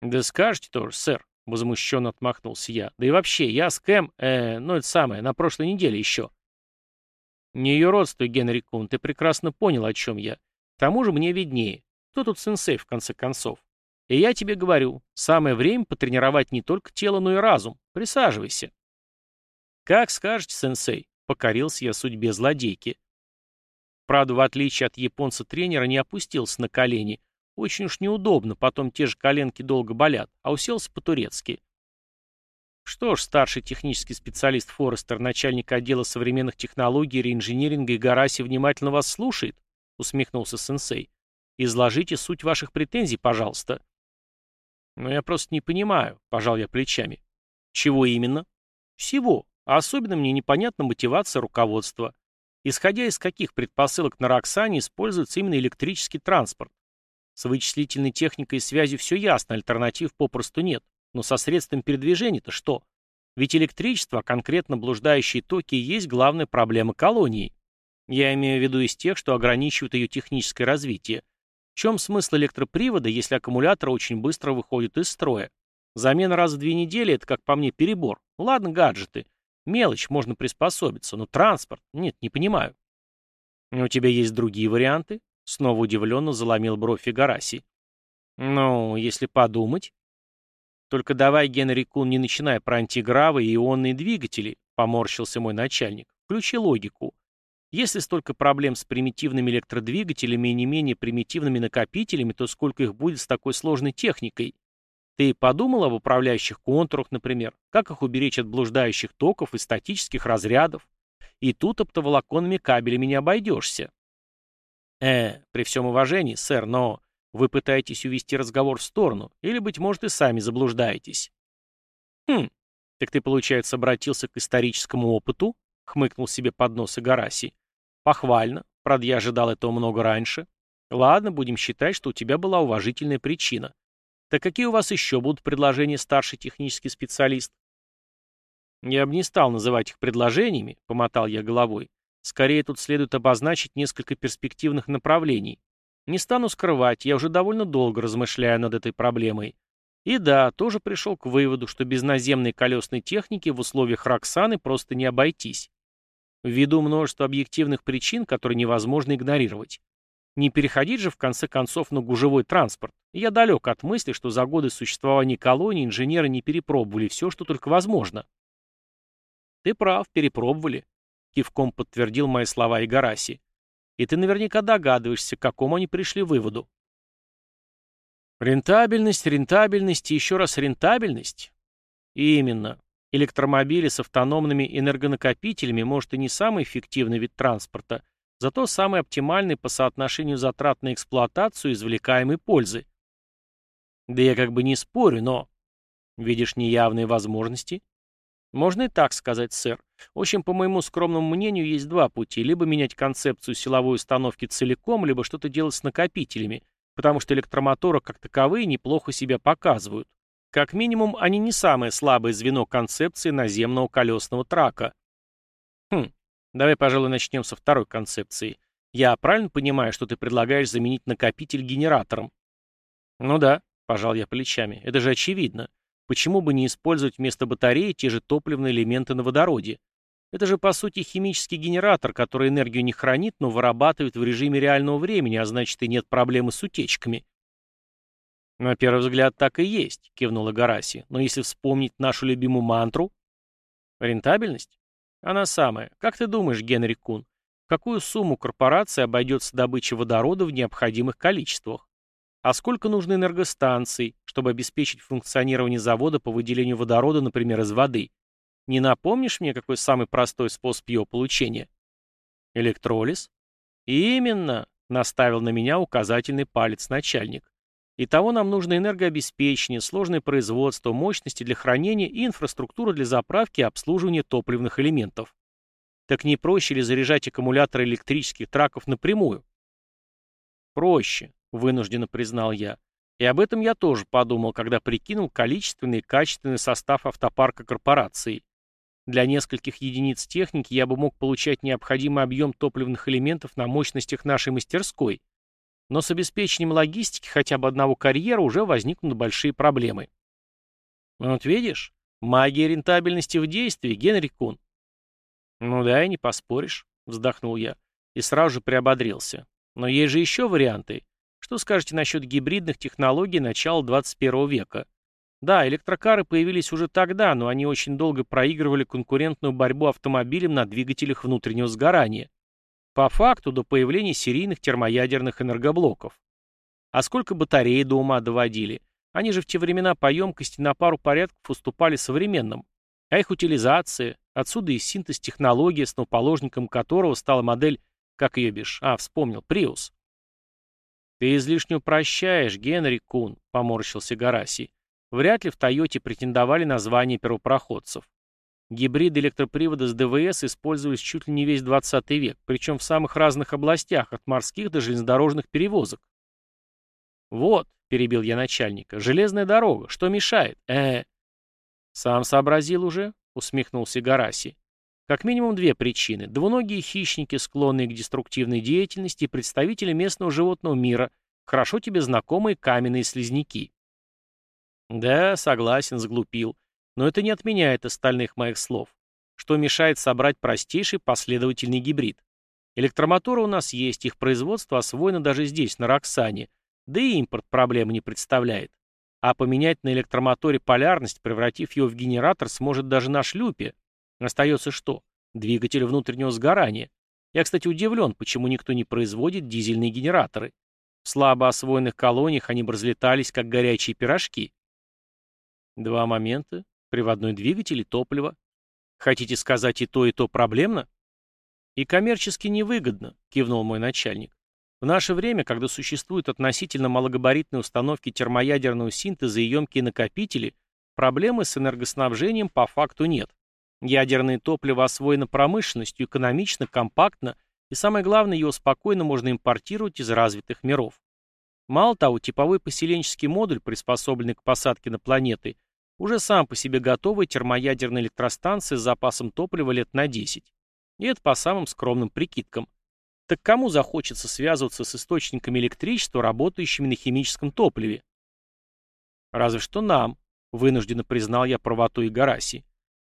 S1: Да скажете тоже, сэр, возмущенно отмахнулся я. Да и вообще, я с Кэм, э, ну это самое, на прошлой неделе еще. Не ее родство, Генри Кун, ты прекрасно понял, о чем я. К тому же мне виднее. Кто тут сенсей, в конце концов? И я тебе говорю, самое время потренировать не только тело, но и разум. Присаживайся. Как скажете, сенсей, покорился я судьбе злодейки. Правда, в отличие от японца-тренера, не опустился на колени. Очень уж неудобно, потом те же коленки долго болят, а уселся по-турецки. Что ж, старший технический специалист Форестер, начальник отдела современных технологий, реинжиниринга и Гараси внимательно вас слушает, усмехнулся сенсей. Изложите суть ваших претензий, пожалуйста. «Но я просто не понимаю», — пожал я плечами. «Чего именно?» «Всего. А особенно мне непонятна мотивация руководства. Исходя из каких предпосылок на Роксане используется именно электрический транспорт. С вычислительной техникой и связью все ясно, альтернатив попросту нет. Но со средством передвижения-то что? Ведь электричество, а конкретно блуждающие токи, есть главная проблема колонии. Я имею в виду из тех, что ограничивают ее техническое развитие чем смысл электропривода, если аккумулятор очень быстро выходит из строя? Замена раз в две недели – это, как по мне, перебор. Ладно, гаджеты. Мелочь, можно приспособиться, но транспорт? Нет, не понимаю. У тебя есть другие варианты? Снова удивленно заломил бровь Фигараси. Ну, если подумать. Только давай, Генри Кун, не начинай про антигравы и ионные двигатели, поморщился мой начальник. Включи логику. Если столько проблем с примитивными электродвигателями и не менее примитивными накопителями, то сколько их будет с такой сложной техникой? Ты подумал об управляющих контурах, например? Как их уберечь от блуждающих токов и статических разрядов? И тут оптоволоконными кабелями не обойдешься. Э, при всем уважении, сэр, но вы пытаетесь увести разговор в сторону, или, быть может, и сами заблуждаетесь. Хм, так ты, получается, обратился к историческому опыту? Хмыкнул себе под нос и Гараси. Похвально. Правда, я ожидал этого много раньше. Ладно, будем считать, что у тебя была уважительная причина. Так какие у вас еще будут предложения, старший технический специалист? Я бы не стал называть их предложениями, помотал я головой. Скорее тут следует обозначить несколько перспективных направлений. Не стану скрывать, я уже довольно долго размышляю над этой проблемой. И да, тоже пришел к выводу, что без наземной колесной техники в условиях Роксаны просто не обойтись. Ввиду множества объективных причин, которые невозможно игнорировать. Не переходить же в конце концов на гужевой транспорт. Я далек от мысли, что за годы существования колонии инженеры не перепробовали все, что только возможно. Ты прав, перепробовали. Кивком подтвердил мои слова Игараси. И ты наверняка догадываешься, к какому они пришли выводу. Рентабельность, рентабельность и еще раз рентабельность? Именно. Электромобили с автономными энергонакопителями может и не самый эффективный вид транспорта, зато самый оптимальный по соотношению затрат на эксплуатацию и извлекаемой пользы. Да я как бы не спорю, но... Видишь неявные возможности? Можно и так сказать, сэр. В общем, по моему скромному мнению, есть два пути. Либо менять концепцию силовой установки целиком, либо что-то делать с накопителями, потому что электромоторы как таковые неплохо себя показывают. Как минимум, они не самое слабое звено концепции наземного колесного трака. Хм, давай, пожалуй, начнем со второй концепции. Я правильно понимаю, что ты предлагаешь заменить накопитель генератором? Ну да, пожал я плечами, это же очевидно. Почему бы не использовать вместо батареи те же топливные элементы на водороде? Это же, по сути, химический генератор, который энергию не хранит, но вырабатывает в режиме реального времени, а значит и нет проблемы с утечками. «На первый взгляд так и есть», — кивнула Гараси. «Но если вспомнить нашу любимую мантру...» «Рентабельность? Она самая. Как ты думаешь, Генри Кун, какую сумму корпорации обойдется добыча водорода в необходимых количествах? А сколько нужно энергостанций, чтобы обеспечить функционирование завода по выделению водорода, например, из воды? Не напомнишь мне, какой самый простой способ его получения?» «Электролиз?» «Именно», — наставил на меня указательный палец начальник. Итого нам нужно энергообеспечение, сложное производство, мощности для хранения и инфраструктура для заправки и обслуживания топливных элементов. Так не проще ли заряжать аккумуляторы электрических траков напрямую? Проще, вынужденно признал я. И об этом я тоже подумал, когда прикинул количественный и качественный состав автопарка корпорации. Для нескольких единиц техники я бы мог получать необходимый объем топливных элементов на мощностях нашей мастерской, но с обеспечением логистики хотя бы одного карьера уже возникнут большие проблемы. Вот видишь, магия рентабельности в действии, Генри Кун. Ну да, и не поспоришь, вздохнул я, и сразу же приободрился. Но есть же еще варианты. Что скажете насчет гибридных технологий начала 21 века? Да, электрокары появились уже тогда, но они очень долго проигрывали конкурентную борьбу автомобилям на двигателях внутреннего сгорания. По факту до появления серийных термоядерных энергоблоков. А сколько батарей до ума доводили? Они же в те времена по емкости на пару порядков уступали современным. А их утилизация, отсюда и синтез технологии, основоположником которого стала модель, как ее бишь, а, вспомнил, Приус. «Ты излишне упрощаешь, Генри Кун», — поморщился Гараси. «Вряд ли в Тойоте претендовали на звание первопроходцев. Гибриды электропривода с ДВС использовались чуть ли не весь 20 век, причем в самых разных областях, от морских до железнодорожных перевозок. «Вот», — перебил я начальника, — «железная дорога, что мешает?» э, -э «Сам сообразил уже», — усмехнулся Гараси. «Как минимум две причины. Двуногие хищники, склонные к деструктивной деятельности, и представители местного животного мира, хорошо тебе знакомые каменные слизняки». «Да, согласен, сглупил. Но это не отменяет остальных моих слов. Что мешает собрать простейший последовательный гибрид? Электромоторы у нас есть, их производство освоено даже здесь, на Роксане, да и импорт проблемы не представляет. А поменять на электромоторе полярность, превратив его в генератор, сможет даже на шлюпе. Остается что? Двигатель внутреннего сгорания. Я, кстати, удивлен, почему никто не производит дизельные генераторы. В слабо освоенных колониях они бы разлетались, как горячие пирожки. Два момента, Приводной двигатель и топливо. Хотите сказать и то, и то проблемно? И коммерчески невыгодно, кивнул мой начальник. В наше время, когда существуют относительно малогабаритные установки термоядерного синтеза и емкие накопители, проблемы с энергоснабжением по факту нет. Ядерное топливо освоено промышленностью, экономично, компактно, и самое главное, его спокойно можно импортировать из развитых миров. Мало того, типовой поселенческий модуль, приспособленный к посадке на планеты, уже сам по себе готовая термоядерная электростанция с запасом топлива лет на 10. И это по самым скромным прикидкам. Так кому захочется связываться с источниками электричества, работающими на химическом топливе? Разве что нам, вынужденно признал я правоту Игараси.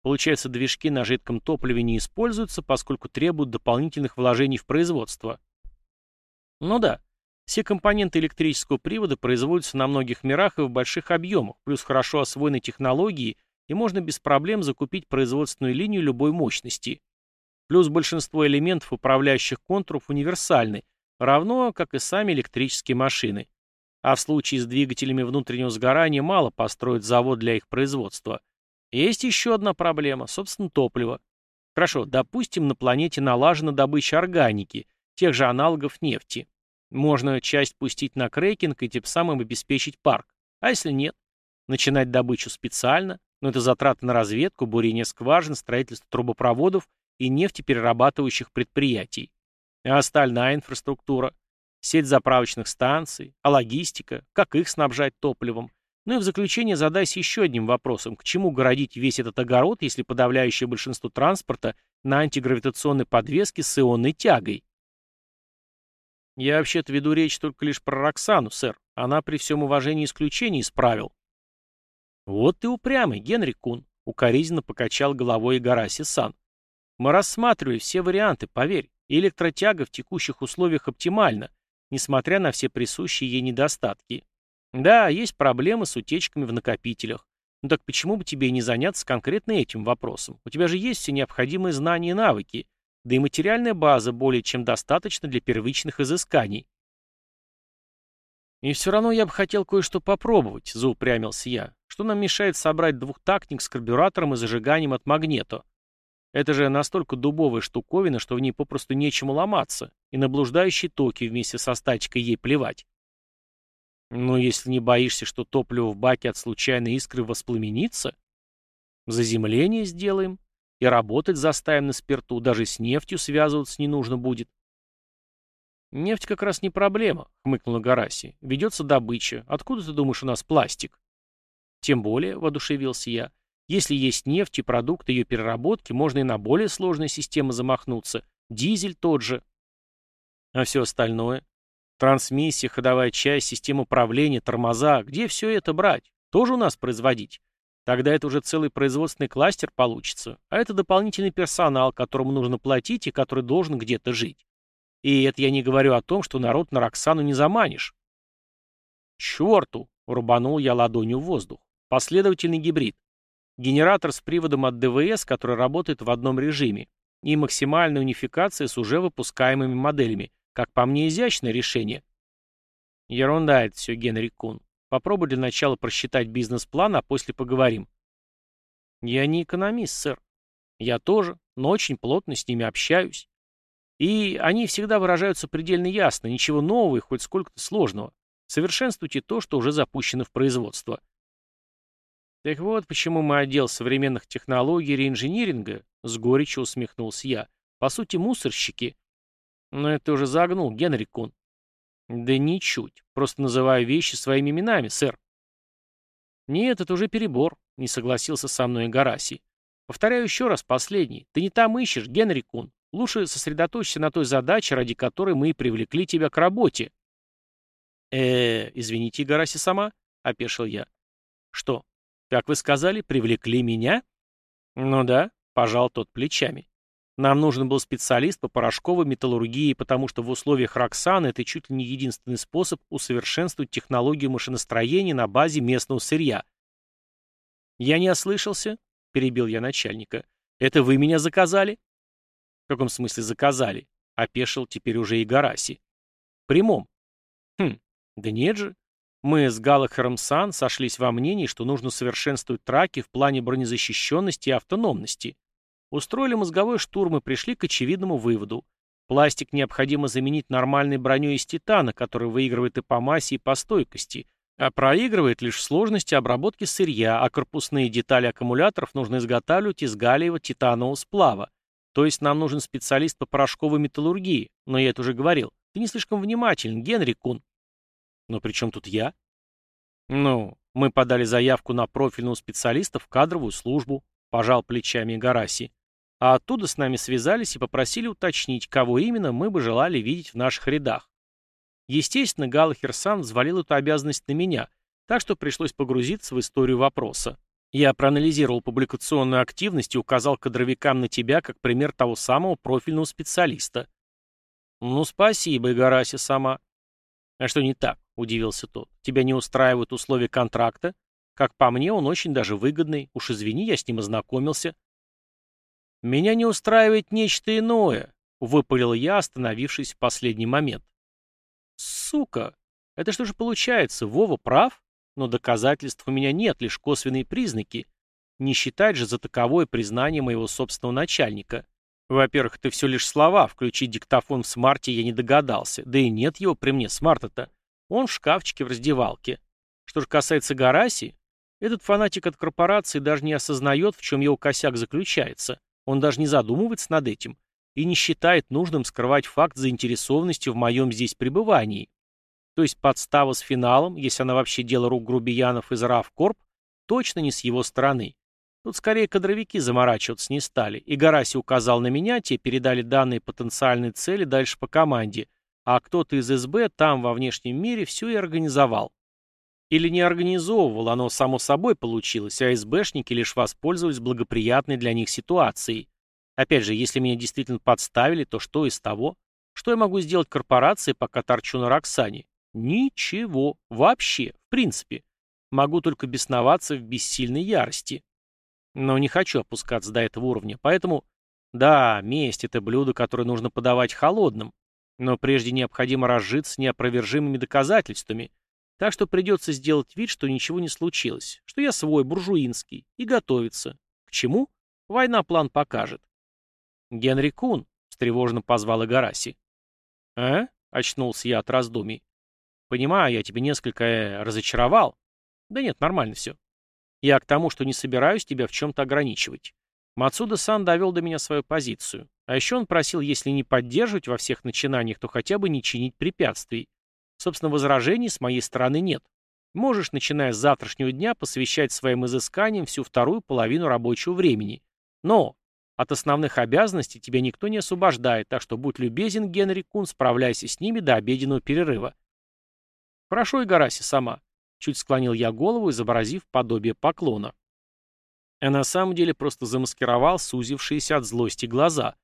S1: Получается, движки на жидком топливе не используются, поскольку требуют дополнительных вложений в производство. Ну да, все компоненты электрического привода производятся на многих мирах и в больших объемах, плюс хорошо освоены технологии, и можно без проблем закупить производственную линию любой мощности. Плюс большинство элементов управляющих контуров универсальны, равно как и сами электрические машины. А в случае с двигателями внутреннего сгорания мало построить завод для их производства. Есть еще одна проблема, собственно, топливо. Хорошо, допустим, на планете налажена добыча органики, тех же аналогов нефти. Можно часть пустить на крекинг и тем самым обеспечить парк. А если нет? Начинать добычу специально, но это затраты на разведку, бурение скважин, строительство трубопроводов и нефтеперерабатывающих предприятий. А остальная инфраструктура? Сеть заправочных станций, а логистика, как их снабжать топливом? Ну и в заключение задайся еще одним вопросом. К чему городить весь этот огород, если подавляющее большинство транспорта на антигравитационной подвеске с ионной тягой? Я вообще-то веду речь только лишь про Роксану, сэр. Она при всем уважении исключений из правил. Вот ты упрямый, Генри Кун, укоризненно покачал головой Игараси Сан. Мы рассматривали все варианты, поверь, электротяга в текущих условиях оптимальна, несмотря на все присущие ей недостатки. Да, есть проблемы с утечками в накопителях. Ну так почему бы тебе не заняться конкретно этим вопросом? У тебя же есть все необходимые знания и навыки, да и материальная база более чем достаточна для первичных изысканий. «И все равно я бы хотел кое-что попробовать», — заупрямился я. «Что нам мешает собрать двухтактник с карбюратором и зажиганием от магнето? Это же настолько дубовая штуковина, что в ней попросту нечему ломаться, и на блуждающие токи вместе со статикой ей плевать. Но если не боишься, что топливо в баке от случайной искры воспламенится, заземление сделаем и работать заставим на спирту, даже с нефтью связываться не нужно будет. «Нефть как раз не проблема», — хмыкнула Гараси. «Ведется добыча. Откуда ты думаешь у нас пластик?» «Тем более», — воодушевился я, если есть нефть и продукты ее переработки, можно и на более сложные системы замахнуться. Дизель тот же. А все остальное? Трансмиссия, ходовая часть, система управления, тормоза. Где все это брать? Тоже у нас производить? Тогда это уже целый производственный кластер получится. А это дополнительный персонал, которому нужно платить и который должен где-то жить. И это я не говорю о том, что народ на Роксану не заманишь. «Черту!» — рубанул я ладонью в воздух. «Последовательный гибрид. Генератор с приводом от ДВС, который работает в одном режиме, и максимальная унификация с уже выпускаемыми моделями. Как по мне, изящное решение. Ерунда это все, Генри Кун. Попробуй для начала просчитать бизнес-план, а после поговорим. Я не экономист, сэр. Я тоже, но очень плотно с ними общаюсь. И они всегда выражаются предельно ясно, ничего нового и хоть сколько-то сложного. Совершенствуйте то, что уже запущено в производство. Так вот, почему мы отдел современных технологий и реинжиниринга, с горечью усмехнулся я. По сути, мусорщики. Но это уже загнул, Генри Кун. Да ничуть. Просто называю вещи своими именами, сэр. Нет, это уже перебор, не согласился со мной Гараси. Повторяю еще раз последний. Ты не там ищешь, Генри Кун. Лучше сосредоточься на той задаче, ради которой мы и привлекли тебя к работе. э извините, Гараси сама, — опешил я. Что, как вы сказали, привлекли меня? Ну да, пожал тот плечами. Нам нужен был специалист по порошковой металлургии, потому что в условиях Роксана это чуть ли не единственный способ усовершенствовать технологию машиностроения на базе местного сырья. «Я не ослышался», — перебил я начальника. «Это вы меня заказали?» «В каком смысле заказали?» — опешил теперь уже и Гараси. «Прямом». «Хм, да нет же. Мы с Галахером Сан сошлись во мнении, что нужно совершенствовать траки в плане бронезащищенности и автономности. Устроили мозговой штурм и пришли к очевидному выводу. Пластик необходимо заменить нормальной броней из титана, который выигрывает и по массе, и по стойкости, а проигрывает лишь в сложности обработки сырья, а корпусные детали аккумуляторов нужно изготавливать из галлиевого титанового сплава. То есть нам нужен специалист по порошковой металлургии, но я это уже говорил. Ты не слишком внимателен, Генри Кун. Но при чем тут я? Ну, мы подали заявку на профильного специалиста в кадровую службу, пожал плечами Гараси. А оттуда с нами связались и попросили уточнить, кого именно мы бы желали видеть в наших рядах. Естественно, Галлахер сам взвалил эту обязанность на меня, так что пришлось погрузиться в историю вопроса. Я проанализировал публикационную активность и указал кадровикам на тебя как пример того самого профильного специалиста. «Ну, спасибо, Игараси сама». «А что не так?» — удивился тот. «Тебя не устраивают условия контракта? Как по мне, он очень даже выгодный. Уж извини, я с ним ознакомился». «Меня не устраивает нечто иное», — выпалил я, остановившись в последний момент. «Сука! Это что же получается, Вова прав? Но доказательств у меня нет, лишь косвенные признаки. Не считать же за таковое признание моего собственного начальника. Во-первых, это все лишь слова, включить диктофон в смарте я не догадался, да и нет его при мне, смарта-то. Он в шкафчике в раздевалке. Что же касается Гараси, этот фанатик от корпорации даже не осознает, в чем его косяк заключается. Он даже не задумывается над этим и не считает нужным скрывать факт заинтересованности в моем здесь пребывании. То есть подстава с финалом, если она вообще дело рук грубиянов из РАВКорп, точно не с его стороны. Тут скорее кадровики заморачиваться не стали, и Гараси указал на меня, те передали данные потенциальной цели дальше по команде, а кто-то из СБ там, во внешнем мире, все и организовал. Или не организовывал, оно само собой получилось, а СБшники лишь воспользовались благоприятной для них ситуацией. Опять же, если меня действительно подставили, то что из того? Что я могу сделать корпорации, пока торчу на Роксане? Ничего. Вообще. В принципе. Могу только бесноваться в бессильной ярости. Но не хочу опускаться до этого уровня, поэтому... Да, месть — это блюдо, которое нужно подавать холодным. Но прежде необходимо разжиться неопровержимыми доказательствами. Так что придется сделать вид, что ничего не случилось, что я свой, буржуинский, и готовиться. К чему? Война план покажет. «Генри Кун», — встревоженно позвал Игараси. «А?» — очнулся я от раздумий. «Понимаю, я тебя несколько э, разочаровал». «Да нет, нормально все. Я к тому, что не собираюсь тебя в чем-то ограничивать. Мацуда-сан довел до меня свою позицию. А еще он просил, если не поддерживать во всех начинаниях, то хотя бы не чинить препятствий. Собственно, возражений с моей стороны нет. Можешь, начиная с завтрашнего дня, посвящать своим изысканиям всю вторую половину рабочего времени. Но от основных обязанностей тебя никто не освобождает, так что будь любезен, Генри Кун, справляйся с ними до обеденного перерыва. Хорошо, Игараси, сама. Чуть склонил я голову, изобразив подобие поклона. А на самом деле просто замаскировал сузившиеся от злости глаза.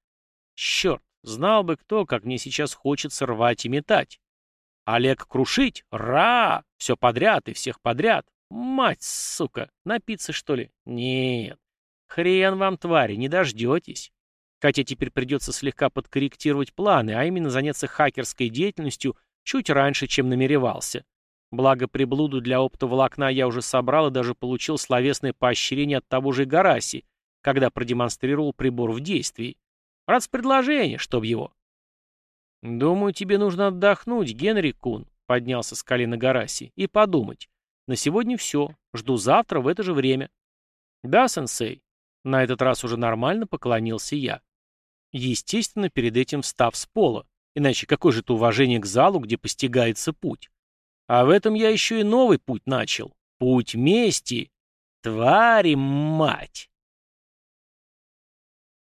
S1: Черт, знал бы кто, как мне сейчас хочется рвать и метать. Олег крушить? Ра! Все подряд и всех подряд. Мать, сука, напиться что ли? Нет. Хрен вам, твари, не дождетесь. Хотя теперь придется слегка подкорректировать планы, а именно заняться хакерской деятельностью чуть раньше, чем намеревался. Благо, приблуду для оптоволокна я уже собрал и даже получил словесное поощрение от того же Гараси, когда продемонстрировал прибор в действии. Рад с предложения, чтоб его. «Думаю, тебе нужно отдохнуть, Генри Кун», — поднялся с колена Гараси, — «и подумать. На сегодня все. Жду завтра в это же время». «Да, сенсей». На этот раз уже нормально поклонился я. Естественно, перед этим встав с пола. Иначе какое же это уважение к залу, где постигается путь? А в этом я еще и новый путь начал. Путь мести. Твари, мать!